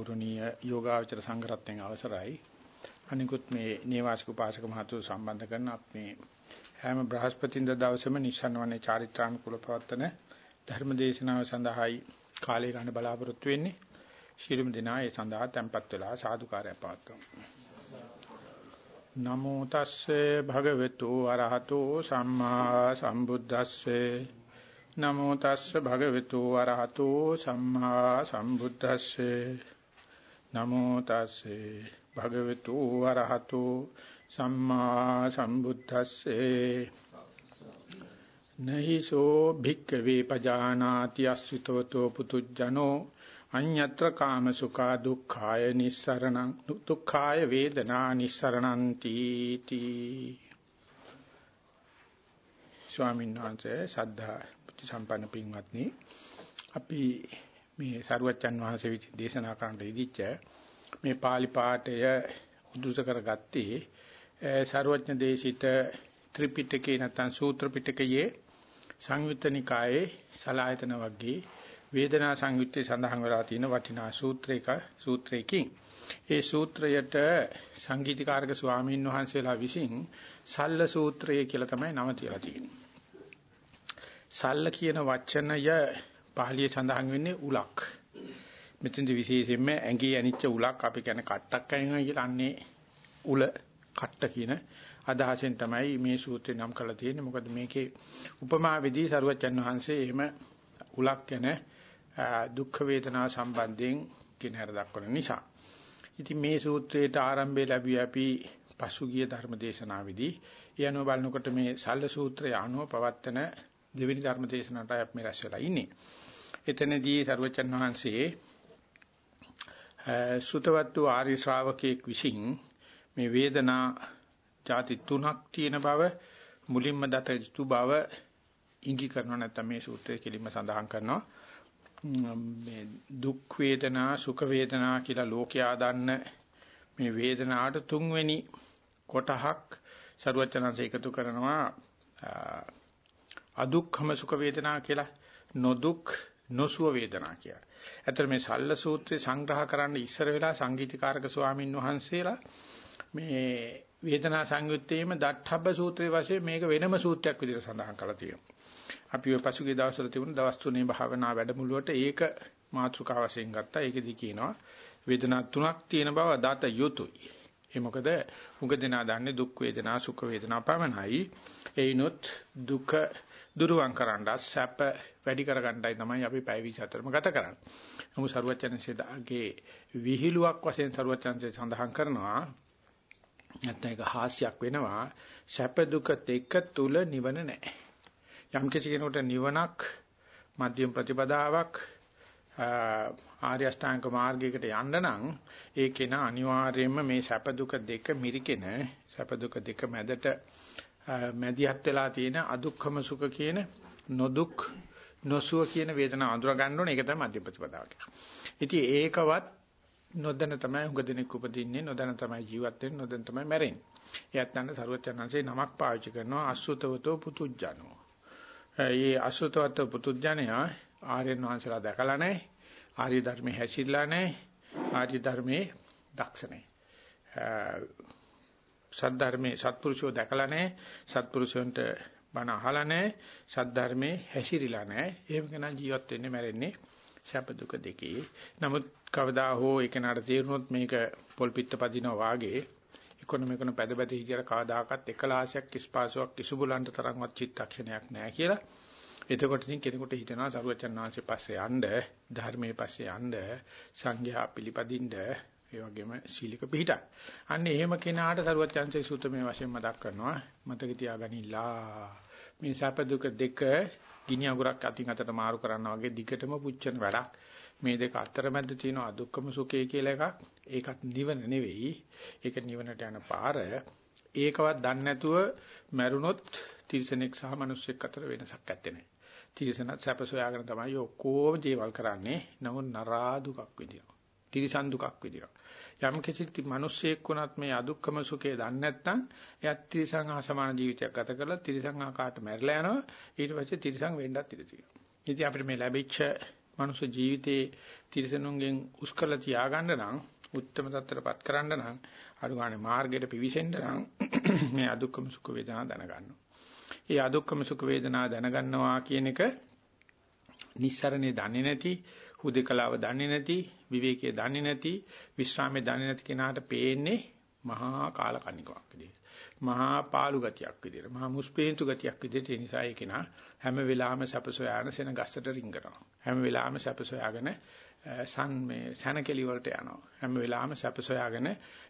ගෞරවනීය යෝගාචර සංඝරත්නයන් අවසරයි. අනිකුත් මේ නේවාසික උපාසක මහතුරු සම්බන්ධ කරන අප මේ හැම බ්‍රහස්පතින්ද දවසේම නිසන්වනේ චාරිත්‍රානුකූල පවත්තන ධර්ම දේශනාව සඳහායි කාලය ගන්න බලාපොරොත්තු වෙන්නේ. ශිරුම දිනා ඒ සඳහා tempත් වෙලා සාදුකාරය පවත්වමු. නමෝ තස්සේ භගවතු අරහතෝ සම්මා සම්බුද්දස්සේ. නමෝ තස්සේ භගවතු අරහතෝ සම්මා සම්බුද්දස්සේ. නමෝ තස්සේ භගවතු වරහතෝ සම්මා සම්බුද්දස්සේ. නහිසෝ භික්කවේ පජානාති අස්විතවතෝ පුතුජනෝ අඤ්ඤත්‍ර කාමසුඛා දුක්ඛාය නිස්සරණං දුක්ඛාය වේදනා නිස්සරණන්ති තී. ස්වාමීන් වහන්සේ සද්ධා බුද්ධ සම්පන්න පින්වත්නි අපි මේ සරුවච්චන් වහන්සේ විසින් දේශනා කරන්න ඉදිච්ච මේ pāli පාඨය උද්දුත කරගත්තේ සරුවච්චන් දේශිත ත්‍රිපිටකේ නැත්නම් සූත්‍ර පිටකයේ සංයුත්ත නිකායේ සලායතන වර්ගයේ වේදනා සංයුත්තේ සඳහන් වෙලා තියෙන වටිනා සූත්‍රයක සූත්‍රයකින් ඒ සූත්‍රයට සංගීතකාරක ස්වාමීන් වහන්සේලා විසින් සල්ල සූත්‍රය කියලා තමයි නම තියලා තියෙන්නේ. සල්ල කියන වචනය පාලියේ සඳහන් වෙන්නේ උලක්. මෙතෙන්දි විශේෂයෙන්ම ඇඟේ ඇනිච්ච උලක් අපි කියන්නේ කට්ටක් අයිනවා කියලා අන්නේ උල කට්ට කියන අදහසෙන් තමයි මේ සූත්‍රය නම් කරලා තියෙන්නේ. මොකද මේකේ උපමා විදී සරුවචන් වහන්සේ එහෙම උලක් ගැන දුක් වේදනා සම්බන්ධයෙන් කිනහර දක්වන නිසා. ඉතින් මේ සූත්‍රයට ආරම්භය ලැබිය අපි පසුගිය ධර්ම දේශනාවේදී යනෝ බලනකොට මේ සල්ල සූත්‍රය අනුව පවත්තන දෙවෙනි ධර්ම දේශනාවට අපි මේ රැස් වෙලා ඉන්නේ. එතනදී සරුවචන් වහන්සේ සුතවත් වූ ආර්ය ශ්‍රාවකයෙක් විසින් මේ වේදනා ಜಾති තුනක් තියෙන බව මුලින්ම දත යුතු බව ඉඟි කරනවා නැත්නම් මේ සූත්‍රයේ කෙලින්ම සඳහන් කරනවා. මේ දුක් වේදනා සුඛ වේදනා කියලා ලෝකයා දන්න මේ වේදනාවට තුන්වෙනි කොටහක් සරුවචනanse එකතු කරනවා. අදුක්ඛම සුඛ වේදනා කියලා නොදුක් නොසුව වේදනා කියලා. ඇත්තට මේ සල්ල සූත්‍රය සංග්‍රහ කරන්න ඉස්සර වෙලා සංගීතකාරක ස්වාමින් වහන්සේලා මේ වේදනා සංයුත්තේම දට්ඨබ්බ සූත්‍රයේ වශයෙන් මේක වෙනම සූත්‍රයක් විදිහට සඳහන් කරලා තියෙනවා. අපි ඔය පසුගිය දවස්වල තිබුණ දවස් තුනේ භාවනා වැඩමුළුවට ඒක මාතෘකාව වශයෙන් ගත්තා. ඒකෙදි කියනවා වේදනා තුනක් තියෙන බව දත යුතුයි. ඒ මොකද උග දෙනා දන්නේ දුක් වේදනා සුඛ වේදනා පමණයි. ඒිනොත් දුක දුරුවන් කරන්නත් සැප වැඩි කරගන්නයි තමයි අපි පැය 24ම ගත කරන්නේ. නමුත් ਸਰුවචනසේගේ විහිළුවක් වශයෙන් ਸਰුවචනසේ සඳහන් කරනවා නැත්නම් ඒක හාස්‍යයක් වෙනවා සැප දුක දෙක තුල නිවන නැහැ. යම් කිසි කෙනෙකුට නිවනක් මධ්‍යම ප්‍රතිපදාවක් ආර්ය අෂ්ටාංග මාර්ගයකට යන්න නම් ඒ කෙනා අනිවාර්යයෙන්ම මේ සැප දුක දෙක මිරිකෙන සැප දුක දෙක මැදට මැදිහත් වෙලා තියෙන අදුක්ඛම සුඛ කියන නොදුක් නොසුව කියන වේදනාව අඳුර ගන්න ඕනේ ඒක තමයි මධ්‍ය ප්‍රතිපදාව කියන්නේ. ඉතින් ඒකවත් නොදැන තමයි උඟ දෙනෙක් උපදින්නේ නොදැන තමයි ජීවත් වෙන්නේ නොදැන තමයි මැරෙන්නේ. එයත් නැන්න සරුවචනංශේ නමක් පාවිච්චි කරනවා අසුතවතෝ පුතුජනෝ. ඒ අසුතවතෝ පුතුජනයා ආර්යයන් වහන්සේලා දැකලා නැහැ. ආර්ය ධර්මයේ හැසිරලා නැහැ. ආර්ය ධර්මයේ දක්ෂ නැහැ. සද්ධර්මයේ සත්පුරුෂෝ දැකලා නැහැ. සත්පුරුෂයන්ට බණ අහලා නැහැ. සද්ධර්මයේ හැසිරিলা නැහැ. එහෙම කෙනා ජීවත් වෙන්නේ මැරෙන්නේ ශාප දුක දෙකේ. නමුත් කවදා හෝ ඒක නඩ තීරුනොත් මේක පොල් පිට පදිනවා වාගේ ඉකොනොමිකන පැදබැද හිතියර කවදාකවත් එකලාශයක් කිස්පාසුවක් කිසුබුලන්ට තරම්වත් චිත්තක්ෂණයක් නැහැ කියලා. එතකොට ඉතින් කෙනෙකුට හිතෙනවා සරුවචන් වහන්සේ පස්සේ යන්න ධර්මයේ පස්සේ යන්න සංඝයා පිළිපදින්න ඒ වගේම සීලික පිහිටක්. අන්න එහෙම කෙනාට සරුවත් chance සූත්‍රමේ වශයෙන් මතක් කරනවා. මතක තියාගනිලා. මේ සැප දුක දෙක ගිනි අඟුරක් අතින් අතට මාරු කරනවා වගේ දිගටම පුච්චන වැඩක්. මේ දෙක අතරමැද තියෙන අදුක්කම සුඛය කියලා එකක්. ඒකත් නිවන නෙවෙයි. ඒක නිවනට යන පාර. ඒකවත් දන්නේ නැතුව මැරුණොත් තිරිසනෙක් සහ මිනිස්සෙක් අතර වෙනසක් නැත්තේ නෑ. තිරිසනත් සැප සොයාගෙන තමයි ඔක්කොම ජීවල් කරන්නේ. නමුත් නරා දුකක් විඳිනවා. තිරිසන් දුකක් විඳිනවා. යම් කිසි මිනිස්සෙක් වුණත් මේ අදුක්කම සුඛය දන්නේ නැත්නම් එයත් තිරිසන් හා සමාන ජීවිතයක් ගත කරලා තිරිසන් ආකාරයට මැරිලා යනවා. ඊට පස්සේ තිරිසන් වෙන්නත් ඉඩ තියෙනවා. ඉතින් අපිට මේ ලැබිච්ච මනුෂ්‍ය ජීවිතේ තිරිසනුන්ගෙන් උස්කල තියාගන්න නම් උත්තම තත්ත්වයටපත් කරන්න නම් අඩු ගන්න මාර්ගයට පිවිසෙන්න නම් මේ අදුක්කම සුඛ වේදනා දැනගන්න. ඒ අදුක්කම සුඛ වේදනා දැනගන්නවා කියන එක නිස්සරණේ දන්නේ නැති හුදකලාව දන්නේ නැති, විවේකයේ දන්නේ නැති, විශ්‍රාමයේ දන්නේ නැති කෙනාට පේන්නේ මහා කාලකන්නිකාවක් විදියට. මහා පාළු ගතියක් විදියට. මහා මුස්පේන්තු ගතියක් විදියට. ඒ නිසා ඒක නා හැම වෙලාවෙම සැපසොයාන සෙන ගස්සට රිංගනවා. හැම වෙලාවෙම සැපසොයාගෙන සන් මේ සනකෙලි වලට යනවා. හැම වෙලාවෙම සැපසොයාගෙන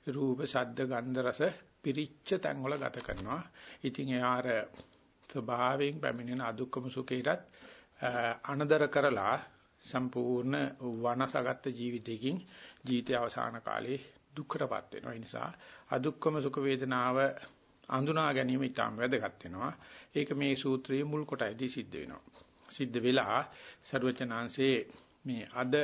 රූප, ශබ්ද, ගන්ධ, රස පිරිච්ච තැන් වල ගත කරනවා. ඉතින් එයාර ස්වභාවයෙන් පැමිණෙන අදුක්කම සුඛයටත් අනදර කරලා සම්පූර්ණ වනසගත ජීවිතයකින් ජීවිතය අවසාන කාලේ දුක්කටපත් වෙනවා. ඒ නිසා අදුක්කම සුඛ වේදනාව අඳුනා ගැනීම ඉතාම වැදගත් වෙනවා. ඒක මේ සූත්‍රයේ මුල් කොටයේදී සිද්ධ වෙනවා. සිද්ධ වෙලා සර්වචනාංශේ මේ අද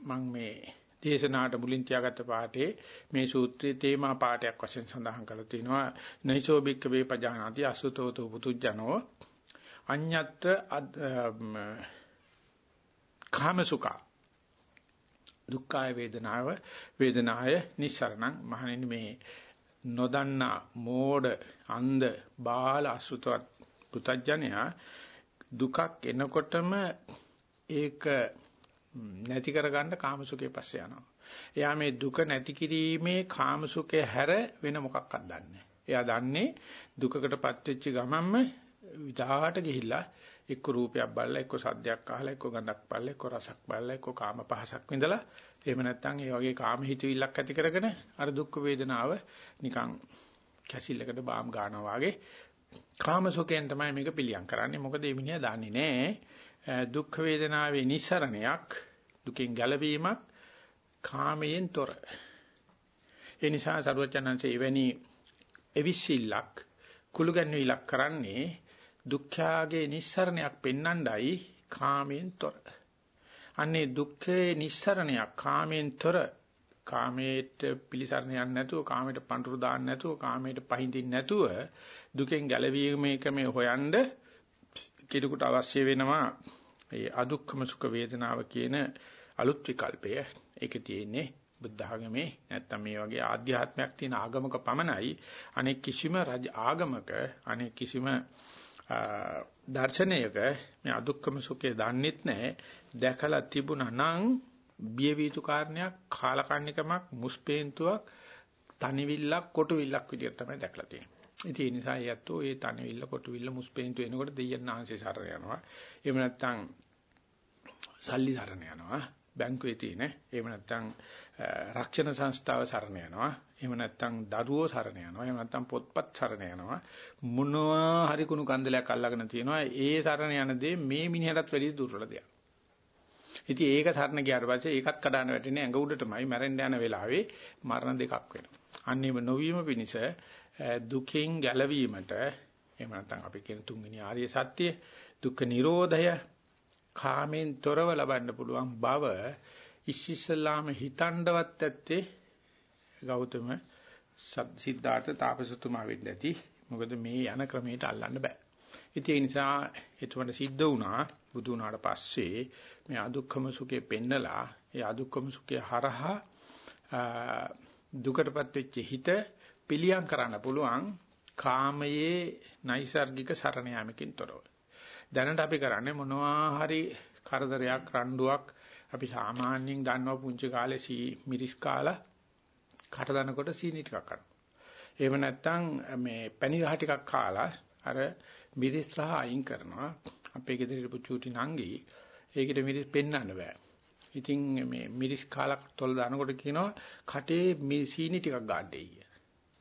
මම මේ දේශනාවට මුලින් තියාගත්ත පාඩේ මේ සූත්‍රයේ තේමා පාඩයක් වශයෙන් සඳහන් කරලා තිනවා නයිසෝ බික්ක වේ පජානාති අසුතෝතු පුතුජනෝ අඤ්ඤත් කාමසුඛා දුක්ඛාය වේදනාව වේදනාය නිස්සරණං මහණෙනි මේ නොදන්නා මෝඩ අන්ධ බාල අසුතවත් පුතඥයා දුකක් එනකොටම ඒක නැති කරගන්න කාමසුඛේ පස්සේ යනවා. එයා මේ දුක නැති කිරීමේ කාමසුඛේ හැර වෙන මොකක්වත් දන්නේ නැහැ. එයා දන්නේ දුකකටපත් වෙච්ච ගමන්ම විදාහට ගිහිල්ලා එක්ක රූපයක් බලලා එක්ක සද්දයක් අහලා එක්ක ගඳක් බලලා එක්ක රසක් බලලා එක්ක කාම පහසක් විඳලා එහෙම නැත්නම් ඒ වගේ කාම හිතවිල්ලක් ඇති කරගෙන අර දුක් වේදනාව නිකන් කැසිල්ලකට බාම් ගන්නවා වගේ කාම සුඛයෙන් තමයි මේක පිළියම් කරන්නේ. මොකද මේ මිනිහා දන්නේ නැහැ දුක් වේදනාවේ නිසරණයක් දුකෙන් ගැලවීමක් කාමයෙන් තොර. ඒ නිසා සරුවචනන්සේ එවැනි එවිසිල්ලක් කුළු ගැන්විලක් කරන්නේ දුක්ඛයාගේ නිස්සරණයක් පෙන්වන්නයි කාමයෙන් තොර. අන්නේ දුක්ඛේ නිස්සරණයක් කාමයෙන් තොර කාමයට පිළිසරණ යන්නේ නැතුව කාමයට පඳුරු දාන්න නැතුව කාමයට පහඳින්න නැතුව දුකෙන් ගැලවීමේක මේ හොයන්න කෙනෙකුට අවශ්‍ය වෙනවා ඒ අදුක්ඛම සුඛ වේදනාව කියන අලුත් විකල්පය. ඒකේ තියෙන්නේ බුද්ධ ආගමේ නැත්තම් මේ වගේ ආධ්‍යාත්මයක් තියෙන ආගමක පමණයි අනෙක් කිසිම ආගමක අනෙක් කිසිම දර්ශනයක මේ අදුක්කම සුඛය දන්නෙත් නැහැ දැකලා තිබුණා නම් බිය වීතු කාරණයක් කාලකන්නිකමක් මුස්පේන්තුවක් තනිවිල්ලක් කොටුවිල්ලක් විදිහට තමයි දැකලා තියෙන්නේ. ඉතින් ඒ නිසා යැත්තෝ ඒ තනිවිල්ල කොටුවිල්ල මුස්පේන්තු එනකොට දෙයයන් ආංශේ සරණ යනවා. එහෙම නැත්නම් සල්ලි සරණ යනවා. බැංකුවේ තියෙන. එහෙම නැත්නම් රක්ෂණ සංස්ථාව සරණ යනවා. එහෙම නැත්නම් දරුවෝ සරණ යනවා. එහෙම නැත්නම් පොත්පත් සරණ යනවා. මොනවා හරි කුණු කන්දලයක් අල්ලගෙන තියෙනවා. ඒ සරණ යන දේ මේ මිනිහටත් වැඩි දුර්වල දෙයක්. ඉතින් ඒක සරණ ගියාට පස්සේ ඒකත් කඩාන වැටෙන්නේ ඇඟ උඩටමයි මැරෙන්න යන වෙලාවේ මරණ දෙකක් වෙනවා. අන්නේම නොවීම පිණිස දුකෙන් ගැලවීමට එහෙම නැත්නම් අපි කියන තුන්වෙනි ආර්ය සත්‍ය දුක්ඛ නිරෝධය කාමෙන් තොරව ලබන්න පුළුවන් බව ඉස්සිස්සලාම හිතණ්ඩවත් ඇත්තේ ගෞතම සිද්ධාර්ථ තාපසතුමා වෙන්න ඇති. මොකද මේ යන ක්‍රමයට අල්ලන්න බෑ. ඉතින් ඒ නිසා එතකොට සිද්ධ වුණා බුදු වුණාට පස්සේ මේ අදුක්කම සුඛේ පෙන්නලා ඒ අදුක්කම සුඛේ හරහා දුකටපත් වෙච්ච හිත පිළියම් කරන්න පුළුවන් කාමයේ නයිසර්ගික සරණ යාමකින් තොරව. දැනට අපි කරන්නේ මොනවා හරි කරදරයක් රණ්ඩුවක් අපි සාමාන්‍යයෙන් දන්නවා පුංචි කාලේ සී මිරිස් කාලා කට දනකොට සීනි ටිකක් කරනවා. එහෙම නැත්නම් මේ පැණි රහ ටිකක් කාලා අර මිරිස් රහ අයින් කරනවා. අපේ ගෙදර පුචුටි නංගි ඒකට මිරිස් පෙන්වන්න බෑ. ඉතින් මේ මිරිස් කාලා තොල් දානකොට කියනවා කටේ සීනි ටිකක් ගාඩේ කිය.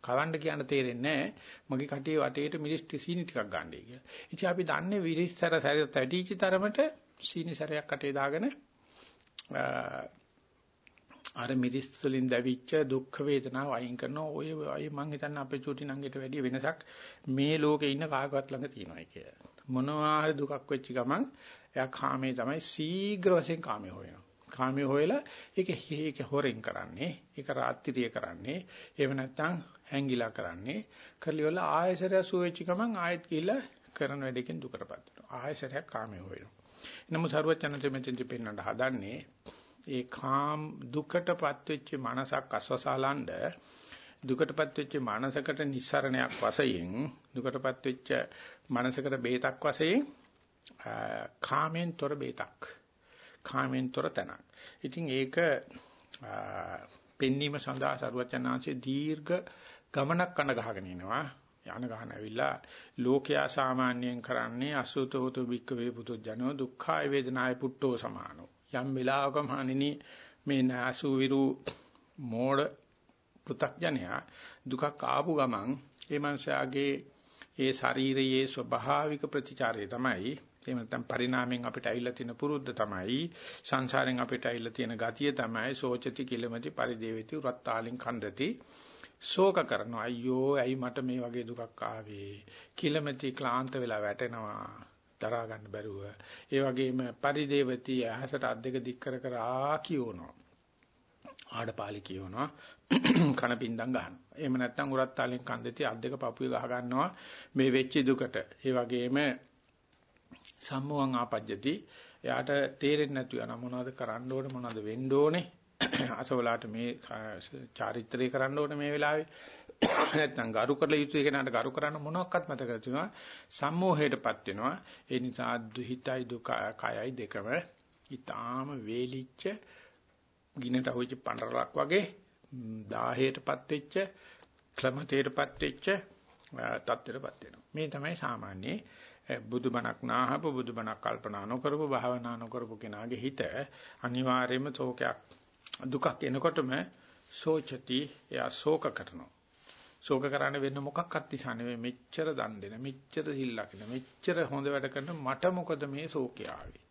කවන්න කියන තේරෙන්නේ නැහැ. මගේ කටේ වටේට මිරිස් සීනි ටිකක් ගන්නයි කියලා. ඉතින් අපි දන්නේ විරිස්සර සැරයට වැඩිච තරමට සීනි සැරයක් කටේ දාගෙන අර මිරිස් වලින් දැවිච්ච දුක් වේදනාව අයින් කරන ඔය අය මං හිතන්නේ අපේ චූටි නංගිට වැඩිය වෙනසක් මේ ලෝකේ ඉන්න කාකවත් ළඟ තියෙනවා කියලා. මොනවා හරි දුකක් වෙච්ච ගමන් එයා කාමේ තමයි ශීඝ්‍ර වශයෙන් කාමේ හොයනවා. කාමේ හොයලා ඒක ඒක හොරෙන් කරන්නේ. ඒක රාත්‍රිය කරන්නේ. එහෙම නැත්නම් හැංගිලා කරන්නේ. කරලිවල ආයසරය සුවෙච්ච ගමන් ආයෙත් ගිහිල්ලා කරන වැඩකින් දුකටපත් වෙනවා. ආයසරයක් කාමේ හොයනවා. නමුත් සරුවචනන්ත මෙතෙන්දි පෙන්වන්න හදන්නේ ඒ කාම් දුකටපත් වෙච්ච මනසක් අස්වසාලණ්ඩ දුකටපත් වෙච්ච මනසකට නිස්සරණයක් වශයෙන් දුකටපත් වෙච්ච මනසකට බේතක් වශයෙන් කාමෙන් තොර බේතක් කාමෙන් තොර තැනක්. ඉතින් ඒක පෙන්වීම සඳහා සරුවචනාංශයේ දීර්ඝ ගමනක් කන ගහගෙන ඉනවා. යන ගහන ඇවිල්ලා ලෝකයා සාමාන්‍යයෙන් කරන්නේ අසුතෝතු බික්ක වේ පුතු ජනෝ දුක්ඛාය වේදනාය පුට්ටෝ සමානෝ යම් වෙලාවක මහණෙනි මේ නාසු විරු මෝඩ පෘ탁ජනයා දුකක් ආපු ගමන් ඒ මනුස්සයාගේ ඒ ශරීරයේ ස්වභාවික ප්‍රතිචාරය තමයි එහෙම නැත්නම් පරිණාමයෙන් අපිට ඇවිල්ලා තියෙන පුරුද්ද තමයි සංසාරයෙන් අපිට ඇවිල්ලා තියෙන ගතිය තමයි සෝචති කිලමති පරිදේවති උරත්තාලින් කන්දති ශෝක කරනවා. අයියෝ ඇයි මට මේ වගේ දුකක් ආවේ? කිලමති ක්ලාන්ත වෙලා වැටෙනවා. දරා ගන්න බැරුව. ඒ වගේම පරිදේවති ඇහැසට අත් දෙක දික් කර කර ආ කියවනවා. ආඩපාලි කියවනවා. කන පින්දම් ගන්නවා එහෙම නැත්නම් උරත් තාලෙන් කන්දති අත් දෙක පපුවේ ගහ ගන්නවා. මේ වෙච්ච දුකට. ඒ වගේම සම්මුවන් ආපජ්ජති. එයාට තේරෙන්නේ නැතු යන මොනවද කරන්න ඕනේ මොනවද වෙන්න ඕනේ. අසවලාට මේ චාරිත්‍රය කරන්න ඕනේ මේ වෙලාවේ. නැත්නම් ගරු කරලා යුතු එකනට ගරු කරන්න මොනවත් මතක නැතිනවා සම්මෝහයටපත් වෙනවා. ඒ නිසා දුහිතයි දුක කයයි දෙකම ඊටාම වේලිච්ච ගිනට හොයිච්ච පඬරලක් වගේ දාහයටපත් වෙච්ච ක්‍රමතේටපත් වෙච්ච තත්ත්වයටපත් වෙනවා. මේ තමයි සාමාන්‍ය බුදුබණක් නාහපු බුදුබණක් කල්පනා නොකරපු භාවනා නොකරපු කෙනාගේ හිත අනිවාර්යයෙන්ම ශෝකයක් දුකක් එනකොටම සෝචති එයා ශෝක කරනවා. ශෝක කරන්න වෙන මොකක්වත් නිසා නෙවෙයි. මෙච්චර දන් දෙන මෙච්චර සිල්ලකින මෙච්චර හොඳ වැඩ කරන මට මොකද මේ ශෝකය ආවේ?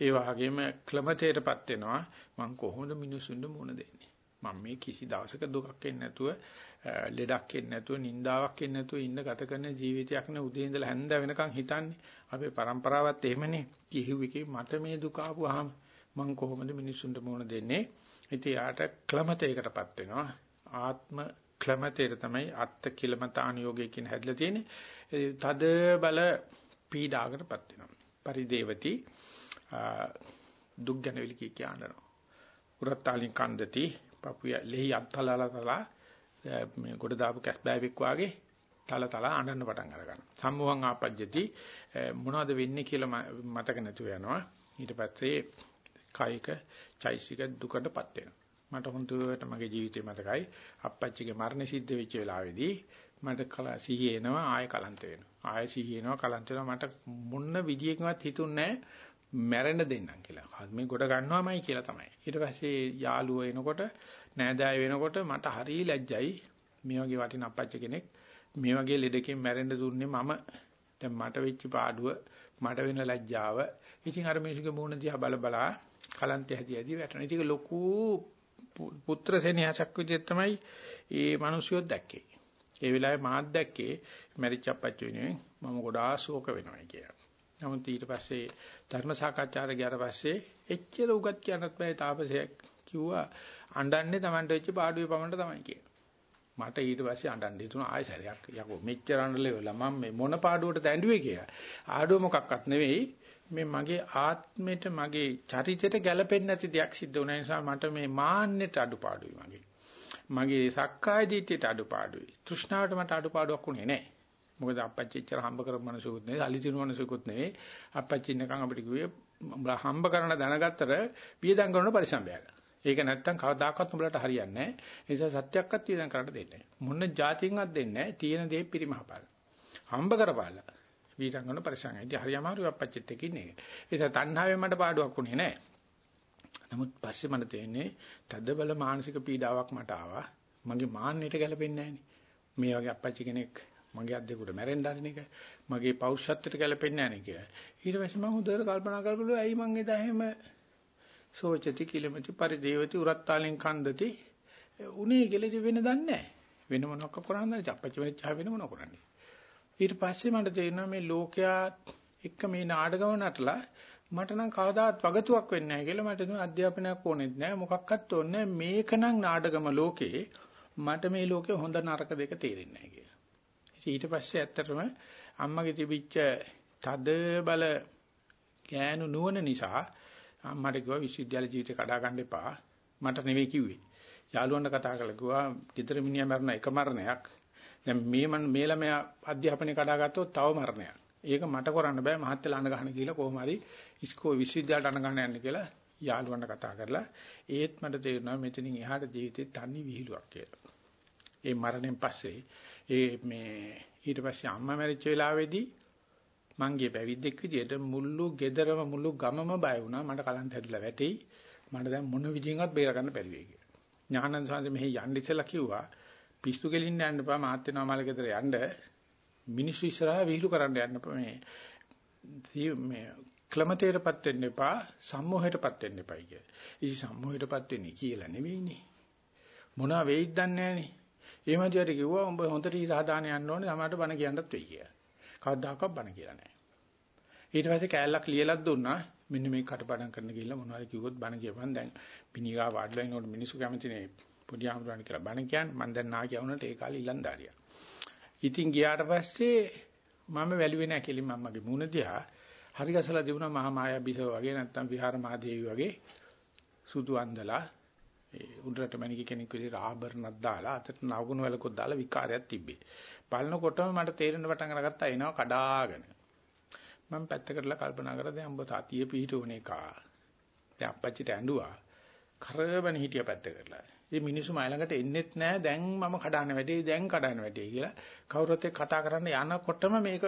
ඒ වගේම ක්ලමතේටපත් වෙනවා. මං කොහොමද මිනිසුන්ට මුණ දෙන්නේ? මම මේ කිසි දවසක දුකක් එන්නේ නැතුව ලෙඩක් එන්නේ නැතුව නින්දාවක් එන්නේ නැතුව ඉන්න ගත කරන ජීවිතයක් නේ උදේ ඉඳලා හැන්ද වෙනකන් හිතන්නේ. අපේ પરම්පරාවත් එහෙමනේ. කිහිව් එකේ මට මේ දුක ආවම මං කොහොමද මිනිසුන්ට මුණ දෙන්නේ? ඉතියාට ක්ලමතේකටපත් වෙනවා. ආත්ම ක්ලමතේර තමයි අත්ත කිලමතාන යෝගය කියන හැදලා තියෙන්නේ තද බල පීඩාකටපත් වෙනවා පරිදේවති දුක් ගැන විලි කියනවා උරත්තාලින් කන්දති පපුය ලෙහි අත්තලලතලා මේ ගොඩ දාපු කැස් බෑවෙක් වාගේ තල තල අඬන්න පටන් අරගන්නවා. සම්මුවන් ආපජ්ජති මොනවද වෙන්නේ කියලා මතක නැතුව යනවා. ඊට පස්සේ කායික චෛසික දුකටපත් වෙනවා. මට හොඳට මගේ ජීවිතේ මතකයි අප්පච්චිගේ මරණ සිද්ධ වෙච්ච වෙලාවේදී මට කල සිහිය එනවා ආය කලන්ත වෙනවා. ආය සිහිය එනවා කලන්ත වෙනවා මට මොන විදියකින්වත් හිතුන්නේ මැරෙන්න දෙන්නම් කියලා. මේ ගොඩ ගන්නවාමයි කියලා තමයි. ඊට පස්සේ යාළුවෝ එනකොට නෑදෑය වෙනකොට මට හරි ලැජ්ජයි. මේ වගේ වටින අපච්චි කෙනෙක් මේ වගේ ලෙඩකින් මැරෙන්න දුන්නේ මම. දැන් මට වෙච්ච පාඩුව මට වෙන ලැජ්ජාව. ඉතින් අර මිනිස්සුගේ මූණ දිහා බල බලා කලන්තය හැදී හැදී වැටෙනවා. ඉතින් ලොකු පුත්‍ර සෙනෙහසක් විදිහට තමයි ඒ මිනිස්සුયો දැක්කේ. ඒ වෙලාවේ මාත් දැක්කේ මැරිච්ච අපච්චි වෙනුවෙන් මම ගොඩාක් ශෝක වෙනවා කියලා. නමුත් ඊට පස්සේ ධර්ම සාකච්ඡාට ගියාට පස්සේ එච්චර උගත් කියන්නත් බෑ තාපසයක් කිව්වා අඬන්නේ Tamanට වෙච්ච පාඩුවේ පමණට තමයි කියලා. මට ඊට පස්සේ අඬන්න හිතුණා ආයෙ සැරයක් යකෝ මෙච්චර අඬලෙවලා මම මේ මොන පාඩුවටද ඇඬුවේ කියලා. ආඩුව මොකක්වත් නෙවෙයි මේ මගේ ආත්මෙට මගේ චරිතයට ගැළපෙන්නේ නැති දෙයක් සිද්ධ වුණ නිසා මට මේ මාන්නෙට අඩුපාඩුයි මගේ. මගේ සක්කාය දිට්ඨියට අඩුපාඩුයි. තෘෂ්ණාවට මට අඩුපාඩුවක් උනේ නැහැ. මොකද අපච්චි ඉච්චර හම්බ කරපු මනසකුත් නෙවෙයි, අලි දිනු මනසකුත් නෙවෙයි. අපච්චි ඉන්නකම් අපිට කිව්වේ හම්බ කරන දැනගත්තට පියදම් කරන පරිසම්බයක. ඒක නැත්තම් කවදාකවත් උඹලට හරියන්නේ නැහැ. ඒ නිසා සත්‍යයක්වත් පියදම් කරන්න දෙන්නේ නැහැ. මොන જાතියින්වත් දෙන්නේ නැහැ. තියෙන දේ පිරිමහපාල. හම්බ කරපාලා. පියදම් කරන පරිසම්යයි. ඉතින් හරි අමාරුයි අපච්චිත් එක්ක ඉන්නේ. ඒ නිසා තණ්හාවෙන් මට පාඩුවක් උනේ නැහැ. නමුත් පස්සේ මට තේන්නේ තද බල මානසික පීඩාවක් මට ආවා. මගේ මාන්නයට ගැලපෙන්නේ නැහනේ. මේ වගේ අපච්චි කෙනෙක් මගේ අද්දෙකුට මැරෙන්න හරින එක මගේ පෞරුෂත්වයට ගැලපෙන්නේ නැහැ නේ කියලා. ඊට පස්සේ මම හොඳට කල්පනා කරගලු ඇයි මං එදා එහෙම සෝචති කිලමති පරිදේවති උරත්තාලෙන් කන්දති උනේ කියලා වෙන දන්නේ නැහැ. වෙන මොනවක් කරන්නේ අපච්චි වෙච්ච වෙන මොනව කරන්නේ. ඊට පස්සේ මට තේරෙනවා මේ ලෝකයා එක්ක මේ නාටකම නටලා මට නම් කවදාවත් වගතුවක් වෙන්නේ නැහැ කියලා මට දුන්න අධ්‍යාපනයක් ඕනෙත් නැහැ මොකක්වත් ඕනේ නැහැ මේකනම් නාටකම ලෝකේ මට මේ ලෝකේ හොඳ නරක දෙක තේරෙන්නේ නැහැ කියලා. ඊට පස්සේ ඇත්තටම අම්මගේ තිබිච්ච තද බල ගෑනු නුවණ නිසා අම්මට කිව්වා විශ්වවිද්‍යාල ජීවිතේ කඩා ගන්න එපා. මට නෙවෙයි කිව්වේ. යාළුවන්ට කතා කරලා කිව්වා ගෙදර මිනිහා මරන එක මරණයක්. දැන් මේ මන් මේ ළමයා අධ්‍යාපනය කඩා ගත්තොත් තව මරණයක්. ඒක මට කරන්න බෑ මහත්තයලා අඬ ගන්න කියලා කොහොම හරි ඉස්කෝ විශ්වවිද්‍යාලයට අඬ ගන්න යන්න කියලා යාළුවන්ට කතා කරලා ඒත් මට තේරුණා මෙතනින් එහාට ජීවිතේ තනි විහිළුවක් කියලා. ඒ මරණයෙන් පස්සේ ඒ මේ ඊට පස්සේ අම්මා මැරිච්ච වෙලාවේදී මං ගිය පැවිද්දෙක් විදියට මුළු ගෙදරම මුළු ගමම බය වුණා මට කලන්ත හැදිලා වැටෙයි මට දැන් මොන විදිහින්වත් බේර ගන්න බැරි වෙයි කියලා. ඥානන්ද සාන්ත මෙහි යන්න ඉස්සලා කිව්වා පිස්සු කෙලින්න යන්න එපා මාත් වෙනවා මල ගෙදර යන්න මිනිස්සු ඉස්සරහා විහිළු කරන්න යන්න මේ මේ ක්ලමතේටපත් වෙන්න එපා සම්මෝහයටපත් වෙන්න එපයි කිය. ඉතින් සම්මෝහයටපත් වෙන්නේ කියලා නෙවෙයිනේ. මොනවා වෙයිද දන්නේ නැහනේ. ඒ මැදියට කිව්වා උඹ හොඳට ඉසහදාන යන්න ඕනේ සමහරට බණ කියන්නත් වෙයි කියලා. කවදාකවත් බණ කියලා නැහැ. ඊට පස්සේ කෑල්ලක් ලියලක් දුන්නා මෙන්න මේ කටපාඩම් කරන්න ගිහිල්ලා මොනවාරි කිව්වොත් බණ කියපන් දැන් පිනිගා වාඩිලා ඉන්නකොට මිනිස්සු කැමතිනේ පොඩි ආමරණ කියලා බණ කියන්නේ මම දැන් නා කියවුනට ඒ කාලේ ඉලන්දාරියා. ඉතින් ගියාට පස්සේ මම වැළුවේ නැහැ කෙලින් මම්මගේ මූණ දිහා හරි ගසලා තිබුණා මහා මායා බිසව වගේ නැත්තම් විහාර මහදේවි වගේ සුදු අන්දලා ඒ උඩරට මණික කෙනෙක් විදිහට ආභරණක් දාලා අතට නවුණු වලකුත් දාලා විකාරයක් තිබ්බේ. බලනකොටම මට තේරෙන්න පටන් අරගත්තා එනවා කඩාගෙන. මම පැත්තකටලා කල්පනා කරා දැන් උඹ තාතිය පිහිටුවන එක. දැන් අපච්චිට ඇඬුවා. කරබන හිටිය පැත්තකටලා. මේ මිනිස්සු මයි ළඟට එන්නෙත් නෑ දැන් මම කඩාන වැඩේ දැන් කඩාන වැඩේ කියලා කවුරුත් එක්ක කතා කරන්න යනකොටම මේක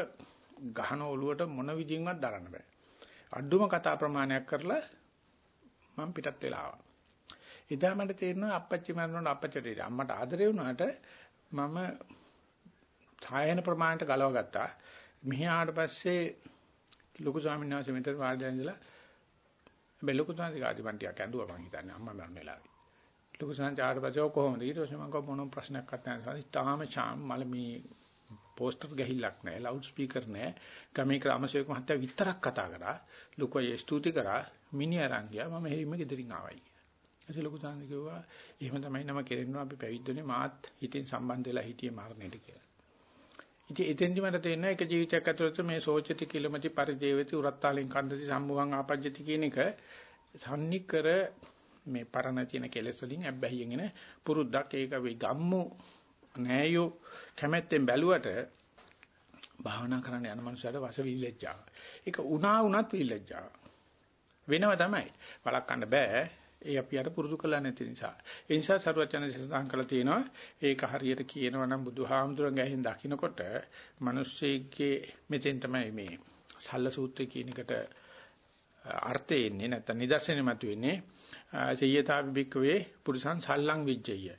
ගහන ඔලුවට මොන විදිහින්වත් දරන්න බෑ. අඩුම කතා ප්‍රමාණයක් කරලා මම පිටත් වෙලා ආවා. එදා මට තේරෙනවා අපච්චි මරනකොට අපච්චිට අම්මට ආදරේ වුණාට මම සායන ප්‍රමාණයට ගලව ගත්තා. මෙහි ආවට පස්සේ ලොකු ස්වාමීන් වහන්සේ මෙතන වාඩිලා ඉඳලා හැබැයි ලොකු ස්වාමීන් වහන්සේ ටිකක් ඇඬුවා මං හිතන්නේ අම්මා මරන වෙලාවේ. ලොකු ස්වාමීන් ආවට පස්සේ කොහොමද? ඊට පස්සේ මං කව මොනම ප්‍රශ්නයක් අත්දැකලා තාම චාම් මල මේ පෝස්ටර් ගහිල්ලක් නැහැ ලවුඩ් ස්පීකර් නැහැ. ගමේ ක්‍රමසේවක මහත්තයා විතරක් කතා කරා. ලොකෝ ස්තුති කරා. මිනි අරන් ගියා. මම එහෙම ගෙදරින් ආවයි එසේ ලොකු තාන්න කිව්වා එහෙම තමයි නම කෙරෙන්නවා අපි පැවිද්දනේ. මාත් හිතින් සම්බන්ධ වෙලා හිටියේ මරණයට කියලා. ඉතින් එතෙන්දි මට තේරෙනවා එක ජීවිතයක් ඇතුළත මේ සෝචති කිලමති පරිදේවති උරත්තාලෙන් කන්දති සම්මුඛං ආපජ්ජති කියන එක සම්නිකර මේ පරණ තියෙන කෙලෙස් වලින් අබ්බැහියෙන් එන පුරුද්දක් ඒක වෙයි ගම්මු නෑයෝ කැමැත්තෙන් බැලුවට භාවනා කරන්න යන මනුස්සයට වස විලැජ්ජාව. ඒක උනා උනත් විලැජ්ජාව. වෙනව තමයි. වළක්වන්න බෑ. ඒ අපි අර පුරුදු කළා නැති නිසා. ඒ නිසා සරුවචන සඳහන් කළා තියෙනවා ඒක හරියට කියනවා නම් බුදුහාමුදුරන් ගැහින් දකින්නකොට මිනිස්සෙගේ මෙතෙන් තමයි මේ සල්ල සූත්‍රය කියන එකට අර්ථය එන්නේ නැත්නම් නිදර්ශනෙ මතුවෙන්නේ සේයතාවි බික්කවේ පුරුසං සල්ලං විජ්ජය.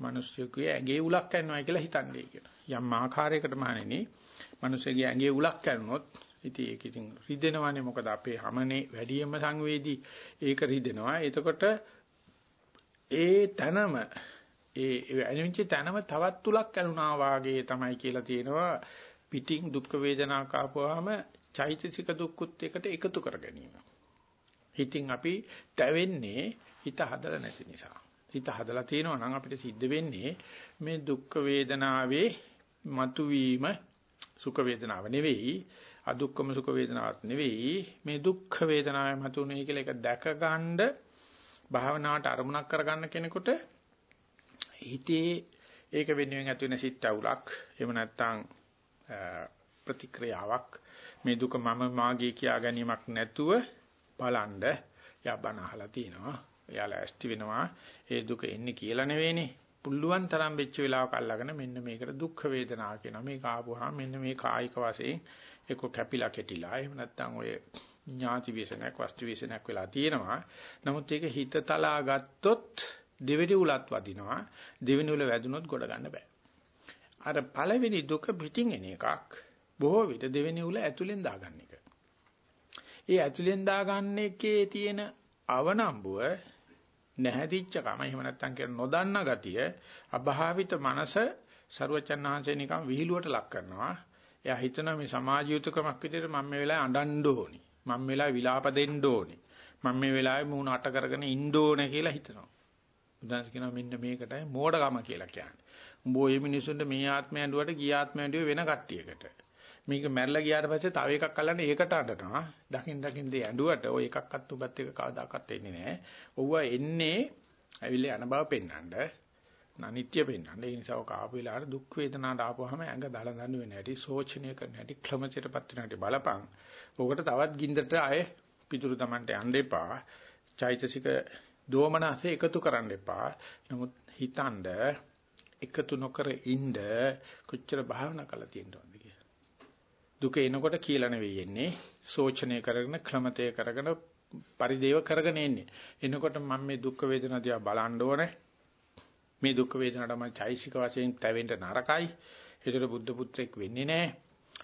මිනිස්සුගේ ඇඟේ උලක් කරනවා කියලා හිතන්නේ කියන. යම් ආකාරයකට මහණෙනි මිනිස්සුගේ ඇඟේ උලක් කරනොත් ඉතින් ඒක ඉතින් රිදෙනවානේ මොකද අපේ හැමනේ වැඩියෙන්ම සංවේදී ඒක රිදෙනවා. එතකොට ඒ තනම ඒ අනිවිච්ච තනම තවත් තුලක් කරුණා වාගේ තමයි කියලා තියෙනවා. පිටින් දුක් වේදනා කාපුවාම චෛතසික දුක්කුත් එකට එකතු කර ගැනීම. හිතින් අපි තැවෙන්නේ හිත හදලා නැති නිසා. හිත හදලා තියෙනවා නම් අපිට සිද්ධ වෙන්නේ මේ දුක් වේදනාවේ මතුවීම සුඛ වේදනාව නෙවෙයි අදුක්කම සුඛ වේදනාවක් නෙවෙයි මේ දුක්ඛ වේදනාවේ මතුනේ කියලා එක දැක ගන්න භාවනාවට අරමුණක් කරගන්න කෙනෙකුට හිතේ ඒක වෙනුවෙන් ඇති වෙන සිත් අවුලක් එහෙම නැත්නම් ප්‍රතික්‍රියාවක් මේ දුක මම මාගේ කියා ගැනීමක් නැතුව බලන්න යබන අහලා තිනවා. එයාලා ඇස්ති වෙනවා. ඒ දුක එන්නේ කියලා නෙවෙයිනේ. පුළුවන් තරම් වෙච්ච වෙලාවක අල්ලගෙන මෙන්න මේකට දුක් වේදනා කියනවා. මේක ආපුවාම මෙන්න මේ කායික වශයෙන් එක්ක කැපිලා කෙටිලා. එහෙම නැත්නම් ඔය ඥාති වේසනයක් වස්තු වේසනයක් වෙලා තියෙනවා. නමුත් ඒක හිත තලා ගත්තොත් දෙවෙනි උලත් වදිනවා. දෙවෙනි උල වැදුනොත් ගොඩ ගන්න බෑ. අර පළවෙනි දුක පිටින් එන එකක්. බොහෝ විට දෙවෙනි උල ඇතුලෙන් දාගන්න එක. ඒ ඇතුලෙන් දාගන්න එකේ තියෙන අවනම්බුව නැහැදිච්චකම එහෙම නැත්නම් කියන නොදන්න ගතිය අභාවිත මනස ਸਰවචන්හන්සේ නිකන් විහිළුවට ලක් කරනවා. එයා හිතනවා මේ සමාජ යුතුයකමක් විදිහට මම මේ වෙලාවේ අඬන්න ඕනි. මම මේ වෙලාවේ විලාප දෙන්න ඕනි. මම මේ වෙලාවේ මූණ අට කරගෙන ඉන්න ඕනේ කියලා හිතනවා. බුදුන්ස කියනවා මෙන්න මේකටයි මෝඩකම කියලා කියන්නේ. උඹ ඔය මිනිසුන්ට මේ ආත්මය ඇඬුවට ගිය ආත්මය ඇඬුවේ වෙන කට්ටියකට. මේක මැරලා ගියාට පස්සේ තව එකක් අල්ලන්න ඒකට අඬනවා. දකින් දකින් දේ ඇඬුවට ඔය එකක්වත් උඹත් එක කවදාකවත් එන්නේ නැහැ. ඔව්ව එන්නේ ඇවිල්ලා යන බව පෙන්වන්න. අනිත්‍ය පෙන්වන්න. ඒ නිසා ඔක ආපු වෙලාවට දුක් වේදනාට ආපුවාම ඇඟ දලදන්න වෙන හැටි, සෝචනීය කරන හැටි, ක්‍රමචිතපත් වෙන හැටි බලපං. ඕකට තවත් ගින්දරට ආයේ පිටුරු Tamante යන්න එපා. චෛතසික දෝමනසේ එකතු කරන්න එපා. නමුත් හිතනද එකතු නොකර ඉන්න කොච්චර භාවනා කළා තියෙනවද කියලා. දුක එනකොට කියලා නෙවෙයි එන්නේ. සෝචනය කරගෙන, ක්‍රමතය කරගෙන, පරිදේව කරගෙන එන්නේ. එනකොට මම මේ දුක් වේදනා දිහා බලන්න ඕනේ. මේ දුක් වේදනාට මම චෛසික වශයෙන් තැවෙන්න නරකයි. ඒතර බුද්ධ පුත්‍රෙක් වෙන්නේ නැහැ.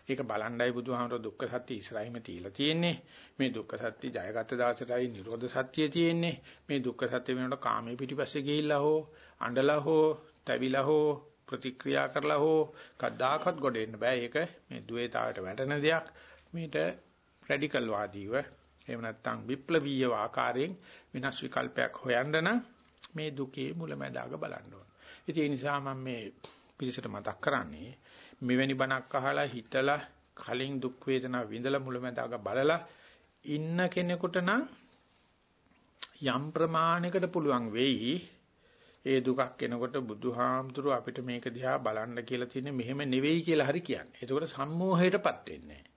ඒක බලණ්ඩයි බුදුහාමර දුක්ඛ සත්‍ය ඉස්සරහින්ම තියලා තියෙන්නේ. මේ දුක්ඛ සත්‍ය ජයගත දාසටයි නිරෝධ සත්‍ය තියෙන්නේ. මේ දුක්ඛ සත්‍ය වෙනකොට කාමයේ පිටිපස්සේ ගිහිල්ලා හෝ අඬලා හෝ තැවිලා හෝ ප්‍රතික්‍රියා කරලා හෝ කද්දාකත් ගොඩ එන්න බෑ. ඒක මේ द्वේතාවට වැටෙන දෙයක්. මේට රැඩිකල් වාදීව එහෙම නැත්නම් විප්ලවීය ආකාරයෙන් විනාශ විකල්පයක් හොයන්න නම් මේ දුකේ මුලැමැදාග බලන්න ඕන. ඒ නිසා මම මේ පිළිසට මතක් කරන්නේ මෙවැනි බණක් අහලා හිතලා කලින් දුක් වේදනා විඳලා මුලැමැදාග බලලා ඉන්න කෙනෙකුට නම් යම් ප්‍රමාණයකට පුළුවන් වෙයි ඒ දුකක් එනකොට බුදුහාමුදුරුව අපිට මේක දිහා බලන්න කියලා තියෙන්නේ මෙහෙම නෙවෙයි කියලා හරි කියන්නේ. ඒකෝට සම්මෝහයටපත් වෙන්නේ නැහැ.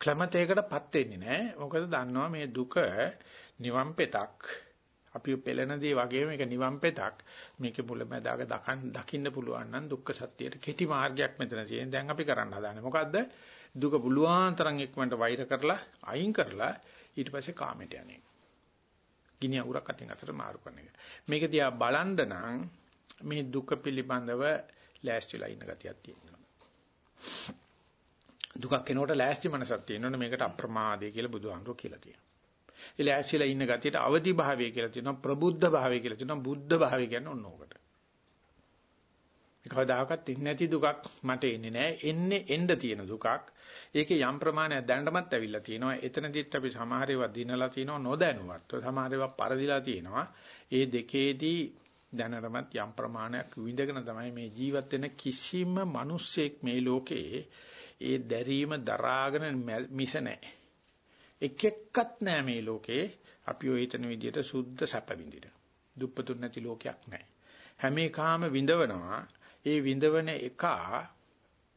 ක්ලමතේකටපත් වෙන්නේ නැහැ. මොකද දන්නවා මේ දුක නිවන් පෙතක්. අපි පෙළෙන දේ වගේ මේක නිවන් පෙතක්. මේකේ මුලැමැදාක දකින්න පුළුවන් නම් දුක්ඛ සත්‍යයට කෙටි මාර්ගයක් මෙතන තියෙන. දැන් අපි කරන්න හදාන්නේ මොකද්ද? දුක පුළුවන් තරම් ඉක්මනට වෛර කරලා අයින් කරලා ඊට පස්සේ කාමයට යන්නේ. ගිනි අඟුරක් අතින් අතට මාරු කරන එක. මේක දිහා බලන්න නම් මේ දුක පිළිබඳව ලෑස්තිලා ඉන්න ගතියක් තියෙනවා. දුකක් එනකොට ලෑස්ති මනසක් තියෙනවනේ මේකට අප්‍රමාදය කියලා බුදුහාමුදුරුවෝ කියලා තියෙනවා. ඒ ලෑස්තිලා ඉන්න ගතියට අවදි භාවය කියලා තියෙනවා ප්‍රබුද්ධ භාවය කියලා තියෙනවා බුද්ධ භාවය කියන්නේ ඔන්න ඕකට. කවදාකවත් ඉන්නේ නැති දුකක් මට එන්නේ නැහැ. එන්නේ එන්න තියෙන දුකක්. ඒකේ යම් ප්‍රමාණයක් දැනටමත් ඇවිල්ලා තියෙනවා. එතනදිත් අපි සමහර ඒවා දිනලා තියෙනවා නොදැනුවත්ව. සමහර ඒවා පරදිලා තියෙනවා. ඒ දෙකේදී දැනටමත් යම් ප්‍රමාණයක් විඳගෙන තමයි මේ ජීවත් වෙන කිසිම මිනිස්සෙක් මේ ලෝකේ ඒ දැරීම දරාගෙන මිස නැහැ. එක එක්කත් නැහැ මේ ලෝකේ අපි ඔය හිතන විදිහට සුද්ධ සැප විඳින. දුප්පතුන් නැති ලෝකයක් නැහැ. හැම එකම විඳවනවා. ඒ විඳවන එක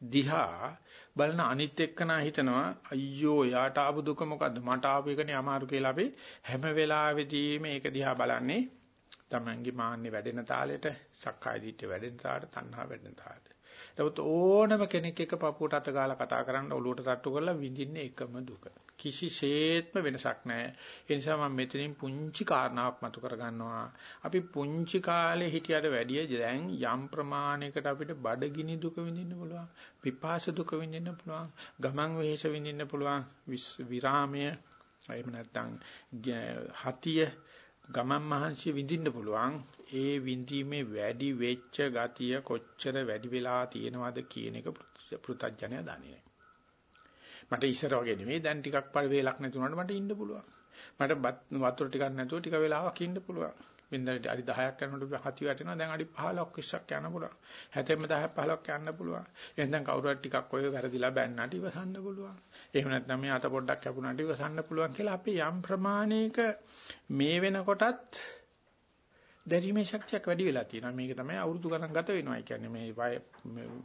දිහා බලන අනිත් එක්කනා හිතනවා අයියෝ යාට ආපු දුක මොකද්ද මට ආපු එකනේ අමාරු කියලා අපි හැම වෙලාවෙදීම මේක දිහා බලන්නේ තමන්ගේ මාන්නේ වැඩෙන තාලෙට සක්කාය දිට්ඨිය වැඩෙන තාලෙට තණ්හා වැඩෙන තාලෙට. නමුත් ඕනම කෙනෙක් එක්ක පපුවට අත ගාලා කතා කරන්න ඔලුවට තට්ටු කරලා විඳින්නේ එකම දුක. කිසිසේත්ම වෙනසක් නැහැ. ඒ නිසා මම මෙතනින් පුංචි කාරණාවක් මතු කරගන්නවා. අපි පුංචි කාලේ හිටියට වැඩිය දැන් යම් ප්‍රමාණයකට අපිට බඩගිනි දුක විඳින්න පුළුවන්. පිපාස දුක විඳින්න පුළුවන්. ගමන් වෙහෙස විඳින්න පුළුවන්. විරාමය එහෙම නැත්නම් හතිය ගමන් මහන්සිය විඳින්න පුළුවන්. ඒ විඳීමේ වැඩි වෙච්ච ගතිය කොච්චර වැඩි වෙලා තියෙනවද කියන එක පෘථජ්ජනය දන්නේ නැහැ. මට ඉස්සර වගේ නෙමෙයි දැන් ටිකක් පරි වේලක් නැති වුණාට මට ඉන්න පුළුවන්. මට වතුර ටිකක් නැතුව ටික වෙලාවක් ඉන්න පුළුවන්. බින්දට අඩි 10ක් යනකොට හති වැටෙනවා දැන් අඩි 15ක් 20ක් යන්න පුළුවන්. හැතෙම 10ක් 15ක් යන්න පුළුවන්. එහෙනම් කවුරු හරි ටිකක් ඔය වැරදිලා බැන්නට ඉවසන්න පුළුවන්. එහෙම නැත්නම් මේ අත පොඩ්ඩක් කැපුණාට ඉවසන්න පුළුවන් කියලා අපි යම් ප්‍රමාණයක මේ වෙනකොටත් දැරීමේ ශක්තියක් වැඩි වෙලා තියෙනවා. මේක තමයි අවුරුදු ගණන් ගත වෙනවා කියන්නේ මේ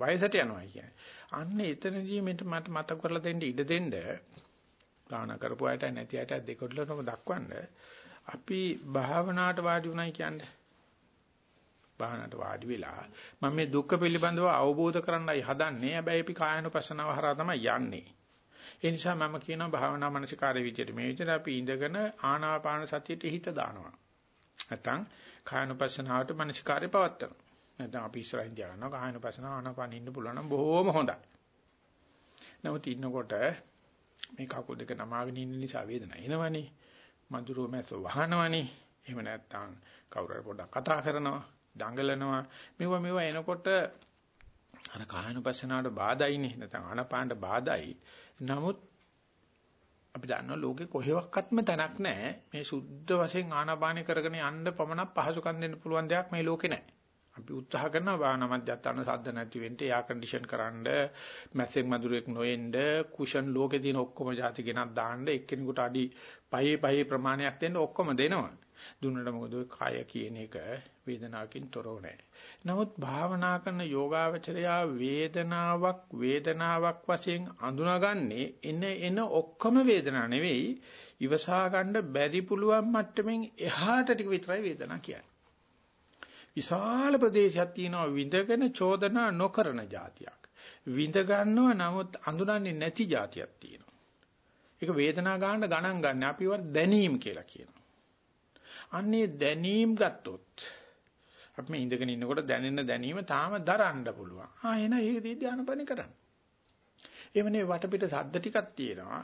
වයසට යනවා කියන්නේ. අන්න එතනදී මෙන්න මට මතක කරලා දෙන්න ඉඩ දෙන්න ගාන කරපු අයට නැති අයට දෙකොටලටම දක්වන්න අපි භාවනාවට වාඩි වුණයි කියන්නේ. භාවනාවට වාඩි වෙලා මම මේ දුක්ඛ පිළිබඳව අවබෝධ කරන්නයි හදන්නේ. හැබැයි අපි කායනුපස්සනාව හරහා තමයි යන්නේ. ඒ නිසා මම කියනවා භාවනා මනසිකාරයේ විදිහට මේ විදිහට අපි ඉඳගෙන ආනාපාන සතියට හිත දානවා. නැත්නම් කායනුපස්සනාවට මනසිකාරය පවත්නවා. නැත්නම් අපි ඉස්සරහින් තියාගන්නවා කායනුපස්සන ආනාපාන ඉන්න පුළුවන් නම් බොහොම හොඳයි. නමුත් ඉන්නකොට මේ කකුල් දෙක නමාගෙන ඉන්න නිසා වේදනාව එනවනේ. මధుරෝ මැස්ස වහනවනේ. එහෙම නැත්නම් කවුරු හරි පොඩ්ඩක් කතා කරනවා, දඟලනවා. මෙව මෙව එනකොට අර කායනුපස්සනාවට බාධායිනේ. නැත්නම් ආනාපානට බාධායි. නමුත් අපි දන්නවා ලෝකේ කොහෙවත්ම තැනක් නැහැ. මේ සුද්ධ වශයෙන් ආනාපානය කරගෙන යන්න පමණක් පහසුකම් දෙන්න පුළුවන් දෙයක් මේ ලෝකේ නැහැ. අපි උත්සාහ කරනවා භාවනා මධ්‍යස්ථාන සද්ද නැති වෙන්න එයා කන්ඩිෂන් කරන්න මැස්සෙක් මදුරෙක් නොෙන්න කුෂන් ලෝකේ තියෙන ඔක්කොම જાති ගෙනත් දාන්න එක්කෙනෙකුට අඩි පහේ පහේ ප්‍රමාණයක් දෙන්න ඔක්කොම දෙනවා. දුන්නට මොකද ඔය කය කියන එක වේදනාවකින් තොරව නැහැ. නමුත් භාවනා කරන යෝගාවචරයා වේදනාවක් වේදනාවක් වශයෙන් අඳුනාගන්නේ එන එන ඔක්කොම වේදනා නෙවෙයි ඉවසා ගන්න බැරි පුළුවන් මට්ටමින් එහාට ටික විතරයි වේදනා කියන්නේ විශාල ප්‍රදේශයක් තියෙනවා විඳගෙන චෝදනා නොකරන જાතියක්. විඳ ගන්නව නමුත් අඳුරන්නේ නැති જાතියක් තියෙනවා. ඒක වේදනා ගන්න ගණන් ගන්න අපි වට දැනීම කියලා කියනවා. අන්නේ දැනීම ගත්තොත් අපි මේ ඉඳගෙන ඉන්නකොට දැනෙන දැනීම තාම දරන්න පුළුවන්. ආ එන ඒක දී ධානපණ කරන්න. එවනේ වටපිට සද්ද ටිකක් තියෙනවා.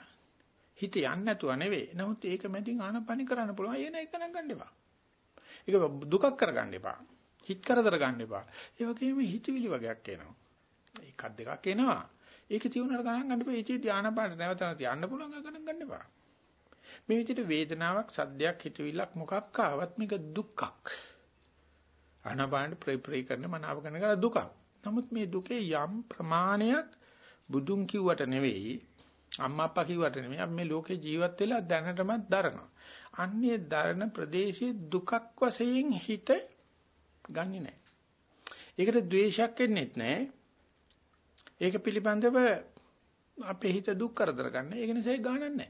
හිත යන්නේ නැතුව නෙවෙයි. නමුත් ඒක මැදින් ආනපන කරන්න පුළුවන්. එන එක නගන්න එපා. ඒක දුකක් කරගන්න එපා. හිත කරදර ගන්න එපා. ඒ වගේම හිතවිලි වගේක් එනවා. එකක් දෙකක් එනවා. ඒක තියුණාට ගණන් ගන්න එපා. ඒකේ ධානාපාට නැවත නැවත යන්න පුළුවන් ගණන් ගන්න එපා. මේ විදිහට වේදනාවක්, සද්දයක්, හිතවිල්ලක් මොකක් ආවත් මේක දුක්ඛක්. ආනාපාන ප්‍රේ ප්‍රේ කරන මනාව කරන කර දුකක්. නමුත් මේ දුකේ යම් ප්‍රමාණයක් බුදුන් කිව්වට නෙවෙයි අම්මා අප්පා කිව්වට නෙමෙයි අපි මේ ලෝකේ ජීවත් වෙලා දැනටමත් දරනවා. අන්නේ දරන ප්‍රදේශයේ දුකක් වශයෙන් හිත ගන්නෙ නැහැ. ඒකට ද්වේෂයක් එන්නේත් නැහැ. ඒක පිළිබඳව අපේ හිත දුක් කරදර ගන්න. ඒක නිසා ඒක ගානක් නැහැ.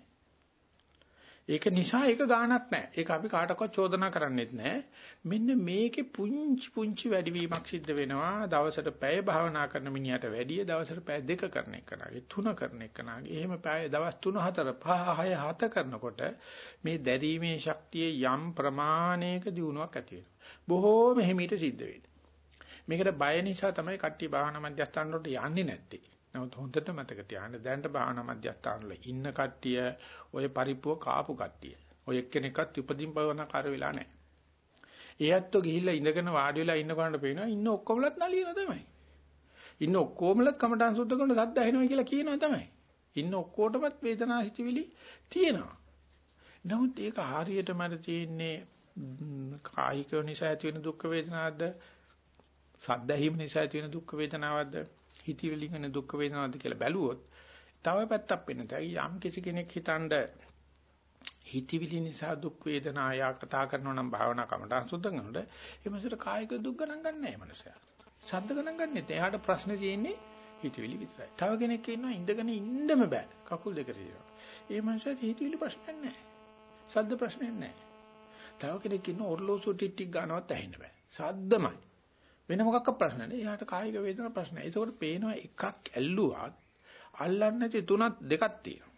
ඒක නිසා ඒක ගානක් නැහැ. ඒක අපි කාටවත් චෝදනා කරන්නේත් නැහැ. මෙන්න මේකේ පුංචි පුංචි වැඩිවීමක් සිද්ධ වෙනවා. දවසට පැය භාවනා කරන මිනිහට වැඩිය දවසට පැය දෙක කරන එකනාගේ තුන කරන එකනාගේ. එහෙම පැය දවස් 3 4 5 6 7 කරනකොට මේ දැරීමේ ශක්තියේ යම් ප්‍රමාණයක දියුණුවක් ඇති වෙනවා. බොහෝම හිමීට සිද්ධ වෙන්නේ. මේකට බය නිසා තමයි කට්ටිය භාවනා මධ්‍යස්ථාන වලට යන්නේ නැත්තේ. නමුත් හොඳට මතක තියාගන්න දැනට භාවනා මධ්‍යස්ථාන වල ඉන්න කට්ටිය ඔය පරිප්පුව කාපු කට්ටිය. ඔය එක්කෙනෙක්වත් උපදින් පවන කර වෙලා නැහැ. ඒ ඇත්තෝ ගිහිල්ලා ඉඳගෙන වාඩි වෙලා ඉන්න කොනට පේනවා ඉන්න ඔක්කොමලත් නලියන තමයි. ඉන්න ඔක්කොමලත් කමටහන් සුද්ධ කරන සද්ද ඇහෙනවා කියලා කියනවා තමයි. ඉන්න ඔක්කොටමත් වේදනා හිතවිලි තියෙනවා. නමුත් ඒක හරියටම තියෙන්නේ කායික නිසා ඇති වෙන දුක් වේදනාවක්ද සද්ද ඇහිම නිසා ඇති වෙන දුක් වේදනාවක්ද හිතවිලි වෙන දුක් වේදනාවක්ද කියලා බැලුවොත් තව පැත්තක් වෙන තැයි යම් කිසි කෙනෙක් හිතනද හිතවිලි නිසා දුක් වේදනාය කතා කරනවා නම් භාවනා කමට සුද්ධ කරනකොට ඒ මනසට කායික දුක් ගණන් ගන්න නැහැ මනසයා. සද්ද ගණන් ගන්නෙත් එයාට ප්‍රශ්නේ තියෙන්නේ හිතවිලි විතරයි. තව කෙනෙක් ඉන්නවා ඉඳගෙන ඉන්නම බෑ. කකුල් දෙක තියෙනවා. ඒ මනසට හිතවිලි ප්‍රශ්නයක් නැහැ. සද්ද ප්‍රශ්නයක් නැහැ. තව කෙනෙක් ඉන්න ඔර්ලෝසු ටිට්ටික් ගන්නවත් ඇහෙන්න බෑ. සද්දමයි. වෙන මොකක්ක ප්‍රශ්න නැහැ. එයාට කායික වේදනා ප්‍රශ්න. ඒකෝට පේනවා එකක් ඇල්ලුවත් අල්ලන්නේ නැති තුනක් දෙකක් තියෙනවා.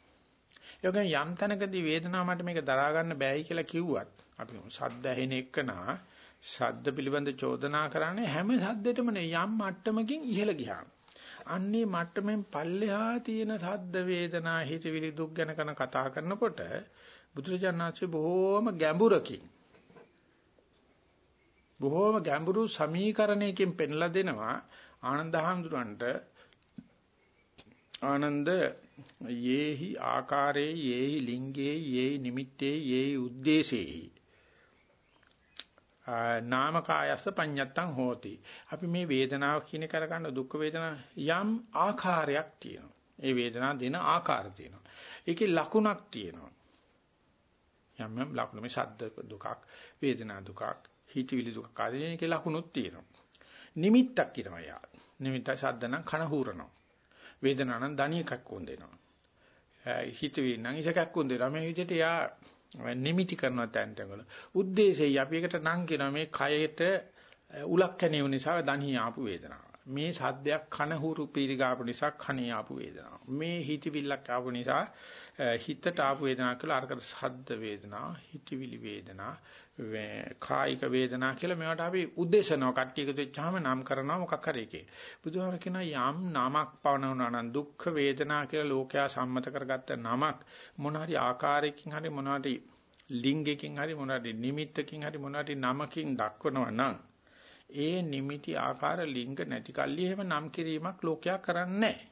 ඒ වගේම යම් තැනකදී වේදනාව මට මේක දරා ගන්න බෑයි කියලා කිව්වත් අපි සද්ද ඇහෙන එකනා ශබ්ද පිළිබඳ චෝදනා කරන්නේ හැම සද්දෙටම නේ යම් මට්ටමකින් ඉහළ ගියාම. අන්නේ මට්ටමෙන් පල්ලෙහා තියෙන සද්ද වේදනා හිතවිලි දුක් ගැන කරන කතා කරනකොට බුදුරජාණන්සේ බොහෝම ගැඹුරකින් බොහෝම ගැඹුරු සමීකරණයකින් පෙන්ලා දෙනවා ආනන්ද හාමුදුරන්ට. ආනන්ද යේහි ආකාරේ යේහි ලිංගේ යේහි නිමිත්තේ යේහි උද්දේශේ නාමකායස්ස පඤ්ඤත්තං හෝති. අපි මේ වේදනාව කියන කරගන්න දුක් වේදනා යම් ආකාරයක් තියෙනවා. ඒ වේදනාව දෙන ආකාර තියෙනවා. ඒකේ ලකුණක් තියෙනවා. යම් යම් ලකුණු මේ ශබ්ද දුකක් වේදනා දුකක් හිතවිලි දුකක් ආදී එකේ ලකුණුත් තියෙනවා. නිමිත්තක් කියනවා යා. නිමිත්ත ශබ්ද නම් කන හූරනවා. වේදනා නම් දණියකක් වොන්දෙනවා හිතවිලි නම් ඉසකක් වොන්දෙනවා මේ විදිහට යා නිමිටි කරනවා තැන්තවල උද්දේශය අපි එකට නම් කියනවා මේ කයට උලක් කැණෙව නිසා දණිය ආපු වේදනාව. මේ සද්දයක් කන හුරු පීරිගාපු නිසා කනේ ආපු වේදනාව. මේ හිතවිල්ලක් ආපු නිසා හිතට ආපු වේදනාවක් කියලා අරකට සද්ද වේදනා, හිතවිලි වේදනා, කායික වේදනා කියලා මේවට අපි උද්දේශනවා කට්ටියක දෙච්චාම නම් කරනවා මොකක් හරි එකේ. බුදුහාම කියන යම් නාමක් පවනවනවා නම් දුක්ඛ වේදනා කියලා ලෝකයා සම්මත කරගත්ත නමක් මොන හරි ආකාරයකින් හරි මොන හරි ලිංගයකින් හරි මොන හරි නිමිත්තකින් හරි මොන හරි නමකින් දක්වනවා නම් ඒ නිමිති ආකාර ලිංග නැති කල්ලි එහෙම නම් කිරීමක් ලෝකයා කරන්නේ නැහැ.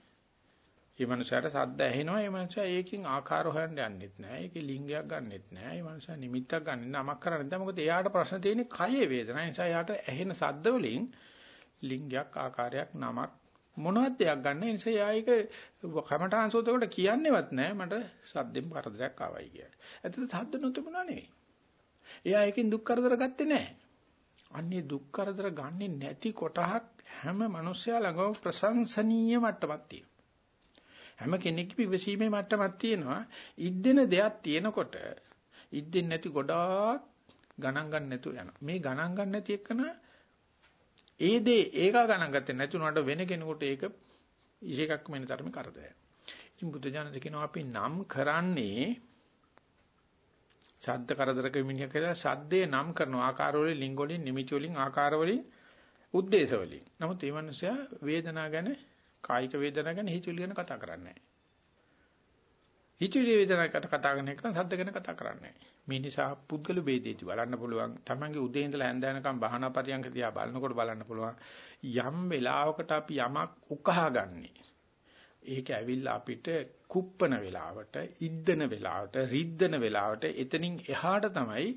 ඒ මනුස්සයාට සද්ද ඇහෙනවා ඒ මනුස්සයා ඒකෙන් ආකාර හොයන්න යන්නෙත් නැහැ. ඒකේ ලිංගයක් ගන්නෙත් නැහැ. ඒ මනුස්සයා නිමිත්තක් ගන්නෙ නමක් කරන්නේ නැහැ. මොකද එයාට ප්‍රශ්න තියෙන්නේ කයේ වේදනයි. ඒ නිසා එයාට ඇහෙන සද්ද වලින් ලිංගයක් ආකාරයක් නමක් මොනවද දෙයක් ගන්න. ඒ නිසා එයා ඒක කමඨාන් සෝතකට කියන්නේවත් නැහැ. මට සද්දෙන් කරදරයක් ආවයි කියලා. ඇත්තට සද්ද නොතිබුණා නෙවෙයි. එයා ඒකෙන් දුක් කරදර ගත්තේ නැහැ. අන්නේ දුක් කරදර ගන්නෙ නැති කොටහක් හැම මිනිස්සයා ළඟම ප්‍රශංසනීය මට්ටමක් තියෙනවා. හැම කෙනෙක්ගේ විවසීමේ මට්ටමක් තියෙනවා. ඉද්දෙන දෙයක් තියෙනකොට ඉද්දෙන්නේ නැති ගොඩාක් ගණන් ගන්න නැතුව යනවා. මේ ගණන් ගන්න නැති එකන ඒ දේ ඒක ගණන් ගත්තේ නැතුණාට වෙන කෙනෙකුට ඒක ඉෂේකක් වෙන තරමේ කරදරයක්. ඉතින් බුද්ධ ඥානද කියනවා අපි නම් කරන්නේ ශබ්ද කරදරක මිනිහ කියලා ශබ්දේ නම් කරන ආකාර වලින් ලිංග වලින් නිමිති වලින් ආකාර වලින් උද්දේශ වලින්. නමුත් මේ මිනිසයා වේදනාව ගැන කායික වේදනාව ගැන හිතුවිලි ගැන කතා කරන්නේ නැහැ. හිතුවිලි වේදනාවකට කතා කරන එක නම් ශබ්ද ගැන කතා කරන්නේ නැහැ. මේ නිසා පුද්ගල ભેදේදී බලන්න පුළුවන්. Tamange උදේ ඉඳලා හැන්ද වෙනකම් බහනා පරියන්ක තියා බලනකොට බලන්න පුළුවන්. යම් වෙලාවකට අපි යමක් උකහා ගන්නේ ඒක ඇවිල්ලා අපිට කුප්පන වෙලාවට, ඉද්දන වෙලාවට, රිද්දන වෙලාවට එතනින් එහාට තමයි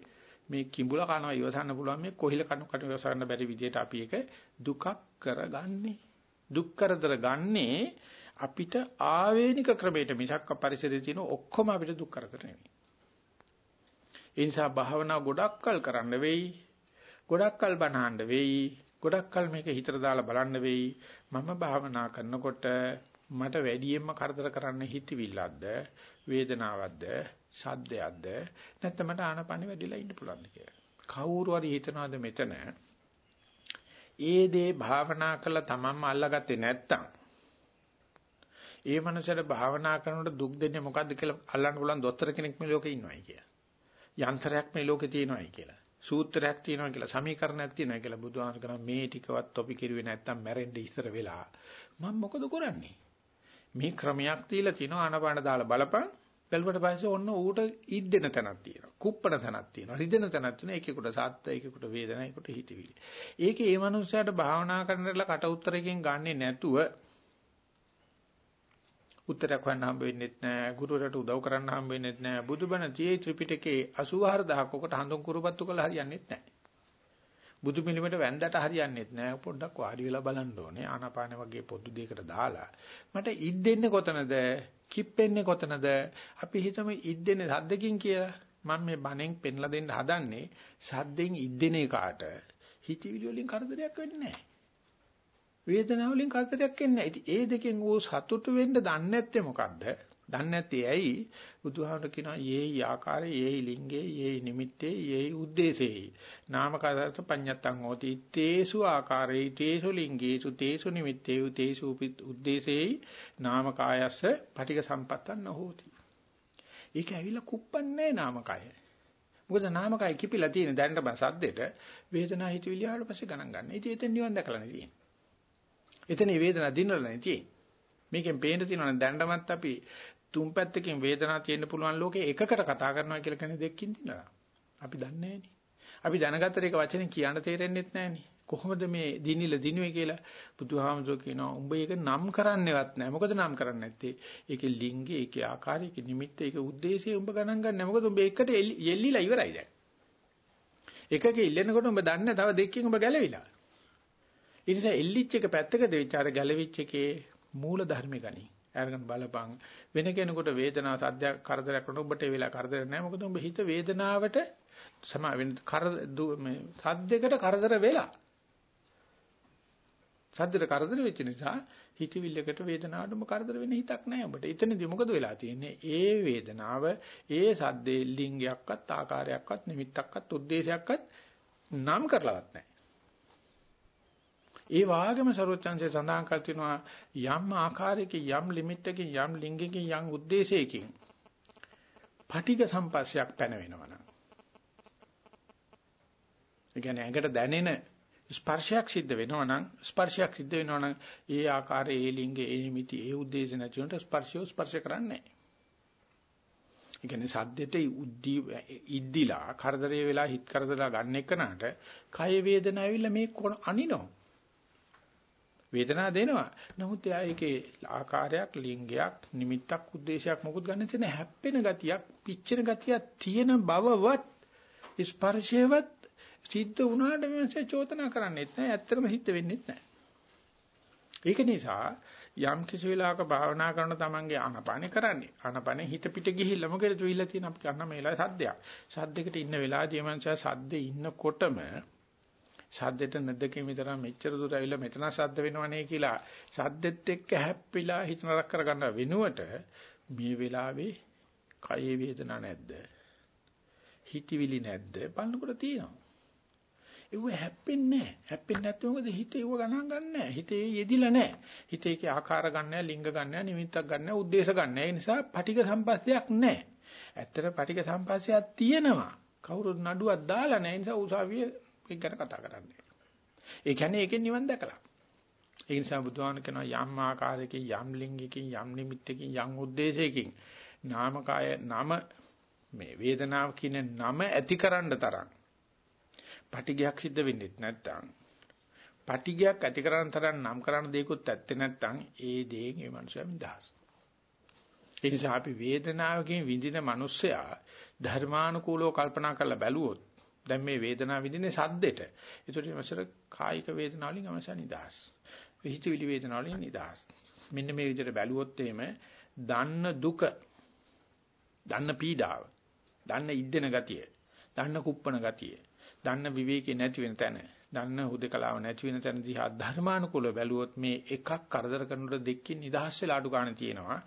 මේ කිඹුල කනවා ඉවසන්න පුළුවන් මේ කොහිල කණු කණු ඉවසන්න බැරි විදියට අපි ඒක දුකක් කරගන්නේ. දුක් කරදර ගන්නේ අපිට ආවේනික ක්‍රමයට මිසක් පරිසරයේ තියෙන ඔක්කොම අපිට දුක් කරදර නෙවෙයි. ඒ නිසා භාවනා ගොඩක්කල් කරන්න වෙයි. ගොඩක්කල් බණහන්න වෙයි. ගොඩක්කල් මේක හිතට දාලා බලන්න වෙයි. මම භාවනා කරනකොට මට වැඩියෙන්ම කරදර කරන්න හිතවිල්ලක්ද වේදනාවක්ද සද්දයක්ද නැත්නම් මට ආනපනෙ වැඩිලා ඉන්න පුළුවන්ද කියලා. කවුරු හරි හිතනවාද මෙතන ඒ දේ භාවනා කළා තමන්ම අල්ලගත්තේ නැත්තම් ඒ මනසට භාවනා කරනකොට දුක් දෙන්නේ මොකද්ද කියලා අල්ලන්න පුළුවන් දොස්තර කෙනෙක් මේ ලෝකේ ඉන්නවයි කියලා. යන්ත්‍රයක් මේ ලෝකේ තියෙනවයි කියලා. සූත්‍රයක් තියෙනවා කියලා සමීකරණයක් තියෙනවා කියලා බුදුහාමර කරන මේ ටිකවත් තොපි කිරුවේ නැත්තම් මැරෙන්න ඉස්සර වෙලා මම මොකද කරන්නේ? මේ ක්‍රමයක් තියලා තිනවා ආනපාන දාලා බලපන් බැලුවට පස්සේ ඔන්න ඌට ඉද්දෙන තැනක් තියෙනවා. කුප්පණ තැනක් තියෙනවා. රිදෙන තැනක් තියෙනවා. ඒකෙකුට සාත්ත ඒකෙකුට වේදනා ඒකට හිතවිලි. ඒකේ ඒ මනුස්සයාට භාවනා කරන්නලා කට උත්තරකින් ගන්නෙ නැතුව උත්තරයක් හොයන්න හම්බ වෙන්නේ නැහැ ගුරුවරට උදව් කරන්න හම්බ වෙන්නේ නැහැ බුදුබණ tie ත්‍රිපිටකේ 84000 කට හඳුන් කුරුපත්තු කළා හරියන්නේ නැහැ බුදු පිළිමයට වැන්දට හරියන්නේත් නෑ. පොඩ්ඩක් වාඩි වෙලා බලන්න ඕනේ. ආනාපාන වගේ පොදු දෙයකට දාලා. මට ඉද්දෙන්නේ කොතනද? කිප්පෙන්නේ කොතනද? අපි හිතමු ඉද්දෙන්නේ සද්දකින් කියලා. මම මේ බණෙන් පෙන්ලා දෙන්න හදන්නේ සද්දෙන් ඉද්දෙන එකාට. හිතවිලි වලින් කරදරයක් වෙන්නේ නෑ වේදනාව වලින් කරදරයක් එන්නේ නෑ ඉතින් ඒ දෙකෙන් ඌ සතුටු වෙන්න දන්නේ නැත්තේ මොකද්ද? දන්නේ නැත්තේ ඇයි බුදුහාමර කියනවා යේයි ආකාරේ යේයි ලිංගේ යේයි නිමිත්තේ යේයි උද්දේශේ නාමකාරත පඤ්ඤත්තං හෝති තේසු ආකාරේ තේසු ලිංගේසු තේසු නිමිත්තේ තේසු උද්දේශේ නාමකායස්ස පටික සම්පත්තන් නොහෝති ඒක ඇවිල්ලා කුප්පන්නේ නාමකය මොකද නාමකය කිපිලා තියෙන දැනට බං සද්දෙට වේදනා හිතවිලි ආවට පස්සේ ගණන් ගන්න. ඉතින් එතන නිවන් දැකලා නේ තියෙන්නේ. එතන වේදනා දිනවල නේ තියෙන්නේ. මේකෙන් පේන්න තියෙනවා දැනටමත් අපි තුන් පැත්තකින් වේදනාව තියෙන්න පුළුවන් ලෝකේ එකකට කතා කරනවා කියලා කියන්නේ දෙකකින් දිනනවා. අපි දන්නේ නැහනේ. අපි දැනගත්තට ඒක වචනෙන් කියන්න තේරෙන්නෙත් නැහනේ. කොහොමද මේ දිනිල දිනුවේ කියලා බුදුහාමුදුරුවෝ කියනවා උඹ ඒක නම් කරන්නේවත් නැහැ. මොකද නම් කරන්නේ නැත්තේ? ඒකේ ලිංගය, ඒකේ ආකාරය, ඒකේ නිමිත්ත, ඒකේ ಉದ್ದೇಶය උඹ ගණන් ගන්න. මොකද උඹ එකට යෙල්ලිලා ඉවරයි දැන්. එකක ඉල්ලනකොට උඹ දන්නේ තව දෙකකින් උඹ ගැලවිලා. ඊට පස්සේ එල්ලිච් එක පැත්තක දෙවිචාර ගැලවිච් එකේ මූල ධර්ම ගනී. අරගෙන බලපං වෙන කෙනෙකුට වේදනාව සද්දයක් කරදරයක් කරන ඔබට ඒ වෙලාව කරදර නැහැ මොකද ඔබ හිත වේදනාවට සමා වෙන කරද මේ සද්දයකට කරදර වෙලා සද්දට කරදර වෙච්ච නිසා හිතවිල්ලකට වේදනාවටම කරදර වෙන හිතක් නැහැ ඔබට. එතනදී මොකද වෙලා තියෙන්නේ? ඒ වේදනාව ඒ සද්දේ ලිංගයක්වත් ආකාරයක්වත් නිමිත්තක්වත් උද්දේශයක්වත් නම් කරලවත් නැහැ. ඒ වාගේම ਸਰවඥාන්සේ සඳහන් කර තිනවා යම් ආකාරයකින් යම් ලිමිට් එකකින් යම් ලිංගිකකින් යම් ಉದ್ದೇಶයකින් පටිඝ සම්පස්සයක් පැනවෙනවා නම් ඒ කියන්නේ ඇඟට දැනෙන ස්පර්ශයක් සිද්ධ වෙනවා නම් ස්පර්ශයක් සිද්ධ වෙනවා නම් ඒ ආකාරයේ ඒ ලිංගේ ඒ නිමිති ඒ ಉದ್ದೇಶ නැති උන්ට ස්පර්ශය ස්පර්ශ කරන්නේ නැහැ. ඒ කියන්නේ සද්දෙට උද්දී ඉද්දිලා කරදරේ වෙලා හිත කරදරලා ගන්න එකනට කය වේදනාව ඇවිල්ලා මේ අනිනෝ. වේදනාව දෙනවා. නමුත් එයා ඒකේ ආකාරයක්, ලිංගයක්, නිමිත්තක්, ಉದ್ದೇಶයක් මොකුත් ගන්න තියෙන හැප්පෙන ගතියක්, පිච්චෙන ගතියක් තියෙන බවවත් ස්පර්ශයවත් සිද්ධ වුණාට මෙන්සේ චෝදනා කරන්නේත් නැහැ. ඇත්තටම හිත වෙන්නේත් නැහැ. ඒක නිසා යම් කිසි වෙලාවක භාවනා කරන තමන්ගේ ආනපන කරන්නේ ආනපන හිත පිට ගිහිල්ලා මොකද වෙවිලා තියෙන අපි කරන මේ වෙලාවේ සද්දයක් සද්දයකට ඉන්න වෙලාවදී මනස සද්දේ ඉන්නකොටම සද්දෙට නැදකින් විතර මෙච්චර දුර ඇවිල්ලා මෙතන සද්ද වෙනවනේ කියලා සද්දෙත් එක්ක හැප්පිලා හිත නරක කරගන්න වෙනුවට මේ වෙලාවේ කයේ වේදනා නැද්ද? හිතවිලි නැද්ද? බලනකොට තියෙනවා. ඒව හැප්පෙන්නේ නැහැ. හැප්පෙන්නේ නැත්නම් මොකද හිත ඒව ගණන් ගන්න නැහැ. හිතේ යෙදිලා නැහැ. හිතේ ඒකේ ආකාර ගන්න නැහැ, ලිංග ගන්න නැහැ, නිමිත්තක් ගන්න නැහැ, උද්දේශ ගන්න නැහැ. ඒ නිසා පටික සම්පස්සයක් නැහැ. ඇත්තට පටික සම්පස්සයක් තියෙනවා. කවුරුත් නඩුවක් දාලා නැහැ. ඒ නිසා උසාවියේ ඒක ගැන කතා කරන්නේ. ඒ කියන්නේ ඒකෙන් නිවන් දැකලා. ඒ නිසා බුදුහාම කියනවා යම් ආකාරයකින් යම් ලිංගිකින් යම් නිමිත්තකින් යම් උද්දේශයකින් නාමකාය නම මේ වේදනාව කියන නම ඇතිකරන්න තරම් පටිගයක් සිද්ධ වෙන්නේ නැත්නම් පටිගයක් ඇති කරන තරම් නම් කරන දෙයක්වත් ඇත්තේ නැත්නම් ඒ දේෙන් ඒ මනුස්සයා මිදහස්. ඒ නිසා අපි වේදනාවකින් විඳින මනුස්සයා ධර්මානුකූලව කල්පනා කරලා බැලුවොත් දැන් මේ වේදනාව විඳින්නේ සද්දෙට. ඒකට මසර කායික වේදනාවලින් අවශ්‍ය නිදහස්. විහිිතවිලි වේදනාවලින් නිදහස්. මෙන්න මේ විදිහට බැලුවොත් එහෙම දන්න දුක, දන්න පීඩාව, දන්න ඉද්දෙන ගතිය, දන්න කුප්පන ගතිය, දන්න විවේකේ නැති වෙන තැන, දන්න හුදකලාව නැති වෙන තැන දිහා ධර්මානුකූලව බැලුවොත් මේ එකක් කරදර කරනකොට දෙකකින් නිදහස් වෙලා අඩු ගන්න තියෙනවා.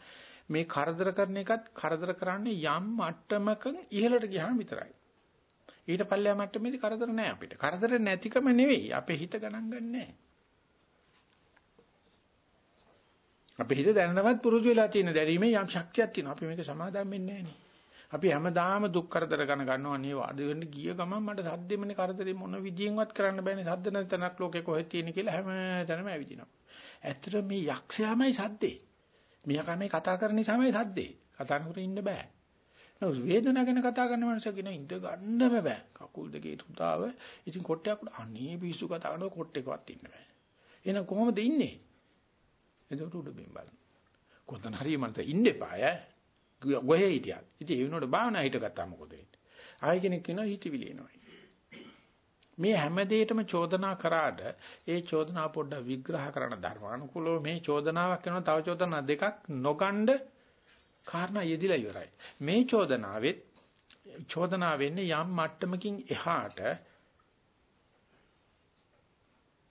මේ කරදර කරන එකත් කරදර කරන්නේ යම් මට්ටමක ඉහළට ගියාම විතරයි. ඊට පල්ලෙහා මට්ටමේදී කරදර නැහැ අපිට. කරදර නැතිකම නෙවෙයි අපේ හිත ගණන් ගන්නෑ. අපේ හිත දැනනවත් පුරුදු වෙලා තියෙන දැරීමේ යම් ශක්තියක් තියෙනවා. අපි මේක සමාදම් වෙන්නේ නැහැ නේ. අපි හැමදාම දුක් කරදර ගන්න ගන්නවා නේ වාද වෙන්න ගිය ගමන් මට සද්දෙමනේ කරදරේ මොන විදියෙන්වත් කරන්න බෑනේ සද්ද නැති තැනක් ලෝකේ කොහෙද තියෙන්නේ කියලා හැමතැනම ඇවිදිනවා. ඇත්තට මේ යක්ෂයාමයි සද්දේ. මෙයා මේ කතා කරන නිසාමයි සද්දේ. කතා නොකර ඉන්න බෑ. නමුත් වේදනාව ගැන කතා කරන මනුස්සය කියන ඉඳ ගන්නම බෑ. කකුල් දෙකේ තුතාව ඉතින් කොට්ටයක් උඩ අනේ පිස්සු කතා කරනකොට කොට්ටේකවත් ඉන්න බෑ. එහෙනම් කොහොමද ඉන්නේ? එතකොට උඩ බිම් බලන්න. කොතන හරි මන්ට ඉන්න එපා ඈ. ගොහේ හිටියත්. ඉතින් ඒ වෙනකොට භාවනා හිටගත්තා මොකද වෙන්නේ? ආයෙ කෙනෙක් කියනවා හිතවිලි එනවා. මේ හැම දෙයකටම චෝදනා කරාට ඒ චෝදනා පොඩ්ඩක් විග්‍රහ කරන ධර්මානුකූලව මේ චෝදනාවක් කරනවා තව චෝදනා දෙකක් නොගණ්ඩ කාරණා යෙදිලා ඉවරයි. මේ චෝදනාවෙත් චෝදනා වෙන්නේ යම් මට්ටමකින් එහාට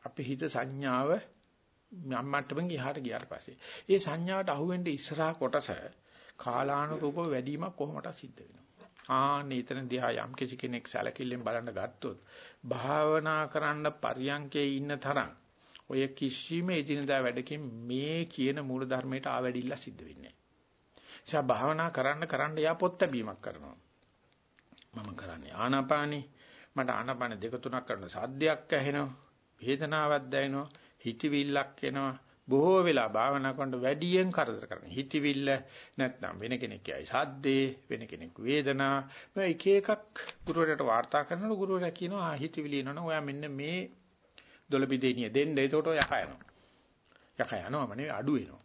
අපේ හිත සංඥාව යම් මට්ටමකින් එහාට ගියාට පස්සේ ඒ සංඥාවට අහුවෙන්න ඉස්සරහා කොටස කාලානුරූපව වැඩිවීමක් කොහොමද සිද්ධ වෙනවා. ආන්නේ එතන දිහා යම් කිසි කෙනෙක් සැලකිල්ලෙන් බලන්න ගත්තොත් භාවනා කරන්න පරියන්කේ ඉන්න තරම් ඔය කිසිම එදිනදා වැඩකින් මේ කියන මූල ධර්මයට ආවැඩිල්ල සිද්ධ වෙන්නේ නැහැ. භාවනා කරන්න කරන්න යා පොත් බැීමක් කරනවා. මම කරන්නේ ආනාපානි. මට ආනාපාන දෙක තුනක් කරන සද්දයක් ඇහෙනවා. වේදනාවක් දැනෙනවා. හිතවිල්ලක් එනවා. බොහෝ වෙලා භාවනා කරනකොට වැඩියෙන් කරදර කරන හිතවිල්ල නැත්නම් වෙන කෙනෙක් කියයි සද්දේ වෙන කෙනෙක් වේදනා. මේ එක එකක් ගුරුවරයාට වාර්තා කරනකොට ගුරුවරයා කියනවා ආ හිතවිලි එනවනම් ඔයා මෙන්න මේ දොළපිදේනිය දෙන්න. එතකොට ඔය යක යනවා. යක යනවම නෙවෙයි අඩු වෙනවා.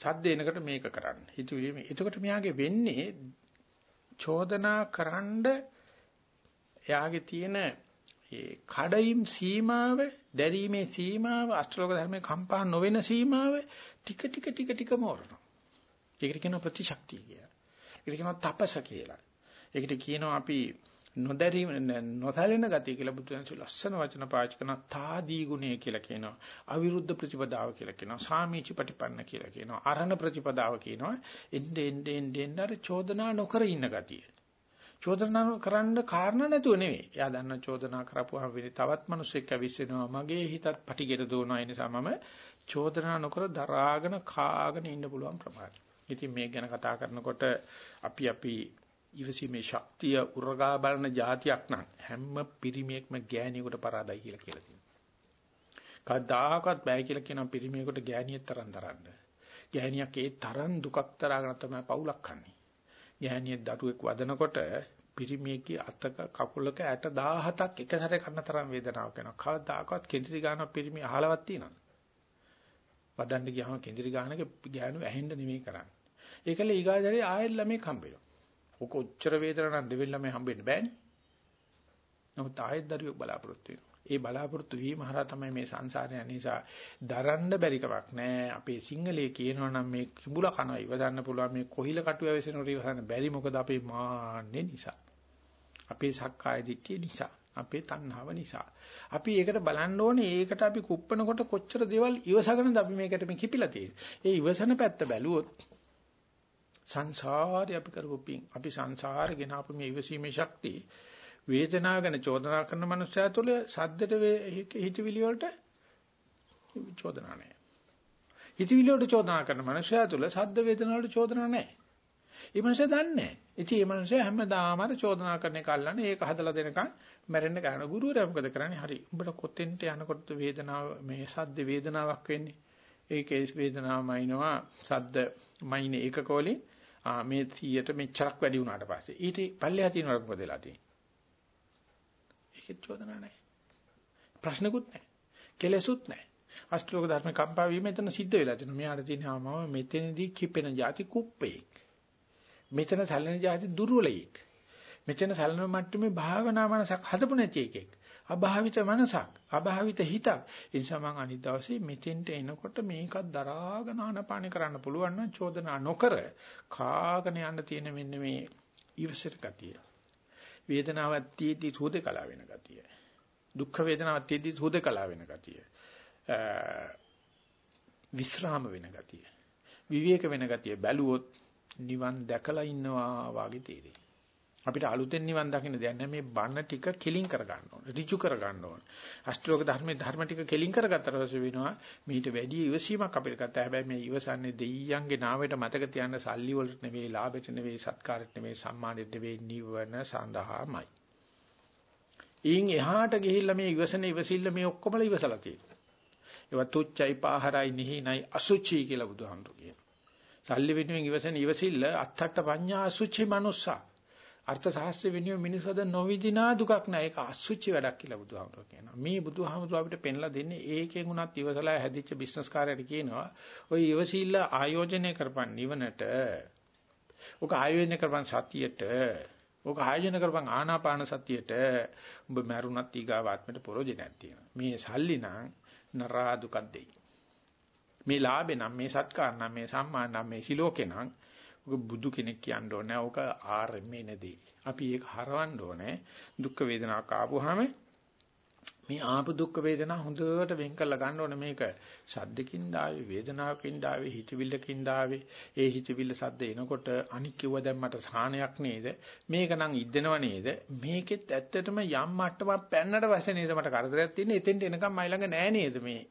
සද්ද එනකොට මේක කරන්න හිතවිලි මේ එතකොට මෙයාගේ වෙන්නේ චෝදනා කරන්න එයාගේ තියෙන ඒ කඩයිම් සීමාව දැරීමේ සීමාව අෂ්ටලෝක ධර්මයේ කම්පා නොවන සීමාව ටික ටික ටික ටික මෝරනවා. ඒකට කියනවා ප්‍රතිශක්තිය කියලා. ඒකට කියනවා තපස කියලා. ඒකට කියනවා අපි නොදැරීම නොසැලෙන ගතිය කියලා බුදුන්සේ ලස්සන වචන පාවිච්චි කරන තාදී ගුණය කියලා කියනවා. අවිරුද්ධ ප්‍රතිපදාව කියලා කියනවා. සාමීචි ප්‍රතිපන්න කියලා කියනවා. අරණ ප්‍රතිපදාව කියනවා. එnde ende ende ende අර චෝදනා නොකර ඉන්න ගතිය. චෝදනා කරන්න කාරණා නැතුව නෙවෙයි. එයා දන්න චෝදනා කරපුවාම වෙන්නේ තවත් මිනිස්සෙක් ඇවිස්සෙනවා. මගේ හිතත් පටිගෙට දුවනවා. ඒ නිසා මම චෝදනා නොකර දරාගෙන කාගෙන ඉන්න පුළුවන් ප්‍රමාණය. ඉතින් මේක ගැන කතා කරනකොට අපි අපි ඉවසීමේ ශක්තිය උරගා බලන જાතියක් නම් හැම පිරිමියෙක්ම ගෑණියෙකුට පරාදයි කියලා කියලා තියෙනවා. කවදාකවත් බෑ කියලා කියන පිරිමියෙකුට ගෑණියෙක් තරම් දරන්න. ගෑණියක් ඒ තරම් දුකක් තරගෙන තමයි පවුලක් කන්නේ. ගෑණියෙක් දරුවෙක් වදනකොට පිරිමියෙක්ගේ අතක කකුලක ඇට 17ක් එක සැරේ කන්න තරම් වේදනාවක් එනවා. කවදාකවත් කෙන්දිරි ගානක් පිරිමිය අහලවත් තියෙනවද? වදන්න ගියාම කෙන්දිරි ගානක ගෑනු ඇහෙන්න නෙමෙයි කරන්නේ. ඒකල ඊගාදරේ ආයෙත් ළමෙක් හම්බෙනවා. ඔක ඔච්චර වේදනාවක් නම් දෙවෙනි ළමයි හම්බෙන්න බෑනේ. නමුත් ආයෙත් දරුවෙක් බලාපොරොත්තු වෙනවා. ඒ බලාපොරොත්තු වීම හරහා තමයි මේ සංසාරය නිසා දරන්න බැරි කමක් නෑ. අපේ සිංහලයේ කියනවා නම් මේ කිඹුල කනවා ඉවදන්න පුළුවන් මේ කොහිල කටුව ඇවිසෙනකොට ඉවසන්න බැරි මොකද අපේ මාන්නේ නිසා. අපේ සක්කාය දිට්ඨිය නිසා. අපේ තණ්හාව නිසා. අපි ඒකට බලන්න ඕනේ ඒකට අපි කුප්පනකොට කොච්චර දේවල් ඉවසගෙනද අපි මේකට මේ කිපිලා තියෙන්නේ. ඒ ඉවසන පැත්ත බැලුවොත් සංසාරේ අපි කරපු පිං අපි සංසාරේ ගෙන අපු මේ ඉවසීමේ ශක්තිය වේදනාව ගැන චෝදනා කරන මනුස්සයා තුළ සද්දට හිතවිලි වලට චෝදනා නැහැ. හිතවිලි වලට චෝදනා කරන මනුස්සයා තුළ සද්ද වේදනාව වලට චෝදනා නැහැ. ඒ මනුස්සයා දන්නේ නැහැ. ඉතින් මේ මනුස්සයා හැමදාම අර චෝදනා කරන එක අල්ලන්නේ ඒක හදලා දෙනකන් මැරෙන්න ගන්න ගුරුවරයා මොකද කරන්නේ? හරි. උඹට කොතෙන්ට යනකොට වේදනාව මේ සද්ද වේදනාවක් වෙන්නේ. ඒකේ වේදනාවමයිනවා සද්ද මයිනේ ඒකක වලින් ආ මේ 100ට මෙච්චරක් වැඩි වුණාට පස්සේ ඊට පල්ලෙහා තියෙනවට මොකද වෙලා තියෙන්නේ? ඒකෙත් චෝදනා නැහැ. ප්‍රශ්නකුත් නැහැ. කෙලෙසුත් නැහැ. අෂ්ටලෝක ධර්ම කම්පා වීම එතන සිද්ධ වෙලා තියෙනවා. මෙයාට තියෙනවා මම මෙතනදී කිපෙන જાති කුප්පෙක්. මෙතන සැලෙන જાති දුර්වලෙක්. මෙතන සැලෙන මට්ටමේ භාවනා මනසක් හදපු නැති එකෙක්. අභාවිත මනසක්, අභාවිත හිතක්. ඒ නිසා මම අනිත් දවසේ මෙතෙන්ට එනකොට මේකත් දරාගෙන ආනපාන කරන්න පුළුවන් නම් චෝදනා නොකර කාගෙන යන්න තියෙන මෙන්න මේ ඉවසර ගතිය. වේදනාවක් තියෙද්දි සුවදකලා වෙන ගතිය. දුක්ඛ වේදනාවක් තියෙද්දි සුවදකලා වෙන ගතිය. විස්්‍රාම වෙන ගතිය. විවේක වෙන ගතිය බැලුවොත් නිවන් දැකලා ඉන්නවා වාගේ තේරෙයි. අපිට අලුතෙන් නිවන් දකින්න දෙයක් නැහැ මේ බණ ටික කෙලින් කර ගන්න ඕන. ඍජු කර ගන්න ඕන. අෂ්ටෝක ධර්මයේ ධර්ම ටික කෙලින් කරගත්තට පස්සේ වෙනවා මීට වැඩි ඉවසීමක් අපිට ගත්තා. හැබැයි මේ ඉවසන්නේ දෙයියන්ගේ නාමයට මතක තියන්න සල්ලි වලට නෙවෙයි, ලාභෙට නෙවෙයි, සත්කාරෙට නෙවෙයි, සම්මානෙට නෙවෙයි, නිවන සඳහාමයි. ඊන් එහාට ගිහිල්ලා මේ ඉවසන ඉවසිල්ල මේ ඔක්කොමල ඉවසලා තියෙනවා. ඒවා තුච්චයි පාහරයි නිහිනයි අසුචි කියලා බුදුහාමුදුරු කියනවා. සල්ලි වෙනුවෙන් ඉවසන ඉවසිල්ල අත්තට පඤ්ඤා අසුචි මනුස්සා අර්ථ ශාස්ත්‍ර වෙනුවෙන් මිනිස්සුද නොවිදිනා දුකක් නෑ ඒක අසුචි වැඩක් කියලා බුදුහාමුදුරුවෝ කියනවා. මේ බුදුහාමුදුරුවෝ අපිට පෙන්ලා දෙන්නේ ඒකෙන් උනත් ඉවසලා හැදිච්ච බිස්නස් කාර්යයට කියනවා. ඔය ඉවසීල්ල ආයෝජනය කරපන් නිවනට. ඔක ආයෝජනය කරපන් සතියට. ඔක ආයෝජනය කරපන් ආනාපාන සතියට. ඔබ මරුණත් ඊගාවාත්මයට ප්‍රෝජනයක් තියෙනවා. මේ සල්ලි නම් නරා දුකක් දෙයි. මේ ලාභේ නම් මේ සත්කාර නම් මේ සම්මාන නම් මේ සිලෝකේ නම් ඔක බුදු කෙනෙක් කියන්න ඕනේ. ඔක ආරෙන්නේ නැදී. අපි ඒක හරවන්න ඕනේ. දුක් වේදනාවක් ආපුවාම මේ ආපු දුක් වේදනා හොඳට වෙන් කරලා ගන්න ඕනේ මේක. සද්දකින් ඩාවේ වේදනාවකින් ඩාවේ හිතවිල්ලකින් ඩාවේ. ඒ හිතවිල්ල සද්ද එනකොට අනික් කිව්ව දැන් මට සාහනයක් නේද? මේක නම් ඉද්දෙනව නේද? මේකෙත් ඇත්තටම යම් මට්ටමක් පැන්නට පස්සේ නේද මට කරදරයක් තියෙන්නේ. එතෙන්ට එනකම් මයි ළඟ නෑ නේද මේ?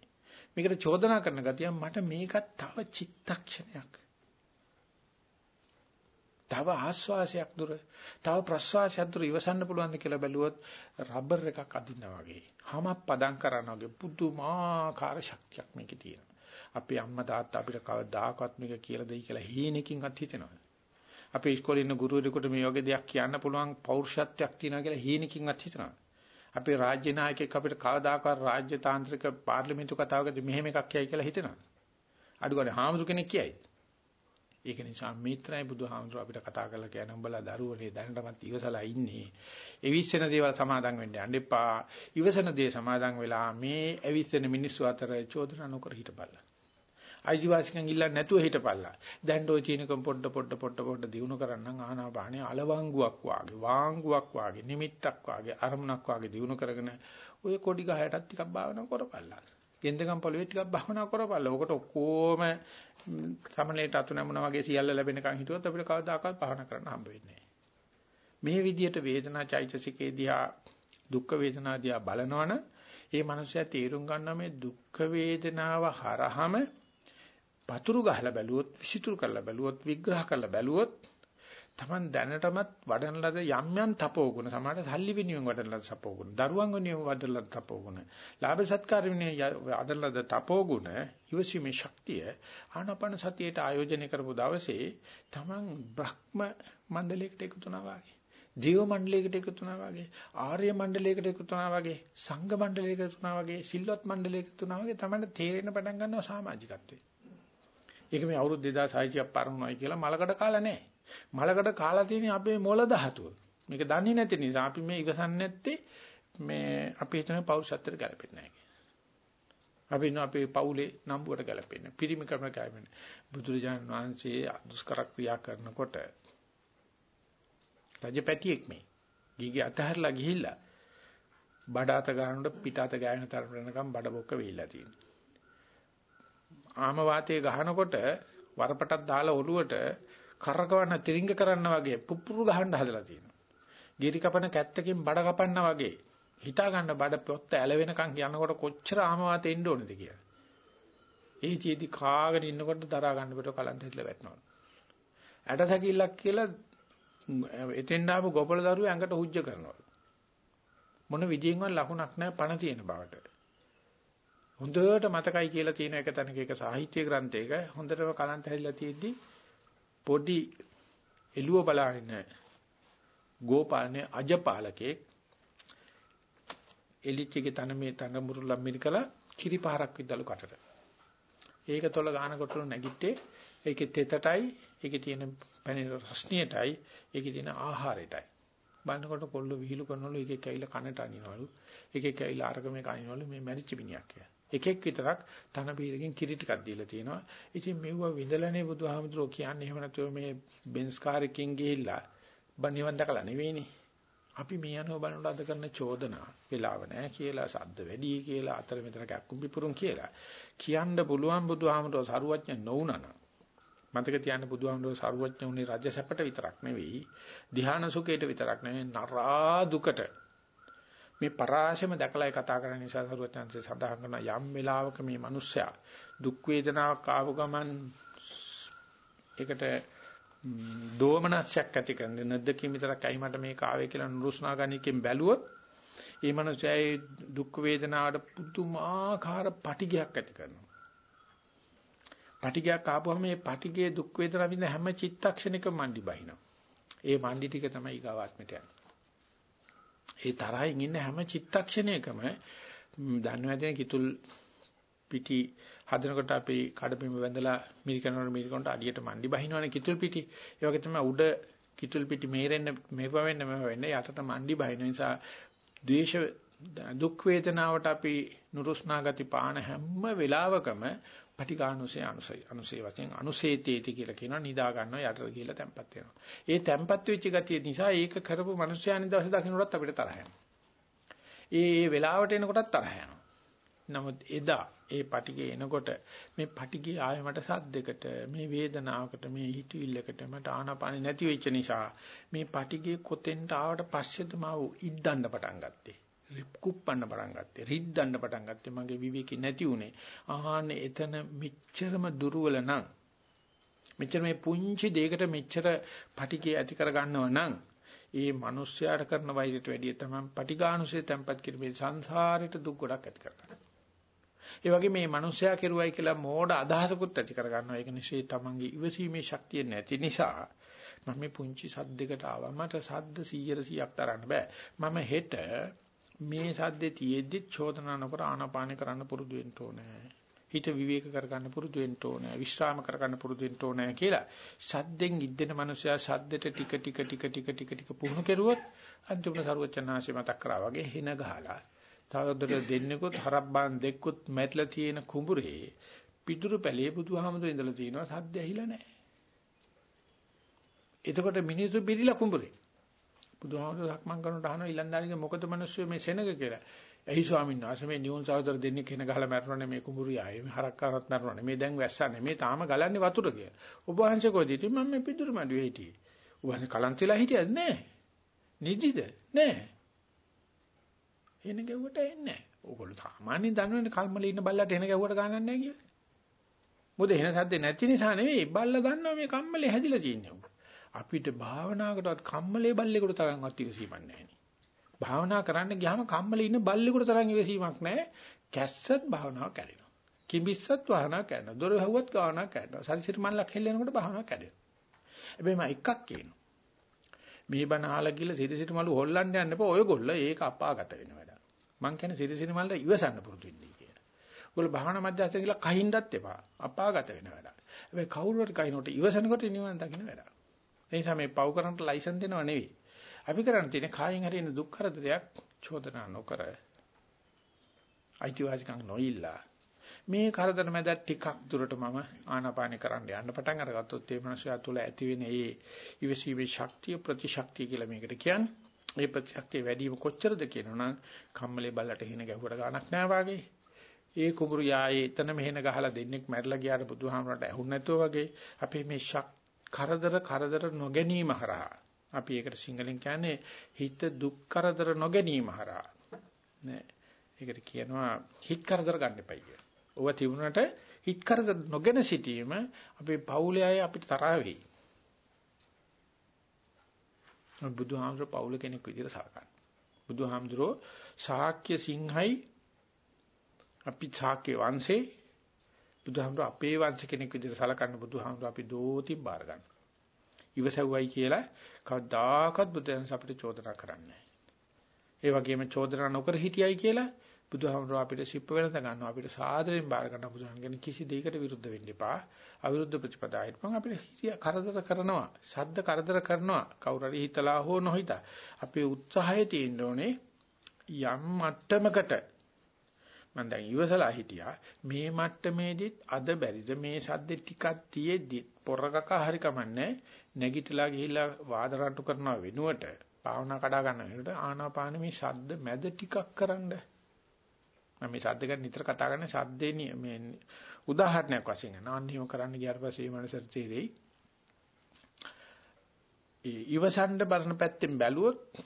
මේකට චෝදනා කරන ගතිය මට මේකත් තව චිත්තක්ෂණයක්. තව ආස්වාසයක් දුර තව ප්‍රස්වාසයක් දුර ඉවසන්න පුළුවන්ද කියලා බැලුවොත් රබර් එකක් අදිනවා වගේ හැමක් පදම් කරනවා වගේ පුදුමාකාර ශක්තියක් මේකේ තියෙනවා. අපේ අම්මා තාත්තා අපිට කවදාකවත් මේක කියලා දෙයි කියලා හීනකින්වත් හිතෙනවා. අපේ ඉස්කෝලේ ඉන්න ගුරුවරයෙකුට මේ වගේ දෙයක් කියන්න පුළුවන් පෞරුෂත්වයක් තියෙනවා කියලා හීනකින්වත් හිතනවා. අපේ රාජ්‍ය නායකයෙක් අපිට කවදාකවත් රාජ්‍ය තාන්ත්‍රික පාර්ලිමේන්තු කතාවකදී මෙහෙම එකක් කියයි කියලා හිතනවා. අඩුගානේ හාමුදුර කෙනෙක් කියයි. ඒක නිසා මිත්‍රායි බුදුහාමුදුර අපිට කතා කරලා කියන උඹලා දරුවනේ දැනටමත් ඉවසලා ඉන්නේ. එවිස්සෙන දේවල් සමාදන් වෙන්න යන්න එපා. ඉවසන දේ සමාදන් වෙලා මේ ඇවිස්සෙන මිනිස්සු අතර චෝදනා නොකර හිටපල්ලා. අයිතිවාසිකම් ඉල්ලන්නේ නැතුව හිටපල්ලා. දැන් ඔය චීනකම් පොඩ පොඩ පොඩ පොඩ දිනු කරන්නම් ආනාපානේ අලවංගුවක් වාගේ, වාංගුවක් වාගේ, නිමිත්තක් වාගේ, අරමුණක් වාගේ දිනු කරගෙන ඔය කොඩි ගහයටත් ටිකක් භාවනා කරපල්ලා. ගෙන්දගම් පොළවේ ටිකක් භවනා කරපළ. ඔකට ඔක්කොම සමනලේට අතු නැමුණා වගේ සියල්ල ලැබෙනකන් හිතුවත් අපිට කවදාකවත් භවනා කරන්න හම්බ වෙන්නේ නැහැ. මේ විදියට වේදනා චෛතසිකේ දිහා දුක් වේදනා දිහා බලනවනම් ඒ මනුස්සයා තේරුම් ගන්නවා මේ දුක් වේදනාව හරහම පතුරු ගහලා බැලුවොත් විසිතුරු කරලා බැලුවොත් විග්‍රහ කරලා බැලුවොත් Taman දැනටමත් වඩන ලද යම් යම් තපෝගුණ සමහරට සල්ලි වෙනුවෙන් වඩන ලද තපෝගුණ දරුවන් වෙනුවෙන් වඩන ලද තපෝගුණ ලාභ සත්කාර වෙනුවෙන් වඩන ලද තපෝගුණ ඉවසීමේ ශක්තිය ආනාපාන සතියේට ආයෝජනය කරපු දවසේ Taman බ්‍රහ්ම මණ්ඩලයකට එකතු වුණා වගේ දේව මණ්ඩලයකට එකතු වුණා වගේ ආර්ය මණ්ඩලයකට එකතු වුණා වගේ සංඝ මණ්ඩලයකට එකතු වුණා වගේ සිල්වත් මණ්ඩලයකට එකතු වුණා වගේ තමයි තේරෙන පටන් ගන්නවා සමාජිකත්වයේ. ඒක මේ අවුරුදු 2600ක් පරණුයි කියලා මලකඩ කාලා නැහැ. මලකට කාලා තියෙන අපේ මොළ ධාතුව. මේක දන්නේ නැති නිසා අපි මේ ඉවසන්නේ නැත්තේ මේ අපි හිතන පෞරුෂත්වයට ගැලපෙන්නේ නැහැ කියලා. අපි ඉන්න අපේ පවුලේ නම්බුවට ගැලපෙන්නේ. පිරිමි ක්‍රම ගැලපෙන්නේ. බුදුරජාණන් වහන්සේ දුෂ්කර ක්‍රියා කරනකොට රජපැටියෙක් මේ ගිහි අතහැරලා ගිහිල්ලා බඩ අත ගන්නකොට පිට අත ගෑවෙන තරම වෙනකම් බඩ බොක්ක වෙයිලා තියෙනවා. ආම වාතයේ ගහනකොට වරපටක් දාලා ඔලුවට කරකවන්න තිරිංග කරන්න වගේ පුපුරු ගහන්න හදලා තියෙනවා. ගිරි කපන කැත්තකින් බඩ කපන්න වගේ හිතා ගන්න බඩ පොත්ත ඇලවෙනකන් යනකොට කොච්චර ආමවාතේ ඉන්න ඕනද කියලා. ඒ චේදි කාගෙන ඉන්නකොට දරා ගන්න පිට කලන්ත හිටලා වැටෙනවා. ඇටසැකිල්ලක් කියලා එතෙන් ආපු ගොපල දරුවෝ ඇඟට හුජ්ජ කරනවා. මොන විදියෙන්වත් ලකුණක් නැහැ පණ තියෙන බවට. හොඳට මතකයි කියලා තියෙන එක තැනක එක සාහිත්‍ය ග්‍රන්ථයක හොඳටම කලන්ත හැදිලා තියෙද්දි පොඩි එළුව බලාගෙන ගෝපාලනේ අජපාලකේ එලිච්චගේ තන මේ තන මුරුල්ලම් මිරිකලා කිරි පාරක් විදලු කටට. ඒක තොල ගානකොට නැගිට්ටේ ඒකේ තෙතටයි ඒකේ තියෙන පැණි රස්නියටයි ඒකේ තියෙන ආහාරයටයි. බලනකොට කොල්ල විහිළු කරනවලු එකෙක් ඇවිල්ලා කනට අනිනවලු එකෙක් ඇවිල්ලා අරගමේ කනිනවලු මේ මැරිච්ච මිනිහක් කියලා. එකෙක් විතරක් තන බීරකින් කිරි ටිකක් දීලා තියෙනවා. ඉතින් මෙව්ව විඳලානේ බුදුහාමුදුරුවෝ කියන්නේ එහෙම නැතුව මේ බෙන්ස් කාර් එකකින් ගිහිල්ලා බණිවන් දැකලා නෙවෙයිනේ. අපි මේ අනුව බලනකොට අද කරන චෝදනා වෙලාව නැහැ කියලා සද්ද වැඩි කියලා අතර මෙතන කැක්කුම් පිපුරුම් කියලා කියන්න පුළුවන් බුදුහාමුදුරුවෝ සරුවඥ නොවුනනම් මතක තියාගන්න බුදුහාමුදුරුවෝ සරුවඥ උනේ රජ සැපට විතරක් නෙවෙයි ධ්‍යාන සුඛයට විතරක් නෙවෙයි නරා දුකට මේ පරාශම දැකලා කතා කරන නිසා සරුවචන්සේ සඳහන් කරන යම් වෙලාවක මේ මිනිස්සයා දුක් වේදනාවක් ආව ගමන් ඒකට දෝමනස්යක් ඇති කරන නැද්දකින් විතරක් අයි මට මේක ආවේ කියලා නුරුස්නා ගණිකෙන් බැලුවොත් ඒ මිනිස්සයා දුක් වේදනාවට පුදුමාකාර පටිගයක් ඇති කරනවා. පටිගයක් ආපුවම මේ පටිගයේ දුක් වේදනා විඳ හැම චිත්තක්ෂණිකම මණ්ඩි බහිනවා. ඒ මණ්ඩි ටික තමයි ඊගාවාත්මට යන්නේ. ඒ තරහින් ඉන්න හැම චිත්තක්ෂණයකම දන්නවැදෙන කිතුල් පිටි හදනකොට අපි කඩපිම වැඳලා මිරිකනවල මිරිකනට අඩියට මණ්ඩි බහිනවනේ කිතුල් පිටි. ඒ වගේ තමයි උඩ කිතුල් පිටි මේරෙන්න මේව වෙන්න මේව වෙන්න යටට මණ්ඩි බහින නිසා ද්වේෂ දුක් වේදනාවට අපි නුරුස්නා ගති පාන හැම වෙලාවකම පටිඝානුසේ අනුසය අනුසේ වශයෙන් අනුසේතේති කියලා කියනවා නිදා ගන්නවා යටට ගිහිල්ලා තැම්පත් වෙනවා. ඒ තැම්පත් වෙච්ච ගතිය නිසා ඒක කරපු මිනිස්යානි දවස් දකින්නටත් අපිට තරහ යනවා. ඒ වෙලාවට එනකොටත් තරහ යනවා. නමුත් එදා ඒ පටිගේ එනකොට මේ පටිගේ ආයෙ මට සද්දයකට මේ වේදනාවකට මේ හිතවිල්ලකට මට ආනාපානෙ නැති වෙච්ච නිසා මේ පටිගේ කොතෙන්ට ආවට පස්සේද මාව ඉද්දන්න පටන් ගත්තේ. කුප්පන්න පටන් ගත්තේ රිද්දන්න පටන් ගත්තේ මගේ විවේකී නැති උනේ ආහනේ එතන මෙච්චරම දුර්වල නම් මෙච්චර මේ පුංචි දෙයකට මෙච්චර පටිකේ ඇති කර ගන්නව නම් ඒ මිනිස්යාට කරන වෛරයට වැඩිය තමයි පටිඝානුසය තැම්පත් කිරීමේ සංසාරයට දුක් ගොඩක් ඇති කරගන්න. ඒ වගේ මේ මිනිස්යා කෙරුවයි කියලා මෝඩ අදහසකුත් ඇති කර ගන්නවා. ඒක නිසා තමන්ගේ ඉවසීමේ ශක්තිය නැති නිසා මම මේ පුංචි සද්දයකට ආවා. මට සද්ද 100 100ක් තරන්න බෑ. මම හෙට මේ සද්දේ තියෙද්දි චෝදනා නොකර ආනාපාන කරන්න පුරුදු වෙන්න ඕනේ. හිත විවේක කරගන්න පුරුදු වෙන්න ඕනේ. විශ්‍රාම කරගන්න පුරුදු වෙන්න ඕනේ කියලා. සද්දෙන් ඉද්දෙන මනුස්සයා සද්දෙට ටික ටික ටික ටික ටික ටික පුහුණු කෙරුවොත් අන්තිමට සරුවචනාංශය මතක් කරා වගේ හින ගහලා. තවදුරට දෙන්නෙකුත් හරබ්බන් දෙක්කුත් මැట్లా තියෙන කුඹුරේ පිටුරු පැලේ බුදුහාමුදුරු ඉඳලා තිනවා සද්ද ඇහිලා නැහැ. එතකොට මිනිස්සු පිළිලා කුඹුරේ බුදුහාමුදුරුවෝ සක්මන් කරනට අහනවා ඊලන්දාරිගේ මොකද මිනිස්සු මේ සෙනග කියලා. එහි ස්වාමීන් වහන්සේ මේ නියොන් සහෝදර දෙන්නේ කෙන ගහලා මැරුණානේ මේ කුඹුරියායේ මේ හරක් කරත් මැරුණානේ මේ දැන් වැස්සන්නේ මේ තාම ගලන්නේ වතුර කියලා. ඔබ වහන්සේ කොහෙද ඉතින් මම මේ පිටුරු මඩුවේ හිටියේ. ඔබ වහන්සේ කලන්තෙලා හිටියද නැහැ. නිදිද? නෑ. එන ගැව්වට එන්නේ නෑ. ඕගොල්ලෝ සාමාන්‍යයෙන් දන්නවනේ කල්මලේ ඉන්න බල්ලට එන ගැව්වට ගන්නන්නේ නෑ කියලා. මොකද එන සද්දේ නැති නිසා නෙවෙයි බල්ලා දන්නවා මේ කම්මලේ හැදිලා තියෙන්නේ. අපිට භාවනාවකටවත් කම්මලේ බල්ලෙකුට තරම්වත් ඉවසීමක් නැහැ. භාවනා කරන්න ගියාම කම්මලේ ඉන්න බල්ලෙකුට තරම් ඉවසීමක් නැහැ. කැස්සත් භාවනාව කැඩෙනවා. කිඹිස්සත් භාවනාව කැඩෙනවා. දොර හැව්වත් භාවනාව කැඩෙනවා. සරිසිර මල්ලක් හෙල්ලෙනකොට භාවනාව කැඩෙනවා. හැබැයි මම එකක් කියනවා. මේ බණ අහලා ගිහලා සිරිසිර මලු හොල්ලන්න යන්න එපා. ඔයගොල්ලෝ ඒක අපාගත වෙන වැඩ. මං කියන්නේ සිරිසිර මල්ල ඉවසන්න පුරුදු වෙන්නයි කියලා. ඔයගොල්ලෝ භාවනා මධ්‍යස්ථ කියලා කහින්නත් එපා. අපාගත වෙන වැඩ. හැබැයි කවුරු හරි කහිනකොට ඉවසනකොට නිවන දකින්න වැඩ. ඒ නිසා මේ පව් කරන්ට ලයිසන් දෙනව නෙවෙයි. අපි කරන්න තියෙන්නේ කායින් හරි එන දුක් කරදරයක් චෝදනා නොකර අයිතිවාසිකම් නොඉල්ලා මේ කරදර මැද ටිකක් දුරට මම ආනාපානේ කරන්න යන්න පටන් අරගත්තොත් ඒ මනසයා තුළ ඇති වෙන ඒ ඉවසීමේ ශක්තිය ප්‍රතිශක්තිය කියලා මේකට කියන්නේ. මේ ප්‍රතිශක්තිය වැඩි වීම කොච්චරද කියනවනම් කම්මලේ බල්ලට හින ගැහුවට ගානක් නෑ වාගේ. ඒ කුඹුරු යායේ එතන මෙහෙන ගහලා දෙන්නෙක් මැරලා ගියාට බුදුහාමරට ඇහුන් නැතුව වගේ අපේ මේ ශක් කරදර කරදර නොගැනීම හරහා අපි ඒකට සිංහලෙන් කියන්නේ හිත දුක් කරදර නොගැනීම හරහා නෑ ඒකට කියනවා හිත කරදර ගන්න එපයි කියලා. ඔව තිබුණාට හිත කරදර නොගෙන සිටීම අපේ පවුලේ අය අපිට තරහ වෙයි. බුදුහාමුදුර පවුල කෙනෙක් විදිහට සලකන්නේ. බුදුහාමුදුරෝ ශාක්‍ය සිංහයි අපි ශාක්‍ය වංශේ බුදුහාමුදුර අපේ වංශ කෙනෙක් විදිහට සලකන්න බුදුහාමුදුර අපි දෝතින් බාර ගන්න. ඉවසව්වයි කියලා කවදාකවත් බුදුන් අපිට චෝදනා කරන්නේ නැහැ. ඒ වගේම චෝදනා නොකර හිටියයි කියලා බුදුහාමුදුරුවෝ අපිට සිප්ප වෙනස ගන්නවා. අපිට සාදරයෙන් බාර ගන්න බුදුහාමුදුරන් කියන කිසි දෙයකට විරුද්ධ වෙන්න එපා. අවිරුද්ධ ප්‍රතිපදායට මම අපිට හිතිය කරදර කරනවා. ශබ්ද කරදර කරනවා. කවුරු හරි හිතලා හෝ නොහිතා. අපේ උත්සාහය තියෙන්න ඕනේ යම් මට්ටමකට මම දැන් ඉවසලා හිටියා. මේ මට්ටමේදීත් අද බැරිද? මේ ශබ්ද ටිකක් තියෙද්දි පොරකක හරි කමන්නේ නැගිටලා ගිහිල්ලා වාද රට්ටු කරනවා වෙනුවට භාවනා කඩා ගන්න වෙනුවට ආනාපාන මේ ශබ්ද මැද ටිකක් කරන්නේ. මම මේ සද්ද ගැන නිතර කතා කරන්නේ සද්දේ මේ උදාහරණයක් වශයෙන් නාන්නියම කරන්න ගියාට පස්සේ මේ මනසට තේරෙයි. ඒ ඉවසන්න බරන පැත්තෙන් බැලුවොත්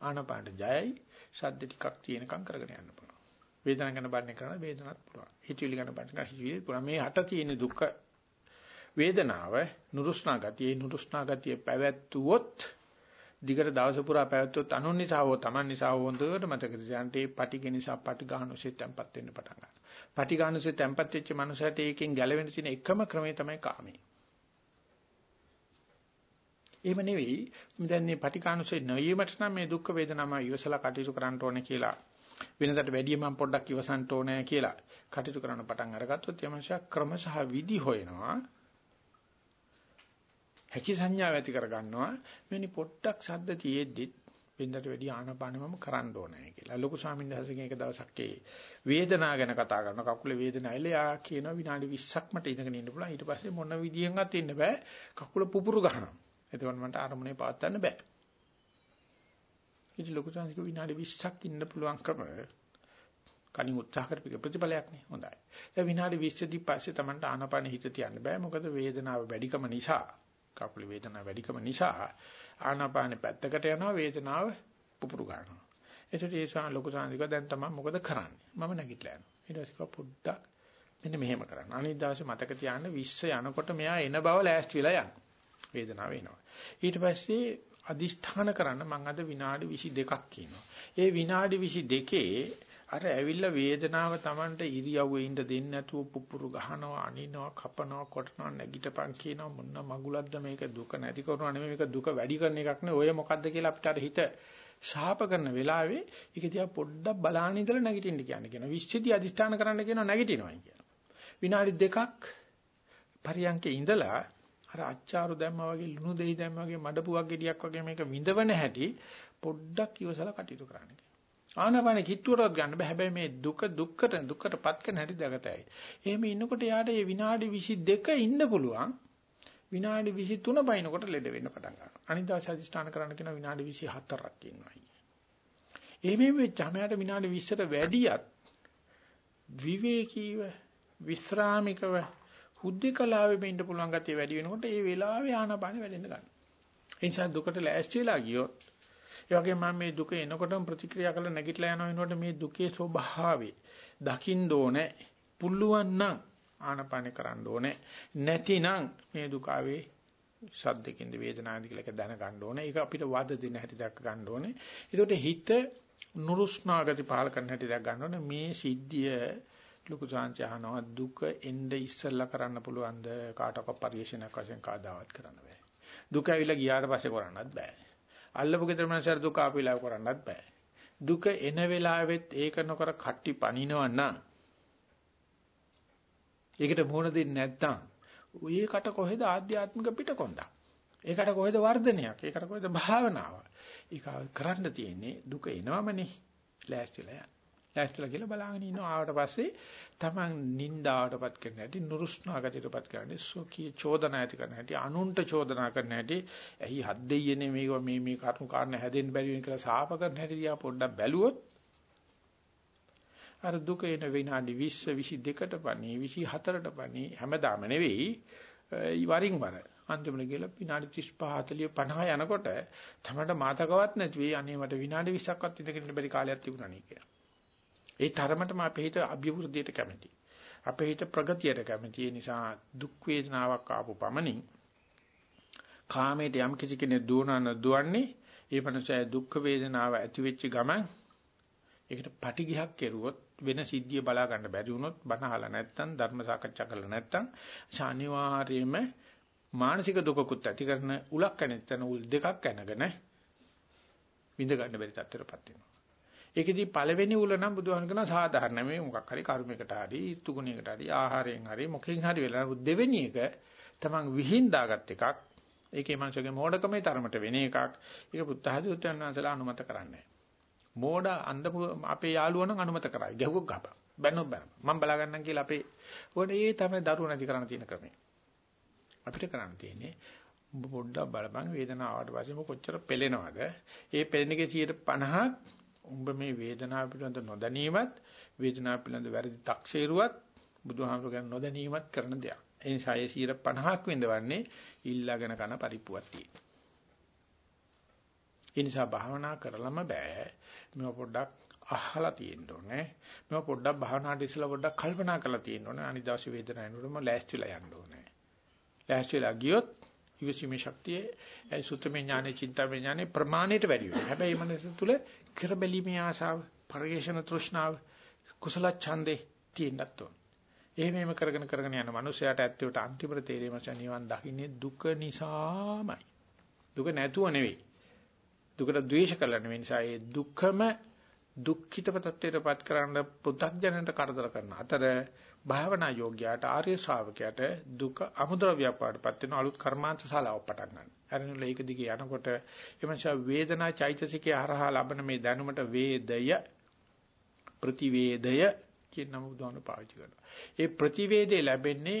ආනපාන ජයයි. සද්ද ටිකක් තියෙනකම් කරගෙන යන්න පුළුවන්. වේදනාව ගැන බන්නේ කරන වේදනත් පුළුවන්. හිතවිලි ගැන බන්නේ කරන හිතවිලි පුළුවන්. මේ හට තියෙන දුක වේදනාව නුරුස්නා ගතිය නුරුස්නා ගතිය පැවැත්වුවොත් දිගට දවස පුරා පැවැත්වුවොත් අනුන් නිසා හෝ Taman නිසා හෝ හොඳට මතක තියාගන්න ඒ පටිග නිසා පටිඝානුසෙ තැම්පත් වෙන්න පටන් ගන්නවා. පටිඝානුසෙ තැම්පත් වෙච්ච මනුස්සයට ඒකෙන් ගැලවෙන්න තියෙන එකම ක්‍රමය තමයි කාමී. එහෙම නෙවෙයි දැන් මේ පටිඝානුසෙ නොයීමට නම් මේ දුක් වේදනාම ඉවසලා කටයුතු කරන්න ඕනේ කියලා වෙනදට වැඩිය මම පොඩ්ඩක් ඉවසන්න ඕනේ කියලා කටයුතු කරන්න පටන් අරගත්තොත් යමශා ක්‍රම සහ විදි හොයනවා හැකි සංඥාව ඇති කර ගන්නවා මෙනි පොට්ටක් සද්ද තියෙද්දිත් වෙනදට වැඩි ආනපානෙමම කරන්න ඕනේ කියලා. ලොකු ස්වාමීන් වහන්සේගෙන් එක දවසක් ඒ වේදනාව ගැන කතා කරනවා. කකුලේ වේදනාවල යා කියන විනාඩි 20ක් මට ඉඳගෙන ඉන්න පුළුවන්. ඊට පස්සේ මොන විදියෙන්වත් ඉන්න බෑ. කකුල පුපුරු ගන්නවා. එතකොට මට අරමුණේ පවත්වන්න බෑ. ඉතින් ලොකු ස්වාමීන් විනාඩි 20ක් ඉන්න පුළුවන්කම කණින් උත්සාහ කරපිට ප්‍රතිඵලයක් නේ. හොඳයි. දැන් විනාඩි 20 දී පස්සේ Tamanට ආනපාන හිත තියන්න බෑ. මොකද වේදනාව වැඩිකම නිසා කකුල වේදනාව වැඩිකම නිසා ආනාපානෙ පැත්තකට යනවා වේදනාව පුපුරු ගන්නවා. ඒකට ඒ සා ලොකු සාන්තික දැන් තමයි මොකද කරන්නේ? මම නැගිටලා යනවා. ඊට පස්සේ පොඩ්ඩක් මෙන්න මෙහෙම කරන්න. අනිත් දවසේ මතක තියාගන්න 20 යනකොට මෙයා එන බව ලෑස්ති වෙලා යන්න. වේදනාව එනවා. ඊට පස්සේ අදිෂ්ඨාන කරන්න මම අද විනාඩි 22ක් කියනවා. ඒ විනාඩි 22 අර ඇවිල්ලා වේදනාව Tamanට ඉරියව්වේ ඉඳ දෙන්නේ නැතුව පුපුරු ගහනවා අනිනවා කපනවා කොටනවා නැගිටපන් කියනවා. මොන මගුලක්ද මේක? දුක නැති කරනවා නෙමෙයි. මේක දුක වැඩි කරන එකක් නේ ඔය මොකද්ද කියලා අපිට අර හිත ශාප කරන වෙලාවේ ඒක දිහා පොඩ්ඩක් බලාගෙන ඉඳලා නැගිටින්න කියන්නේ කියන විශ්චිතී අධිෂ්ඨාන කරන්න කියනවා නැගිටිනවා කියන විනාඩි දෙකක් පරියන්කේ ඉඳලා අර අච්චාරු දැම්මා වගේ ලුණු දෙහි දැම්මා වගේ මඩපුවක් ගෙඩියක් වගේ මේක විඳවන හැටි පොඩ්ඩක් ඉවසලා කටයුතු කරන්න ආනපාන කිට්ටුවටවත් ගන්න බෑ. හැබැයි මේ දුක දුක්කට දුක්කටපත් කරන හැටි දගතයි. එහෙම ඉන්නකොට යාට මේ විනාඩි 22 ඉන්න පුළුවන්. විනාඩි 23 බයිනකොට ලෙඩ වෙන්න පටන් ගන්නවා. අනිත් දවසේ අධිෂ්ඨාන කරන්න කියන විනාඩි 24ක් ඉන්නවා. එහෙම වෙච්චාම යාට විනාඩි 20ට වැඩියත් විවේකීව විස්රාමිකව හුද්දකලාවෙම ඉන්න පුළුවන් ගතිය වැඩි වෙනකොට ඒ වෙලාවේ ආනපාන වැඩෙන්න ගන්නවා. ඒ නිසා දුකට ලෑස්ති වෙලා ගියොත් ඒ වගේම මම මේ දුක එනකොටම ප්‍රතික්‍රියා කරලා නැගිටලා යනවා වෙනකොට මේ දුකේ ස්වභාවය දකින්න ඕනේ. පුළුවන් නම් ආනපාන කරන්න ඕනේ. නැතිනම් මේ දුක ආවේ සද්දකින්ද වේදනාවද කියලා එක දැන ගන්න ඕනේ. ඒක අපිට වද දෙන හැටි දැක්ක ගන්න ඕනේ. ඒකට හිත නුරුස්නාගති පහල කරන හැටි දැක් ගන්න ඕනේ. මේ සිද්ධිය ලොකු සාංශය අහනවා දුක එnde ඉස්සල්ලා කරන්න පුළුවන්ද කාටවත් පරිශීලනයක් වශයෙන් කාදාවත් කරන්න බෑ. දුක ඇවිල්ලා ගියාට පස්සේ කරන්නත් බෑ. අල්ලපු ගෙදර මනසට දුක ආපු වෙලාව කරන්නත් බෑ. දුක එන වෙලාවෙත් ඒක නොකර කට්ටි පනිනව නම් ඒකට මුහුණ දෙන්නේ නැත්නම් ඒකට කොහෙද ආධ්‍යාත්මික පිටකොන්දක්? ඒකට කොහෙද වර්ධනයක්? ඒකට කොහෙද භාවනාවක්? ඒක කරන්න තියෙන්නේ දුක එනවමනේ. ලෑස්තිලා යන්න. ලෑස්තිලා කියලා බලාගෙන ඉන්නවා ආවට පස්සේ තමන් නින්දාවටපත් කරන හැටි නුරුස්නාගතියටපත් කරන්නේ සෝකී චෝදනා ඇති කරන හැටි අනුන්ට චෝදනා කරන හැටි ඇයි හත් දෙයියනේ මේක මේ මේ කරුණු කාරණා හැදෙන්න බැරි වෙන කියලා සාප කරන හැටි දිහා පොඩ්ඩක් බැලුවොත් අර දුක එන විනාඩි 20 22ට පණි 24ට පණි හැමදාම නෙවෙයි වරින් වර අන්තිමට ගිහලා විනාඩි 35 40 50 යනකොට තමයි මාතකවත් නැති වෙයි අනේ මට විනාඩි 20ක්වත් ඉඳගෙන බැරි කාලයක් තිබුණා නේ කියලා. ඒ තරමටම අපේ හිත අභිවෘද්ධියට කැමති. අපේ හිත ප්‍රගතියට කැමති. ඒ නිසා දුක් වේදනාවක් ආපු පමණින් කාමයට යම් කිසි කෙනෙක් දුවනන දුවන්නේ ඒ මනසයි දුක් වේදනාව ඇති වෙච්ච ගමන් ඒකට පටිඝයක් කෙරුවොත් වෙන සිද්ධිය බලා ගන්න බැරි වුණොත් බණ අහලා නැත්නම් ධර්ම සාකච්ඡා කරලා නැත්නම් ශානිවාරයේම මානසික දුකකුත් ඇති කරන උලක් කැනෙත්තන උල් දෙකක් කැනගෙන විඳ ගන්න බැරි තත්ත්වයටපත් වෙනවා. ඒකෙදි පළවෙනි උල නම් බුදුහාම කරන සාධාරණ මේ මොකක් හරි කර්මයකට හරි තුගුණයකට හරි ආහාරයෙන් හරි මොකෙන් හරි වෙලා දෙවෙනි එක තමන් විහිං දාගත් එකක්. ඒකේ මනසගේ මෝඩකමේ තරමට වෙන එකක්. ඒක පුත්තහදී උත්තරනාසලා අනුමත කරන්නේ මෝඩ අන්ධ අපේ යාළුවා නම් අනුමත කරයි. ගැහුවක් ගහපන්. බැනොත් බැන මම බලා ගන්නම් කියලා අපේ උඩ ඒ තමයි දරුව නැති කරන්න තියෙන ක්‍රමය. අපිට කරන්න තියෙන්නේ පොඩ්ඩක් බලපන් වේදනාව ආවට පස්සේ කොච්චර පෙලෙනවද? ඒ පෙලෙන එකේ 50ක් උඹ මේ වේදනාව පිළිබඳ නොදැනීමත් වේදනාව පිළිබඳ වැරදි තක්සේරුවත් බුදුහාමුදුරු ගැන නොදැනීමත් කරන දෙයක්. ඒ නිසා ඒ 50ක් විඳවන්නේ ඊළඟන කන පරිප්පුවක් තියෙන. ඒ නිසා භාවනා කරලම බෑ. මේව පොඩ්ඩක් අහලා තියෙන්න ඕනේ. මේව පොඩ්ඩක් භාවනාට ඉස්සලා පොඩ්ඩක් කල්පනා කරලා තියෙන්න ඕනේ. අනිත් දවසේ වේදනාව එනකොටම ලෑස්තිලා යන්න ඕනේ. ලෑස්තිලා ගියොත් ඉවසීමේ ශක්තිය ඒ සුත්තමේ ඥානෙ, චින්තාමේ ඥානෙ ප්‍රමාණයට වැඩි වෙනවා. හැබැයි මනස තුල කරබැලීමේ ආශාව, පරිේශන තෘෂ්ණාව, කුසල ඡන්දේ තියෙන්නත් ඕන. එහෙම කරගෙන කරගෙන යන මනුස්සයාට ඇත්තට අන්තිමට තේරෙම නිවන් දකින්නේ දුක නිසාමයි. දුක නැතුව නෙවෙයි. දුකට ද්වේෂ කළා නෙවෙයි නිසා ඒ දුකම දුක්ඛිතව තත්ත්වයටපත් කරන්න පු탁ජනන්ට කරදර කරන අතර භාවනා යෝග්‍යයට ආර්ය ශ්‍රාවකයට දුක අමුද්‍රව්‍යයක් වඩපත් වෙන අලුත් කර්මාන්ත ශාලාවක් පටන් ගන්න. හරිනොල ඒක දිගේ යනකොට එමන්ෂා වේදනා චෛතසිකේ හරහා ලබන මේ දැනුමට වේදය ප්‍රතිවේදය කියන නම බුදුහාමුදුරුවෝ පාවිච්චි කරනවා. ඒ ප්‍රතිවේදේ ලැබෙන්නේ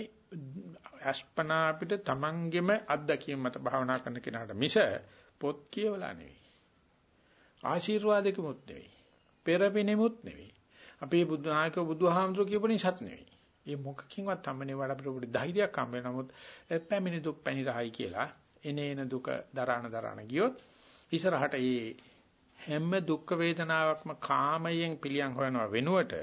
අස්පනා අපිට තමන්ගෙම අත්දැකීම් මත භාවනා කරන කෙනාට මිස පොත් කියවලා නෙවෙයි. ආශිර්වාදකමුත් නෙවෙයි. පෙරපිනෙමුත් නෙවෙයි. අපේ බුදු නායක බුදුහාමුදුරුවෝ කියපු නිසාත් නෙවෙයි. ඒ මොකකින්වත් හම්බෙන්නේ වඩ අපිට ධෛර්යයක් හම්බ වෙන නමුත් පැමිණි දුක් පැණි රහයි කියලා එනේන දුක දරාන දරාන ගියොත් ඉස්සරහට මේ හැම දුක් වේදනාවක්ම කාමයෙන් පිළියම් හොයනවා වෙනුවට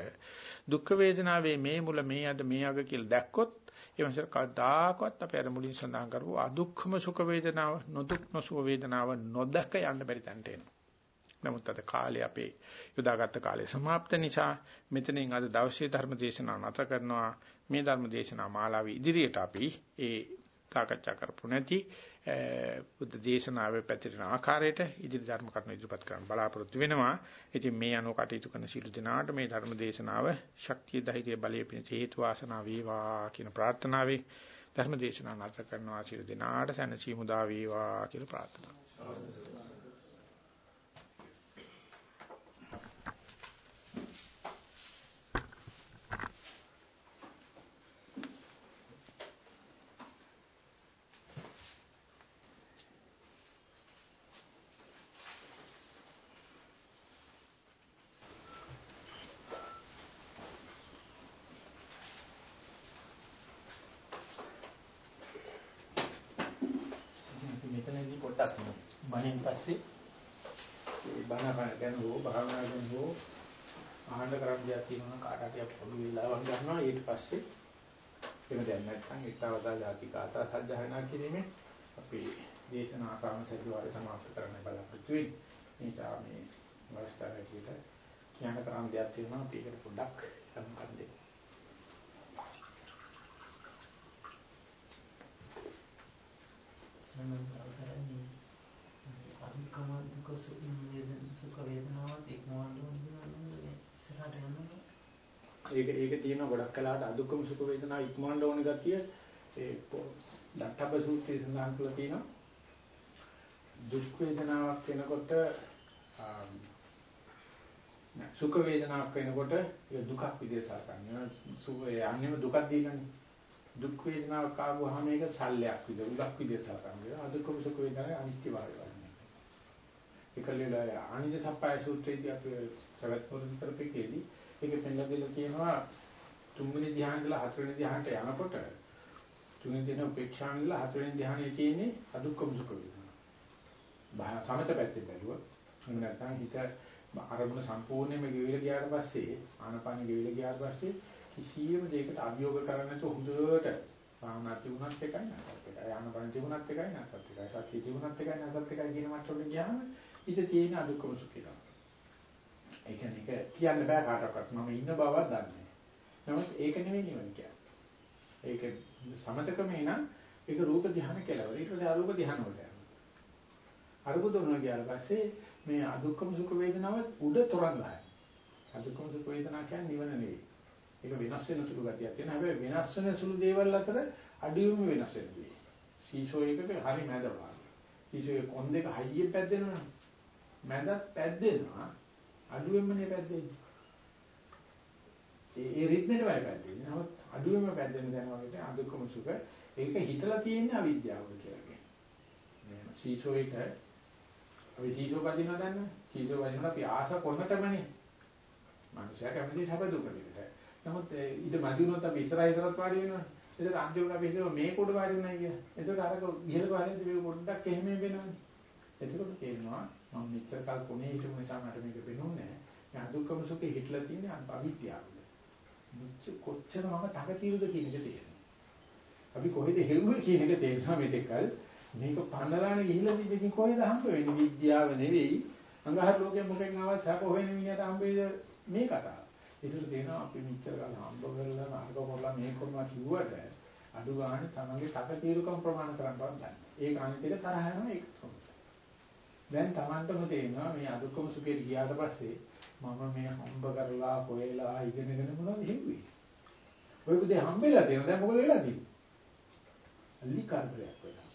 දුක් වේදනාවේ මේ මුල මේ අද මේ අග කියලා දැක්කොත් ඒ වන්සර කවදාකවත් අපේ අර මුලින් සඳහන් කරපු අදුක්ඛම සුඛ වේදනාව නොදුක් නොසුඛ වේදනාව නොදක යන්න බැරි තැනට එනවා. නමුත් අද කාලේ අපේ යොදාගත්ත කාලේ સમાપ્ત නිසා මෙතනින් අද දවසේ ධර්ම දේශනාව නැත කරනවා මේ ධර්ම දේශනා මාලාවේ ඉදිරියට අපි ඒ සාකච්ඡා කරපු නැති බුද්ධ දේශනාවේ පැතිරෙන ආකාරයට ඉදිරි ධර්ම කරුණු ඉදිරිපත් කරන්න බලාපොරොත්තු වෙනවා. ඉතින් මේ අනුව කටයුතු කරන සීල දිනාට මේ ධර්ම දේශනාව ශක්තිය ධෛර්ය බලය පිණිස හේතු වාසනා වේවා කියන ප්‍රාර්ථනාවෙන් ධර්ම දේශනාව නැවත කරනවා සීල දිනාට සැනසීම උදා වේවා කියලා ප්‍රාර්ථනා ඊටවදා ಜಾති කාතා සජ්ජහනා කිරීමේ අපි දේශනා ආකාම සජ්ජවාරය සමාප්ත කරන්න බලාපොරොත්තු වෙන්නේ. නිසා මේ අවස්ථාවේදී කියන්න කරන් දෙයක් තියෙනවා අපි ඒකට පොඩ්ඩක් සම්බන්ධ වෙමු. සමන්ත අවසරයි අදුක්කම දුක සුඛ වේදනාවත් ඉක්මවන්න ඕනේ ඉස්සරහට යනවා ඒක ඒක තියෙන ගොඩක් කලකට අදුක්කම සුඛ වේදනා ඉක්මවන්න ඕන ගතිය ඒ දත්තබ්බ සූත්‍රයේ සඳහන් කරලා තියෙනවා. දුක් වේදනාවක් වෙනකොට සුඛ වේදනාවක් වෙනකොට ඒක දුකක් විදිහට සලකන්නේ. සුඛ යන්නේම දුකක් දීලානේ. දුක් වේදනාවක් ආවම මේක සල්ලයක් විදිහට උලක් විදිහට සලකන්නේ අදුක්කම සුඛ වේදනාවේ අනිත්‍ය භාවය වන්නේ ඒකල්ලේ ආනිජ සප්පාය සූත්‍රයේදී අපි සවැත් පොරොන්දු කරපේකේදී ඒක පෙන්නලා දෙලා කියනවා තුන්වෙනි ධ්‍යාන ඉඳලා හතරවෙනි ධ්‍යානට යනකොට තුන්වෙනි ධ්‍යාන උපේක්ෂා ඉඳලා හතරවෙනි ධ්‍යානයේ තියෙන්නේ අදුක්කම සුඛ වේදනා. බහ සමත පැත්තෙන් බැලුවොත් එහෙම නැත්නම් හිත අරමුණ සම්පූර්ණයෙන්ම ගෙවිලා ගියාට පස්සේ ආනපාන ගෙවිලා ගියාට පස්සේ කිසියම් දෙයකට අභියෝග කරන්නේ නැතුව හොඳට භාවනා තිබුණත් එකයි නැත්නම් එකයි ආනපාන තිබුණත් එකයි නැත්නම් එකයි සතිය තිබුණත් එකයි නැත්නම් එකයි කියන මට්ටමට ගියාම ඉත තියෙන අදුක්කම සුඛය තමයි. ඒ කියන්නේ ඒක කියන්න බෑ කාටවත්. මම ඉන්න බවක් දන්නේ නැහැ. නමුත් ඒක නෙවෙයි නිවන කියන්නේ. ඒක සමතකමේ නම් ඒක රූප ධ්‍යාන කෙලවර. ඊට පස්සේ අරූප ධ්‍යාන වලට යනවා. අරූප දුන්නා කියලා පස්සේ මේ අදුක්කම සුඛ වේදනාව උඩ තොරන්ලායි. අදුක්කම සුඛ වේදනා කියන්නේ නිවන නෙවෙයි. ඒක වෙනස් වෙන සුළු ගතියක් තියෙනවා. හැබැයි වෙනස් වෙන සුළු දේවල් අතර අඩියුම වෙනස් වෙනවා. සීසෝ එකක හරි මැද බලන්න. සීසෝ එක කොන් දෙක හයියෙන් පැද්දෙනවා. මැදත් පැද්දෙනවා. අඩුවෙන්මනේ පැද්දෙන්නේ. ඒ ඒ රිද්මෙටමයි පැද්දෙන්නේ. නමුත් අඩුවෙන්ම පැද්දෙන දැන වගේ අදුක්කම සුඛ ඒක හිතලා තියෙන අවිද්‍යාව කියලා කියන්නේ. සීසෝ එක අපි සීසෝ පදිනවා දන්නේ. සීසෝ පදිනවා අපි ආස කොනටමනේ. මනුෂයා කැමති සැප දුක දෙකට. නමුත් ඊට මදි වුණොත් අපි ඉස්සරහ ඉස්සරහට වාඩි වෙනවා. ඒකට අන්තිමට අපි හිතුවා මේ කොට වාඩි වෙනවා කියලා. ඒකට අරක ඉහළ පාරේදී මේ පොඩ්ඩක් එහෙම වෙනවනේ. එතකොට තේරෙනවා මම මෙච්චර කල් කොනේ හිටපු නිසා මට මේක පෙනුන්නේ නැහැ. මේ අදුක්කම සුඛේ හිටලා තියෙන අවිද්‍යාව. මුච්ච කොච්චර මම තකතිරුද කියන එක තේරෙනවා. අපි කොහෙද හෙව්වේ කියන එක තේරෙනවා මෙතෙක්කල්. මේක පන්නලාන ගිහිල්ලා ඉතින් කොහෙද හම්බ වෙන්නේ විද්‍යාව නෙවෙයි. අඟහර ලෝකෙ මොකෙන් ආවත් සැප හොයන මිනිහට හම්බෙයිද මේ කතාව. ඒකට තේනවා අපි මෙච්චර කල් හම්බ කරලා නාටක කරලා මේ කරනවා කිව්වට අඩු ගන්න තමන්ගේ තකතිරුකම් ප්‍රමාණ කරන්නවත් නැහැ. ඒක අනිත් එක තරහ යනවා ඒක තමයි. දැන් Tamanටම තේරෙනවා මේ අදුක්කම සුඛේ ගියාට පස්සේ මම මේ හම්බ කරලා හොයලා ඉගෙනගෙන මොනවද හෙව්වේ. ඔය පුතේ හම්බෙලා තියෙනවා දැන් මොකද වෙලා තියෙන්නේ? අලි කරදරයක් වෙලා.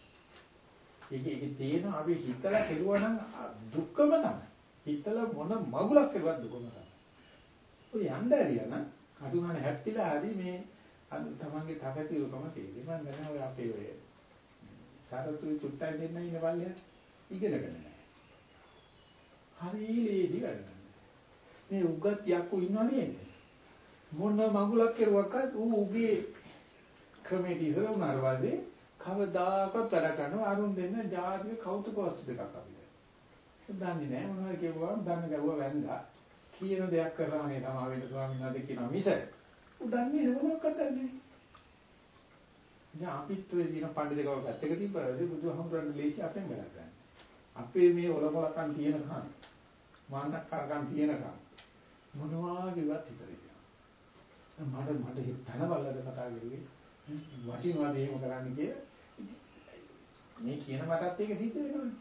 ඒක ඒක තේන අපි හිතලා කෙරුවා නම් දුක්කම තමයි. හිතලා මොන මගුලක් කෙරුවත් දුකම තමයි. ඔය යන්න ඇරියා නම් අදුහන හැප්පිලා හරි මේ තමන්ගේ තකතිරුකම තේරෙන්නේ. මම දැන් ඔය අපේ ඔය සාරතුයි චුට්ටයි දෙන්න ඉන්න පල්ලෙහා ඉගෙනගෙන නැහැ. හරි ලේසි වැඩ මේ උගත් යක්කු ඉන්නව නේද? මොන මගුලක් කෙරුවක්වත් ඌ උගේ ක්‍රමයට ඉස්සර උනාර වාසේ කවදාකවත් වැඩ කරනවා අරුන් දෙන්න ජාතික කෞතුක වස්තු දෙකක් අපිට. දන්නේ නැහැ මොනවද කියුවාම දන්න ගැවුවා වැන්දා. කියන දෙයක් කරනවා නේ තමයි වෙන ස්වාමීන් වහන්සේ කියනවා මිස ඌ දන්නේ මොනවක්වත් දන්නේ නැහැ. දැන් අපිත් ඔය දින පඬි දෙකව පැත්තක තිබ්බාද බුදුහාමුදුරන් ලේසි අපෙන් වැඩ ගන්න. අපේ මේ ඔලකොලකම් තියෙනකන් මාන්නක් කරගන්න තියෙනකන් මොනවා කිව්වත් හිතේ මට මට හිතන බලද කතා කරුවේ? වටිනවද එහෙම කරන්න කිය මේ කියන මටත් ඒක සිද්ධ වෙනවනේ.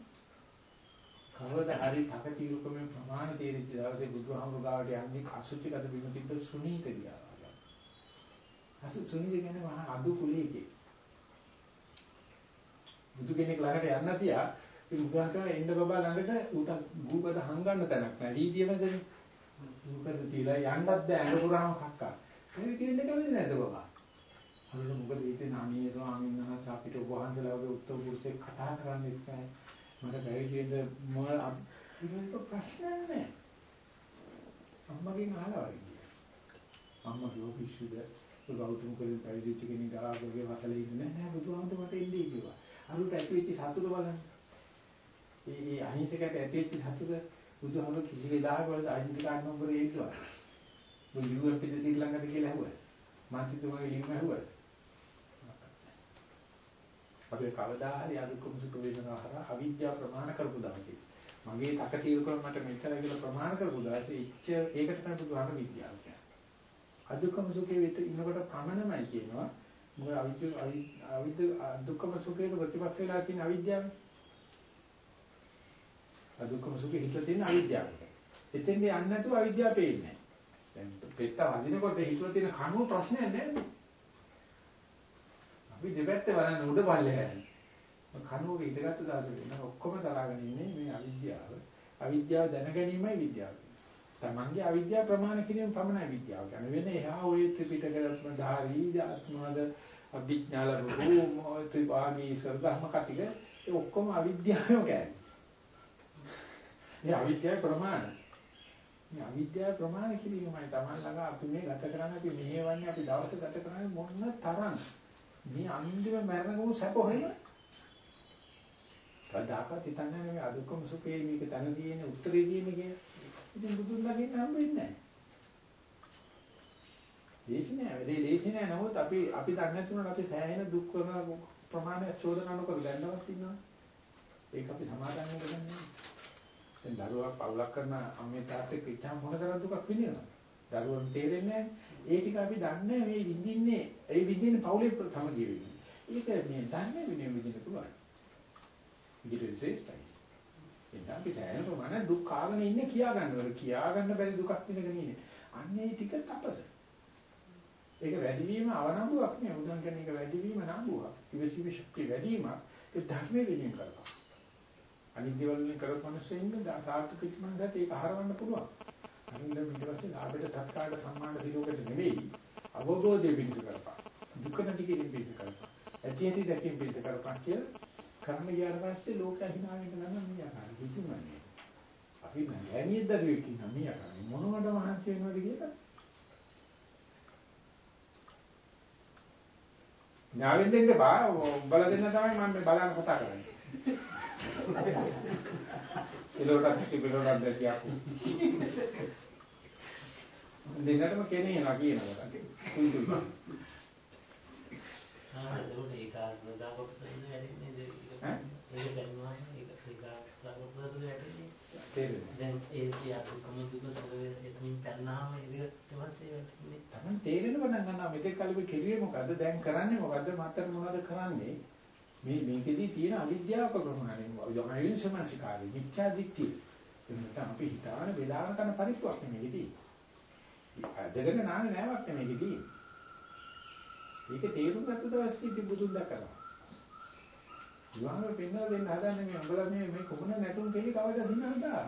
කවදා හරි තක తీරුකමේ ප්‍රමාණ තේරිච්ච දවසේ බුදුහාමුදුරු ගාවට යන්නේ අසුචිගත බිම තිබ්බ සුනීත ගියා අසු සුනීත කියන්නේ මහා අදු කුලයේකේ බුදු කෙනෙක් ළඟට යන්න තියා ඒ බුදුහාමර එන්න බබා ළඟට උට භූපත හංගන්න තැනක් නැහැ. දීදිය මැදනේ. භූපත තියලා යන්නත් බෑ ඇඟ පුරාම කක්කා. ඒ කියන්නේ කැමති නැද්ද බබා? හරිද මොකද ඉතින් නාමී ස්වාමීන් වහන්සේ අපිට වහන්සලා වගේ උත්තර පුරුෂයෙක් කතා කරන්නේ නැහැ. මට බැරිද මොන ඒක ප්‍රශ්න නැහැ. අම්මගෙන් අහලා වගේ. අම්මා කිව්ව පිස්සුද? ඒ ගෞතම කෙනෙක් පැවිදිච්ච කෙනෙක් ආවගේ වසලේ ඉන්නේ නැහැ. බුදුහාමුදුරුවෝ මට ඉන්නේ කිව්වා. අරුට ඇති වෙච්ච සතුට බලන්න. ඒ ඒ අහිංසකයට ඇතිවෙච්ච සතුට බුදුහාම කිසි වෙලාවක වල අයිඩෙන්ටි කාඩ් නම්බරේ ඒක්වා. මොකද යුඑම් පිට ශ්‍රී ලංකාවට කියලා ඇහුවා. මාත්‍රිතුමාගේ ලියුම ඇහුවා. අපි කවදා හරි අදුක්කම සුඛ වේදනා හරහා අවිද්‍යාව ප්‍රමාණ කරපු දවසේ මගේ තක తీරුකම මට මෙච්චර කියලා ප්‍රමාණ කරපු දවසේ ඉච්ඡ ඒකට තමයි බුදුහාම විද්‍යාව කියන්නේ. අදුක්කම සුඛේ වෙත ඉන්නකොට පමණමයි කියනවා. මොකද අවිද්‍ය අවිද්‍ය දුක්ඛම සුඛේට ප්‍රතිපක්ෂ වෙලා තියෙන අවිද්‍යාව. අදුක්ඛම සුඛේ හිතලා තියෙන අවිද්‍යාව. එතෙන්ද යන්නේ නැතුව අවිද්‍යාව පේන්නේ නැහැ. දැන් පෙත්ත වදිනකොට හිතලා තියෙන කණුව ප්‍රශ්නයක් නැහැ. අපි දෙපැත්තේ බලන්න උඩ පල්ලේ යන්නේ. කනුවක ඉඳගත්තු දවසේ වෙන ඔක්කොම දරාගෙන ඉන්නේ මේ අවිද්‍යාව. අවිද්‍යාව දැන ගැනීමයි විද්‍යාව. තමන්ගේ අවිද්‍යාව ප්‍රමාණ කිරීම පමණයි විද්‍යාව. කියන්නේ වෙන එහා ඔය ත්‍රිපිටක ධාරී ආත්මවද අභිඥාල රූපෝ ත්‍රිභාගී සර්ධර්ම කටික ඒ ඔක්කොම අවිද්‍යාවම කියන්නේ. මේ අවිද්‍යාව ප්‍රමාණ. මේ අවිද්‍යාව ප්‍රමාණ කිරීමයි තමන් ළඟ අපි මේ ගත කරන්නේ අපි මෙහෙවන්නේ අපි දවස ගත කරන්නේ මොන තරම් මේ අන්තිම මරණකම සැප හොයන කවදාකවත් හිතන්නේ මේ අදුක්කම සුඛේ මේක තන තියෙන උත්තරේ තියෙන කියන. ඉතින් බුදුන් දකින්න හම්බ වෙන්නේ නැහැ. දේශි නෑ. වැඩේ දේශි නෑ. නමුත් අපි අපි දන්නේ නැතුනට අපි සෑහෙන දුක් කරන ප්‍රමාණය චෝදනා නොකර දැන්නවත් ඉන්නවා. ඒක අපි සමාදන් වෙන්නේ දැන් දරුවා පවුලක් කරන අම්මේ තාත්තෙක් ඉච්ඡා මොන තරම් දුකක් විඳිනවද? දරුවන් තේරෙන්නේ ඒ ටික අපි දන්නේ මේ විඳින්නේ ඒ විඳින්නේ පවුලේ සමගිය වෙන්නේ. ඒක මේ දන්නේ විදිහ විඳින්න පුළුවන්. ඊට විශේෂයි. එතන අපිට ඇන ප්‍රමාණ දුක් කාගෙන ඉන්නේ කියා ගන්නවල කියා ගන්න බැරි දුකක් විඳගෙන ඉන්නේ. අන්නේ ටික තපස. ඒක වැඩිවීම අවනම්බුවක් නේ. උදන් කියන එක වැඩිවීම නම්බුවක්. ඉවසීම ශක්තිය වැඩිවීම ඒ ධර්මයේ විදිහින් කරපන්. අනිත් දේවල් වලින් කරපු මිනිස්සු ඉන්න සාර්ථක පිටමන්දට ඒක හරවන්න පුළුවන්. අනිත් ඊට පස්සේ ලාභයට සත්කාරයට සම්මාන දිනුකට නෙවෙයි අවබෝධය පිළිස කරපන්. දුක නැති කිරීම පිළිස කරපන්. ඇති ඇති දැකීම පිළිස කරපන් කියලා කරන්න ගියාට පස්සේ ලෝකය hinaගෙන ගන්න මේ ආකාරය කිසිම නෑ. අපි නෑනියෙක් දරුවෙක් ඉන්න මේ ආකාරය මොනවද මහන්සි වෙනවද කියලා. ඥාවෙන් දෙන්න බා බල දෙන්න තමයි මම මේ බලන්න කතා කරන්නේ. කිලෝටක් කිලෝටක් දැකියක්. දෙන්නටම කෙනේනවා කියනකොට. කුයිදුයි. ආ ඒක ඒක දාපොත් ඉන්නේ වැඩින්නේ ඒක දැනනවා ඒක ඒක ලකුණු වල වැටෙන්නේ. දැන් ඒ කියපුකම දුක සුවේ එතනින් පැන්නාම ඒක ඊපස්සේ වැටෙන්නේ. තමයි තේරෙන්න පටන් ගන්නවා මෙතෙක් කලින් කෙරුවේ මොකද්ද දැන් කරන්නේ මොකද්ද මත්තර මොනවද කරන්නේ මේ මේකෙදී තියෙන අවිද්‍යාව ප්‍රමාණය යොමයින්සමන්සිකාරී මිත්‍යා දිට්ඨිය. එතන අපි හිතාන වේදාන කරන පරිප්පුවක් නෙමෙයිදී අදගෙන නාන්නේ නෑවක් නෙමෙයිදී ඒක තේරුම් ගත්ත දවසේ ඉති බුදුන් දැකලා විවාහම පෙන්වලා දෙන්න හදන්නේ මේ උඹලා මේ මේ කොහොම නැටුම් කෙලි කවදද දිනනදා.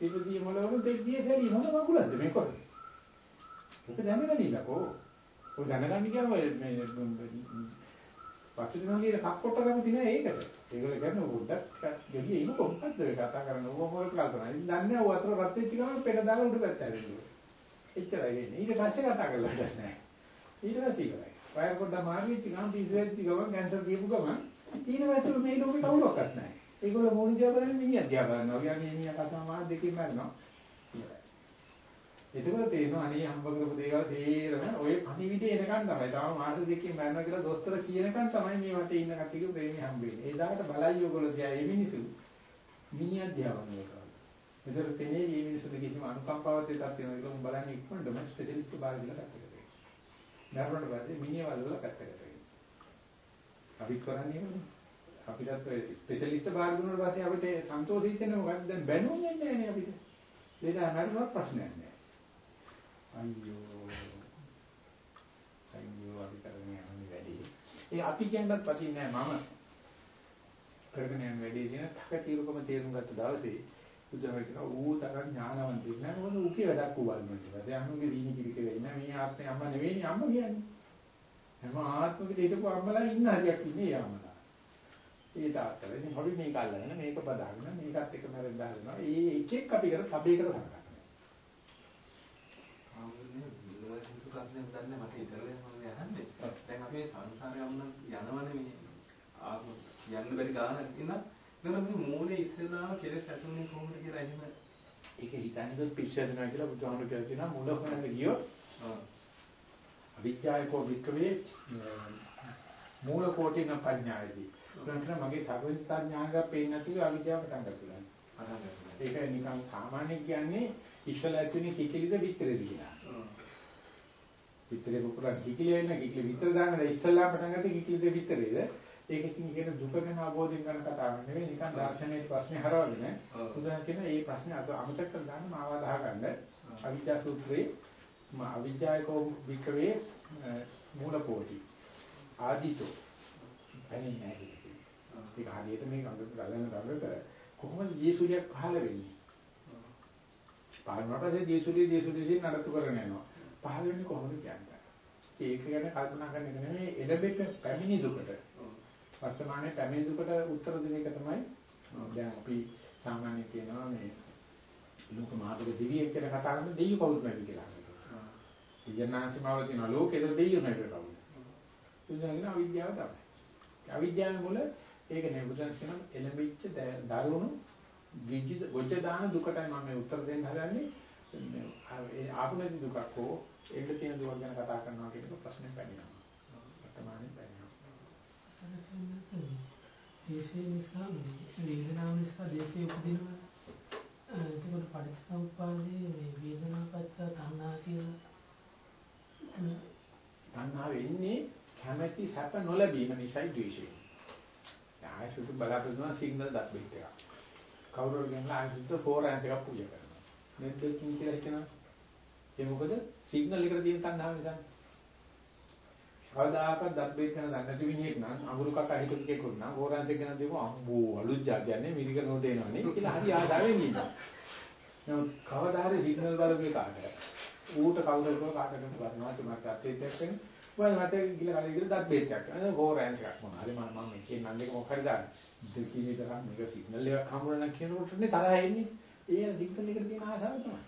ඉපදී මොළවලු දෙග්ගියේ සැලි මොන මගුලක්ද මේ කොරේ. ඔක දැනගන්නilla ඔය දැනගන්න කියම මේ පස්සේ කක්කොට ගම තියෙන ඒකට. ඒගොල්ලෝ කියන්නේ පොඩ්ඩක් ගෙඩිය ඉන්න කොහොමද ඒ කතා කරන්න ඕක මොකද කල්පනා. ඉතින් දන්නේ ඔය අතර රත් වෙච්ච ගමන් පෙළ දාලා උඩ පැත්ත ඇරෙන්නේ. එච්චරයි වෙන්නේ. ඊට පස්සේ කතා කරලා නැහැ. ඊට පස්සේ ඉවරයි. වයර් පොඩ්ඩක් මාරු වෙච්ච ගමන් පිස්සු වෙච්ච ගමන් කැන්සර් දීපු ගමන් ඊට පස්සේ මේ ලෝකේ කවුරක්වත් නැහැ. ඒගොල්ලෝ මොන දිහා බලන්නේ මිනිහා දිහා බලනවා. කියන්නේ මිනිහා කතා මාත් දෙකකින් මරනවා. එතකොට තේරෙනවා අනේ හම්බ කරපු දේවල් තේරෙන ඔය පණිවිඩේ එනකන් තමයි. තාම මාස දෙකකින් මරනවා කියලා දොස්තර කියනකන් තමයි මේ වටේ ඉන්න කට්ටියගේ ප්‍රේමී හම්බෙන්නේ. ඒ දාට බලයි ඔයගොල්ලෝ දිහා මේ මිනිසු මිනිහා දිහා බලනවා. ඒතර තේනේ මේ මිනිසුන්ට කිසිම අනුකම්පාවක් දෙයක් තියෙනවා. ඒක බලන්නේ ඉක්මනටම ස්පෙෂලිස්ට් බාර දීලා පැත්තකට. නරඹන පස්සේ මිනිහා වල පැත්තකට. අපි කරන්නේ මොකද? අපිටත් ඔය ස්පෙෂලිස්ට් බාර දුන්නාට පස්සේ අපිට සන්තෝෂ හිතෙන්නේ මොකක්ද? දැන් බැනුම් වෙන්නේ නැහැ නේ අපිට. ඒක හරියට ප්‍රශ්නයක් නෑ. අයියෝ. අයියෝ අපි කරන්නේ යන්නේ වැඩි. ඒ අපි කියන්නත් පතින්නේ නැහැ මම. කරගෙන යන වැඩි දින තක తీරුකම තේරුම් ගත්ත දවසේ බුදුහාම කියනවා ඌ තරම් ඥානවන්තයෙක් නෑ මොකද ඌකේ වැඩක් ඌ වල්මනේ. ඒ අනුගේ දීනි කිරිකේ ඉන්න මේ ආත්මේ අම්මා නෙවෙයි අම්මා කියන්නේ. හැම ආත්මෙක හිටපු අම්මලා ඉන්න හරියක් ඉන්නේ යාමලා. ඒ තාත්තලා ඉතින් හොරි මේක අල්ලගෙන මේක බදාගෙන මේකත් එක මැරෙන්න හදනවා. ඒ එක එක අපි කර සබේකට සලකනවා. ආමුනේ බුදුරජාණන් වහන්සේ දන්නේ මට ඉතරලේ මම යහන්නේ. දැන් අපි සංසාරේ යමුන යනවනේ මේ ආත්ම යන්න බැරි ගානක් ඉන්න නේද මේ මූලයේ ඉස්සෙල්ලාම කෙලෙස් ඇතුලේ කොහොමද කියලා එහෙම ඒක හිතන්නේ පිස්සු හදනවා කියලා බුදුහාමුදුරුවෝ කියලා තියෙනවා මුල හොනක ගියෝ අවිද්‍යාවකෝ වික්‍රේ මූල කෝටින පඤ්ඤායදී. උනන්තර මගේ සර්වඥතා ඥානක පේන්නේ නැතිව අවිද්‍යාව පටන් ගන්නවා. ඒක නිකන් සාමාන්‍ය කියන්නේ ඉස්සලා ඇතුලේ කිකිලිද විතරද කියලා. විතරේ පුරා කිකිලි වෙන කිකිලි විතර දාන්න ඉස්සලා පටන් ගත්තේ කිකිලිද විතරේද? ඒක ඉතින් කියන දුක ගැන අවබෝධයෙන් ගන්න කතාවක් නෙවෙයි. නිකන් දාර්ශනික ප්‍රශ්නේ හරවගෙන බුදුන් කියන මේ ප්‍රශ්නේ අද අමතක කරගන්න මාව අදහ ගන්න. අවිද්‍යා සූත්‍රයේ අවිද්‍යාවකෝ වික්‍රේ මූල කෝටි ආදිතෝ. එන්නේ නැහැ ඒක හරියට මේ ගඟට ගලන ගඟට කොහොමද ජීසුලියක් පහළ වෙන්නේ? වුණාට ජීසුලිය ජීසුලියෙන් නඩත්තු කරගෙන යනවා පහළ වෙන්නේ කොහොමද කියන්නේ ඒක ගැන කල්පනා කරන එක නෙමෙයි එළබෙට පැමිණි දුකට වර්තමානයේ පැමිණි දුකට උත්තර දෙන එක තමයි දැන් අපි සාමාන්‍ය කියනවා මේ ලෝක මාතෘක දිවියෙක් කියලා කතා කරන දෙයියෝ කවුරුත් නැති කියලා. විඥානසිමාව තියෙන ලෝකෙද දෙයියෝ නැති කවුරු. ඉතින් අවිද්‍යාව තමයි. අවිද්‍යාව මුල ඒක නේ බුදුන් කියන එළඹිච්ච දරුණු ගිජ්ජ ගොජ දාන දුකටයි මම මේ උත්තර දෙන්න හදන්නේ. ඒ ආපු නැති දුකක් හෝ එන්න තියෙන දුක ගැන කතා කරනවා කියන ප්‍රශ්නේ පැමිණෙනවා. වර්තමානයේ පැමිණෙනවා. දේශේ නිසා වේදනාව නිසා දේශේ උපදිනවා. එතකොට පටිච්චසමුප්පාදේ මේ වේදනාපච්ච තණ්හා කියලා තණ්හාව එන්නේ කැමැති සැප නොලැබීම නිසායි ද්වේෂය. ආයසුතු බලාපොරොත්තු සිග්නල් දත් බෙහෙත් එකක්. කවුරු හරි ගෙනලා ආයසුතු ෆෝරන්ස් එකක් පූජා කරනවා. නෙට්වර්කින් කියලා හිතනවා. ඒ මොකද සිග්නල් එකට තියෙන තණ්හාව නිසා. කවදාකවත් දත් බේත් කරන දන්නේ නැති මිනිහෙක් නම් අඟුරු කක හිටු කෙනෙකුට නම් හෝරන්ස් එක ගැන දෙමු අම්බෝ අලුත් જાතියන්නේ මිරික නොදේනවනේ කියලා හරි ආදාවෙන් ඉන්නවා. නමුත් කවදා හරි සිග්නල් බලුවේ කාටද? ඌට කවුරුද කෝ කාටද කරනවා තුමත් අතේ දැක්කෙන මම මට ගිහලා කලින් ගිහලා දත් බේත් එකක්. අනේ හෝරන්ස් එකක් මොනවා හරි මම මම කියන නන්දේක මොකක් හරි දාන්න. දෙකිනේ තරම් මේක සිග්නල් එකක් හම්බුනා නම් කියනකොටනේ තරහ එන්නේ. ඒ සිග්නල් එකට තියෙන ආසාව තමයි.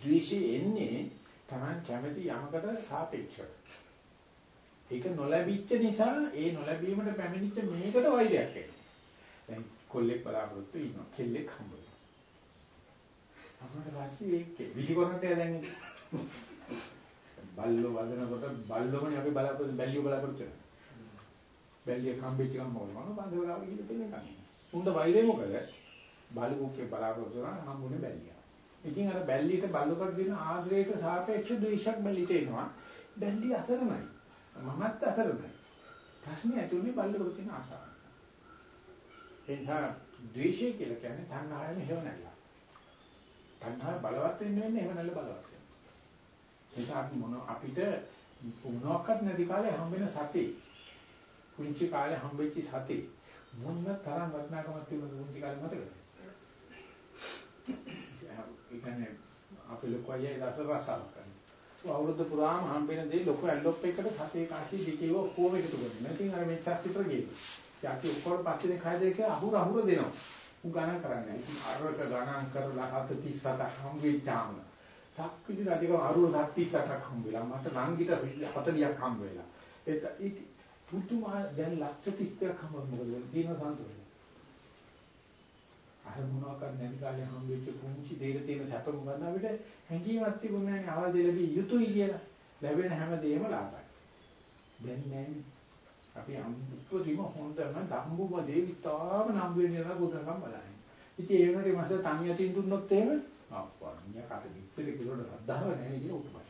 ද්වේෂය එන්නේ Taman කැමති යමකට සාපේක්ෂව. ඒක නොලැබිච්ච නිසා ඒ නොලැබීමට පැමිණිච්ච මේකට වෛරයක් එනවා. දැන් කොල්ලෙක් බලාපොරොත්තු ඉන්නවා. කෙල්ලෙක් හම්බ වෙනවා. අපකට පස්සේ ඒක විසිකරන්නට දැන් බල්ලෝ වදනකොට බල්ලෝමනේ අපි බලාපොරොත්තු බැල්ලියෝ බලාපොරොත්තු වෙනවා. බැල්ලිය හම්බෙච්ච ගමන් මොකද මොන බන්දවලා වගේ දෙන්නේ නැහැ. උන්ට වෛරය මොකද? බලුකේ බලාපොරොත්තු කරා හම්බුනේ බැල්ලිය. ඉතින් අර බැල්ලියට බල්ලුකට දෙන ආදරයට සාපේක්ෂ ද්වේෂයක් බැල්ලිට එනවා. බැල්ලිය අසරණයි. මමත් අසරණයි. ප්‍රශ්නේ ඇතුලේ බල්ලකට තියෙන ආශාව. ඒ නිසා ද්වේෂය කියලා කියන්නේ තණ්හාවෙන් හේව නැල්ල. තණ්හාව බලවත් වෙන්න වෙන්නේ හේව නැල්ල බලවත් වෙනවා. ඒ නිසා අපි මොන අපිට මොනවාක්වත් නැති කාලේ හම්බෙන සතේ කුංචි කාලේ හම්බෙච්ච සතේ මොන තරම් වටිනාකමක් තිබුණද කුංචි කාලේ මතකද? ඒ කියන්නේ අපේ ලොකු අයියා දස රසාවක් කරනවා. අවුරුද්ද පුරාම හම්බෙන දේ ලොකු ඇල්ලොප් එකකට සතේ කාශි දිකේව ඔක්කොම එකතු කරගෙන. ඉතින් අර මේ චක් විතර ගියේ. යාකි ඔක්කොම පස්සේ කය දෙක අහුර අහුර දෙනවා. උ ගණන් කරන්නේ. ඉතින් අරක ගණන් කරලා 37ක් හම්බෙච්චාම. සක්විති රජකම අරුණ 37ක් හම්බෙලා මට නංගිට 40ක් හම්බ වෙලා. ඒක ඉති පුදුමා දැන් ලක්ෂ 30ක් හම්බ මොකද දින සන්තෝෂයි. අර මොනවාක්වත් නැති කාලේ හම්බෙච්ච පුංචි දෙයක තියෙන සැප මොකද අපිට හැඟීමක් තිබුණේ නැහැ අවදි ලැබී යුතුයි කියලා. ලැබෙන හැම දෙයක්ම ලාභයි. දැන් නැහැ. අපි අම්පුතුම හොඳම ධම්බුම දේවිතාව නම් වෙන්නේ නැහැ බුදුරකම් බලන්නේ. ඉතින් ඒ වෙනරි මාස තනිය තින් දුන්නොත් එහෙම අප්පා මියා කාට විතර කිලෝට සද්ධාව නැහැ කියලා උතුමයි.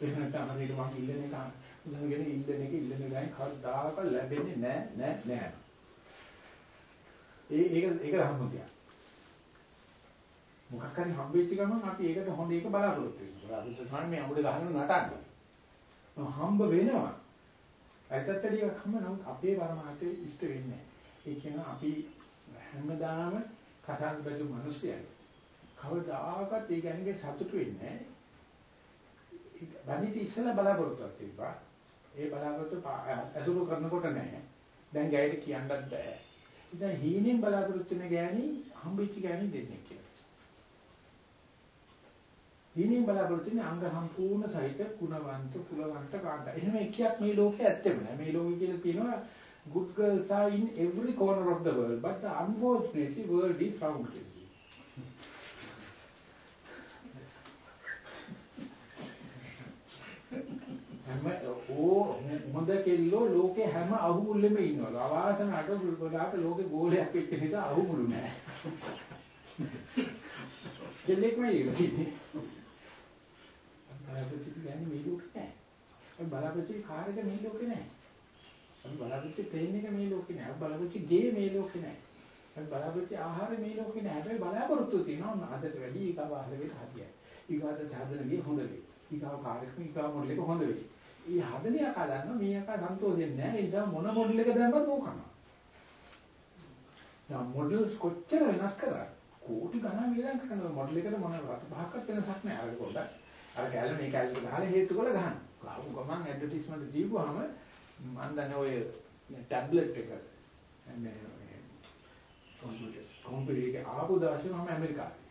එහෙම නැත්නම් අර ඒක මම ඉල්ලන්නේ කා උදගෙන ඉල්ලන එක ඉල්ලන ගානේ කවදාක ලැබෙන්නේ නැහැ නැහැ නැහැ. ඒ ඒක ඒක රහමුතිය. මොකක් හරි හම්බෙච්ච ගමන් අපි ඒකට හොඳ එක බලාපොරොත්තු වෙනවා. අපි තමයි මේ අමුඩ ගහන නටන්නේ. හම්බ වෙනවා. ඇත්තටම හම්බ නම් අපේ පරමාර්ථය ඉෂ්ට වෙන්නේ නැහැ. ඒ කියනවා අපි හැමදාම කසාන් බැලු මිනිස්සුයයි. කවදාකවත් ඒ ගැනගේ සතුටු වෙන්නේ නැහැ. බණිත ඉස්සලා බලාපොරොත්තුවක් තිබ්බා. ඒ බලාපොරොත්තු අසුරු කරනකොට නැහැ. දැන් ගැයිට කියන්නත් බෑ. ඉතින් හීනෙන් බලාපොරොත්තු වෙන ගෑණි හම්බෙච්ච ගෑණි දෙන්නේ කියලා. හීනෙන් බලාපොරොත්තු වෙන අංග සම්පූර්ණ සහිත ගුණවන්ත කුලවන්ත කාන්ත. එහෙම එකක් මේ ලෝකේ ඇත්තෙම නෑ. මේ ලෝකේ කියලා තියෙනවා Good girls are in every corner of the world, but the unfortunately world is round. හැම ඕ හොඳ කෙල්ලෝ ලෝකේ හැම අහුමුල්ලෙම ඉන්නවලු. අවාසනාට බුල්බලාට ලෝකේ ගෝලයක් වෙච්ච නිසා අහුමුළු නැහැ. කෙල්ලෙක්මයි ඉන්නේ. බලාපොරොත්තු කියන්නේ මේ ලෝකේ නැහැ. අපි බලාපොරොත්තු කාර් එක මේ ලෝකේ නැහැ. අපි බලාපොරොත්තු ට්‍රේන් එක මේ ලෝකේ නැහැ. අපි බලාපොරොත්තු ගේ මේ ලෝකේ නැහැ. අපි බලාපොරොත්තු ආහාර මේ ලෝකේ නැහැ. හැබැයි බලාපොරොත්තු තියෙනවා අදට වැඩි ඊගාව ආහාර වෙන්න හදියයි. ඊගාවට සාධනගේ හොඳ වෙයි. ඊගාව කාර් එක ඊගාව මොඩල් එක හොඳ වෙයි. ඊ හදන යකා දන්නවා මේ යකා සන්තෝෂෙන්නේ නැහැ. ඒ නිසා මොන මොඩල් එක දැම්මත් ඕක කරනවා. දැන් මොඩල්ස් කොච්චර වෙනස් කරා කෝටි ගණන් වියදම් කරනවා මොඩල් එකට මොන පහක්වත් වෙනසක් නැහැ. අර පොඩ්ඩක් අර කැලේ මේ කැලේට ගහලා හේතු කරලා ගහනවා. ගහපු ගමන් ඇඩ්වර්ටයිස්මන්ට් දීපුවාම මම දන්නේ ඔය ටැබ්ලට් එක මේ කම්පියුටර් කම්පියුටර් එක ආපු දවසේ මම ඇමරිකාවේ.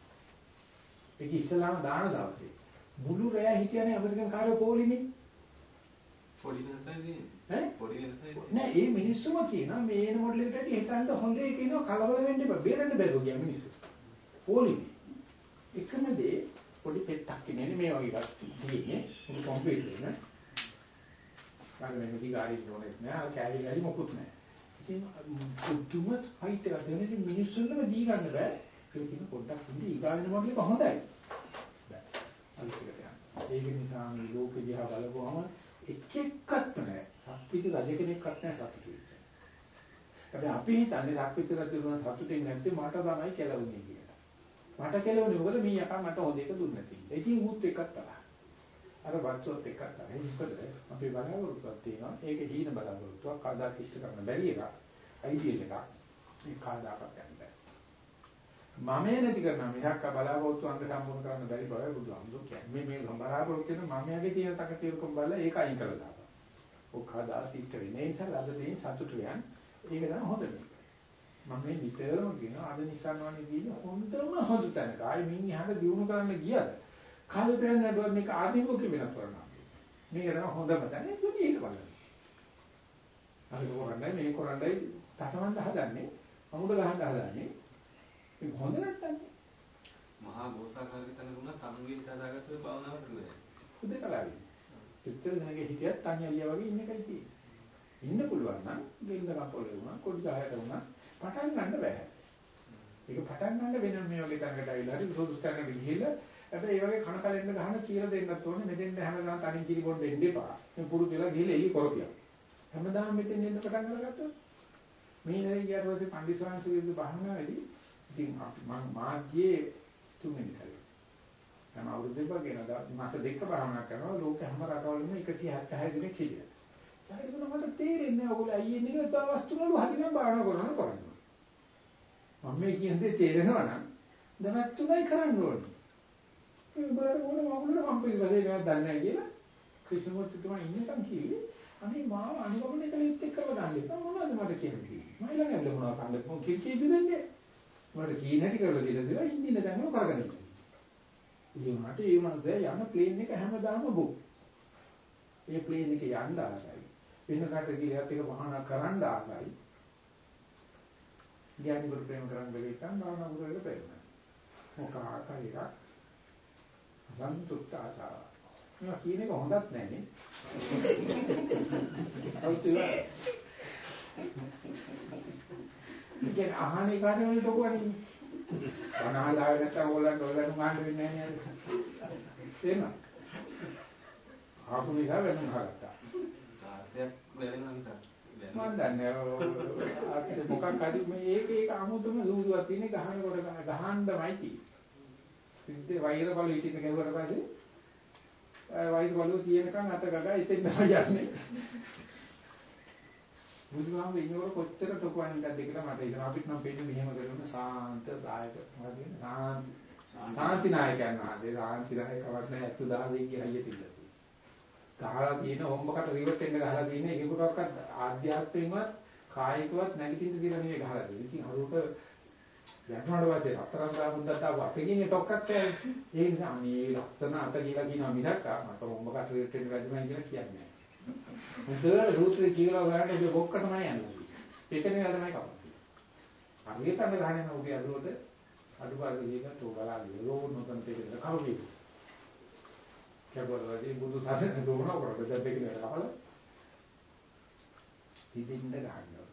ඒක ඉස්සලාම දාන දවසේ මුළු රෑ හිටියනේ ඇමරිකන් කාර්ය පොලිමේ. පොඩි වෙනසයි තියෙන්නේ. පොඩි වෙනසයි. නෑ මේ මිනිස්සුම කියනවා මේ එන මොඩල් එකට ඇටි හිතන්න හොඳේ කියනවා කලබල වෙන්න එපා. බේරන්න බැරුව ගියා මිනිස්සු. පොලිමේ. එකම දේ පොඩි පෙත්තක් කියන්නේ මේ වගේ එකක් තියෙන්නේ. මුළු කම්පියුටරේ නේ. ගන්න මේ දිගාරි නෝනෙත් නෑ. අර කැලි ගාලි මොකුත් නෑ. ඉතින් පුදුම ෆයිට් එකක් දෙන ඉතින් මිනිස්සුන්ටම දී ගන්න බෑ. ඒක කියන පොඩ්ඩක් ඉඳි ඊගාවෙන මොඩල් එක හොඳයි. බෑ. අනිත් එකට යන්න. ඒක නිසා මේ ලෝකෙ දිහා බලපුවම එක එක්කත් නෑ. සත්‍විත රජ කෙනෙක්වත් නෑ සතුටු වෙච්ච. හැබැයි අපි හිතන්නේ සත්‍විත රජ දුන්න සතුටින් නැත්නම් මට තමයි කෙලවුනේ කියලා. මට කෙලවුනේ මොකද මේ යකා මට හොඳ එක දුන්නේ නැති. ඉතින් උත් එකක් තරහ. අර වත්සොත් එකක් තරහ. මොකද අපි බලාපොරොත්තුවක් තියෙනවා. ඒක හීන බලාපොරොත්තුවක් කාදාක ඉෂ්ට කරන්න බැරි එකක්. අයිඩියල් එකක්. මේ කාදාකත් යන්න බෑ. මමේ නැති කරනවා මිසක් බලාපොරොත්තු අංග සම්පූර්ණ කරන්න බැරි බවයි බුදුහාමුදුරුවෝ කියන්නේ. මේ මේ බලාපොරොත්තු වෙන මමයාගේ තියෙන තකතිරකම් බලලා ඒක අයින් කළා දානවා. ඔක්කාදා ඉෂ්ට වෙන්නේ. ඒ නිසා අද දෙයින් සතුටු වෙන. ඒක තමයි හොඳ මේක. මම මේ විතරම කියනවා අද නිසන්වන්නේ කියන්නේ හොඳම හොඳ තැනක. ආයි මින් එහාට දිනු කරන්න ගියද කල්පයන් නඩුවක් මේක ආධිමුඛ වෙනස් කරනවා. මේක තමයි හොඳම තැන. ඒක මේක බලන්න. අර කොරන්නේ මේ කොරන්නේ තටමඬ හදන්නේ අමුඩ ගහන්න හදන්නේ. ඒක හොඳ නැත්තම් මහා ගෝසාකාරී තැනකුණා තමුගේ හදාගත්තේ භාවනාව කරලා. හුදකලාවේ. චිත්‍ර දැනගේ හිටියත් තනියලියා වගේ ඉන්න එකයි තියෙන්නේ. ඉන්න පුළුවන් නම් ගෙල්ලක පොළේ වුණා කොඩි ගහයට වුණා පටන් ගන්න බෑ. ඒක පටන් ගන්න වෙන මේ වගේ තැනකට ඇවිල්ලා හරි සෝදුස් තැනකට ගිහිල්ලා හැබැයි ඒ වගේ කන කලෙන්න ගහන කියලා දෙන්නත් ඕනේ මෙතෙන්ද හැමදාම තනින් කිරි බොන්න එන්න එපා. මේ පුරු කියලා ගිහිල්ලා එළිය කරපියා. හැමදාම මෙතෙන් එන්න පටන් අරගත්තොත් මේ නැරි ගියාට පස්සේ පන්දිස්වාංශ විරුද්ධ බහනාවේදී ඉතින් මම මාර්ගයේ තුන්වෙනි කරේ. මම අවුරුදු දෙකක් ගෙනදා මාස දෙකක් භාවනා කරනවා ලෝක හැම රටවලම 176 දිනක් හිටියා. ඒකන මට තේරෙන්නේ නැහැ ඔයගොල්ලෝ අයියේ නෙවෙයි තව වස්තු වල හරිනම් භාවනා කරනවා කරන්නේ. මම මේ කියන්නේ තේරෙනවා නම් දවස් තුනයි කරන්න ඕනේ. ඒ බාර මොන මගුලට කම්පිටි වැඩේ නේද දන්නේ නැහැ කියලා ක්‍රිෂ්ණමූර්ති තුමා ඉන්නකම් කිව්වේ අනේ මාව අනුගමනය කළ යුත්තේ කරලා ගන්න එපා මොනවද මට කියන්නේ. මම ළඟ ඇවිල්ලා මොනවද කන්නේ මොකද කිව්කේ දෙන්නේ. මට කී නැටි කරලා දීලා දෙලා ඉන්දින දැන් කරගෙන ඉන්නවා. ඉතින් මට ඒ මනසේ යන ප්ලේන් එක හැමදාම බුක්. ඒ ප්ලේන් එකේ යන්න ආසයි. වෙන කට ගියත් එක වහන කරන්න ආසයි. ඥානි වල ප්‍රේම කරන්න බැරි එකන් භාවනා කරලා ප්‍රේම. මොකක් ආකාරයක සන්තුෂ්ත ආසාව. මේවා කියන එක හොඳත් නැහැ නේ. ඉතින් අහන්නේ කාටද වලට ඔකවන්නේ? වනාලා නැත්නම් ඕලන් ඕලන් ගන්න වෙන්නේ නැහැ නේද? එහෙම. ආපු නිසා වෙනුම් හරත්තා. ආර්ථයක් වැරෙනවා විතර. මම දන්නේ ආර්ථ මොකක් හරි මේ ඒක ඒක 아무තම සූදුවක් තියෙන ගහන කොට ගහන්නමයි තියෙන්නේ. ඉතින් වෛර බල ඉතින් ගැහුවට පස්සේ වෛර බලුව තියෙනකන් අත ගගා ඉතින් තමයි යන්නේ. බුදුහාම ඉන්නකොට කොච්චර තොකවන්නද කියලා මට හිතෙනවා අපිට නම් පෙන්නේ මෙහෙම කරන සාන්ත දායක මොකද කියන්නේ සාන්ති නායකයන් වහන්සේ සාන්ති නායකවක් නැහැ 70000 කියලා හයිය තිබ්බා. ගහලා තියෙන හොම්බකට රිවර්ට් එන්න ගහලා තියෙන ඒකකටවත් ආධ්‍යාත්මිකවත් කායිකවත් නැගිටින්න දිලා නෙවෙයි ගහලා තියෙන්නේ. ඉතින් අරුක යටනඩ වාසේ රත්තරන් දාමුද්දට ආව අපේකින් ටොක්ක්ක් ඒ නිසා මේ ලස්සන අත කියලා කියනවා මිසක් මට හොම්බකට රිවර්ට් එන්න වැඩිමයි කියලා කියන්නේ නැහැ. මුදල සූත්‍රය කියලා ඔයාලට ඔය බොක්කටමයි යන්නේ. ඒකනේ වැඩමයි කවන්නේ. හරියට අඬ ගහන උගේ අදුවට අඩුපාඩු දෙයකට තෝ බලාගෙන ලෝක නොතන දෙයකට කවුරුද? කවුරුද බුදු සසුන දුවන කරද දෙකේ කපල ඉදින්න ගන්නවා.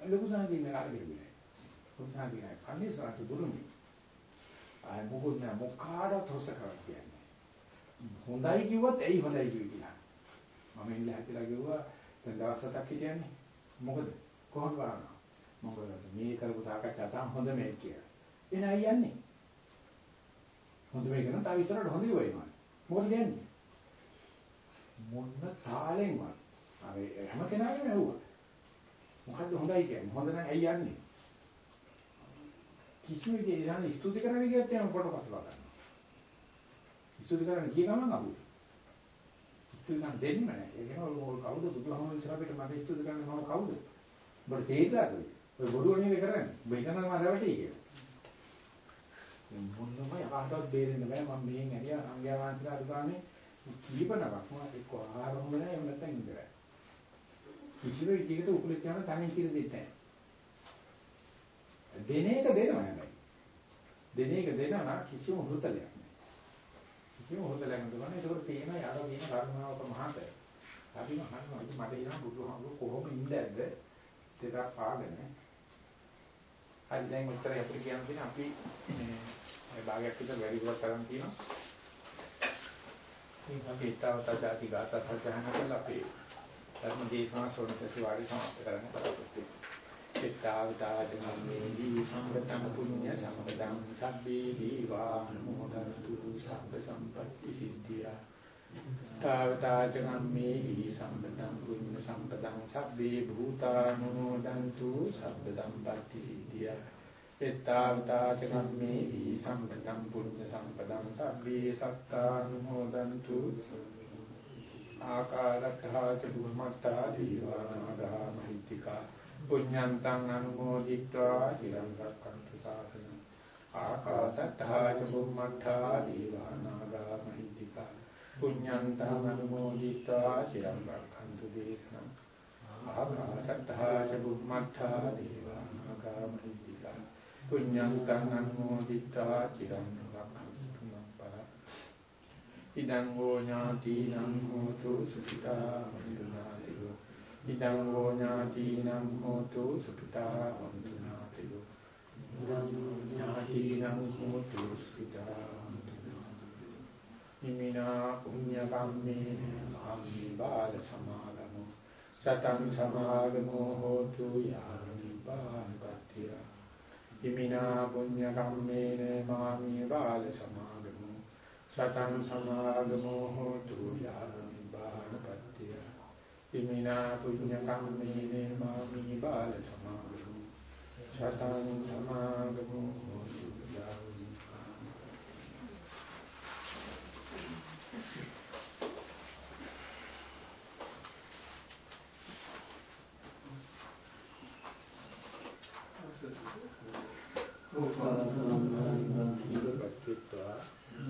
ලොකු සංකීර්ණ කාර්යයක්. ලොකු සංකීර්ණ කන්නේ සාතු දුරුනේ. ආය මොකද නෑ මොකාට තොස කරන්නේ කියන්නේ. හොඳයි කිව්වත් ඇයි හොඳයි කිව්වේ කියලා. මම ඉන්න හැතිලා කිව්වා දැන් දවස් හතක් හිටියන්නේ. මොකද කොහොමද බලනවා? මොකද මේ කරපු සාකච්ඡා තමයි හොඳ මේ කියලා. එන අය යන්නේ. හොඳ මේක නම් තාම ඉස්සරහට හොඳ වෙනවා. මොකද කියන්නේ? මොන්න තාලෙන්වත්. අර හැම කෙනාගේම ඇහුවා. මොකද්ද හොඳයි කියන්නේ? හොඳ නම් ඇයි යන්නේ? කිසිම විදිහේ යන ස්තුති කරන්න ගියත් එහෙම කොට පසුලා ගන්නවා. ස්තුති කරන්න ගිය ගමන් අහුයි. ස්තුති කරන්න දෙන්නේ නැහැ. ඒ කියන්නේ කවුද බුදුහාමුදුරුවෝ ඉස්සරහට මට ස්තුති කරන්න මම කවුද? ඔබට තේරෙලාද? ඔය බොරුවනේ කරන්නේ. ඔබ හිතනවා මම රැවටි කියලා. මොන්නම යකාටවත් බේරෙන්න බෑ මම මෙහෙන් ඇරියා සංඝයා වහන්සේලා අදුගානේ කීපනවක් මම එක්ක ආහාර හොඳ නැහැ එහෙම නැත්නම් ඉඳ බෑ. කිසිම විදිහකට උකුලේ යන තනින් කියලා දෙන්නේ නැහැ. දෙන එක දෙනවා හැබැයි. දෙන එක දෙනවා කිසිම හෘතලයක් නැහැ. කිසිම හෘතලයක් නැතුවම ඒකට තේන යාර කියන කරුණාවක මහත. අපි මහනවා මට හිනා බුදුහාමුදුරු කොහොම ඉඳද්ද දෙකක් පාගෙන. හරි දැන් උත්තරය අපිට කියන්න තියෙන අපි මේ භාගයක් විතර වැඩි දුරක් කරන් තියෙනවා. මේ අපි ඊතාවත જાති ගාථා සජහන කරලා අපි ධර්ම දේශනා සෝනසති වාරි සමාප්ත කරන්න බලාපොරොත්තු වෙනවා. චිත්තාවතාජනමේහි සම්පතං පුඤ්ඤ සම්පතං සබ්බේ දීවානුමෝදන්තු සබ්බ සම්පත්‍ති සිද්ධියා තාවතාජනමේහි සම්පතං පුඤ්ඤ සම්පතං සබ්බේ භූතානුමෝදන්තු සබ්බ සම්පත්‍ති සිද්ධියා චිත්තාවතාජනමේහි සම්පතං පුඤ්ඤ සම්පතං සබ්බේ සත්තානුමෝදන්තු. ආකාරත්තා ච බුම්මත්තා දීවානාගා මහිත්‍තිකා පුඤ්ඤන්තං අනුමෝදිत्वा චිරං රක්ඛන්තු සාසනං. ආකාශට්ඨාච බුම්මට්ඨා දීවා නාගා මහිද්దికා. පුඤ්ඤන්තං අනුමෝදිत्वा චිරං රක්ඛන්තු දේශනං. ආකාශට්ඨාච බුම්මට්ඨා දීවා නාගා මහිද්దికා. පුඤ්ඤන්තං අනුමෝදිत्वा චිරං රක්ඛන්තු මප්පර ඉදං ෝ ඥාතිනං හෝතු සුඛිතා මනිරාති ඉදං හෝ ඥාතිනම් හෝතු සුඛිතා වന്തു ඥාතියෝ ඉදං ඥාතිනම් හෝතු සුඛිතා නිමිනා පුඤ්ඤ කම්මේ ආමි බාල සමාගමෝ. සතං සමාගමෝ හෝතු යාමි බාලපත්තිය නිමිනා පුඤ්ඤ කම්මේන මාමි බාල සමාගමෝ. සතං සමාගමෝ හෝතු යාමි බාලපත්තිය ඉමිනා පුඤ්ඤ කම්මේන මාමි බාල සමාගමු සතං සමාගමු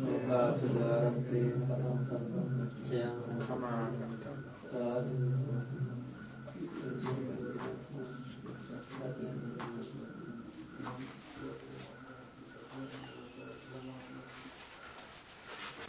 උපාසනාන්තේ පතං සම්පන්නං සමාගමු 呃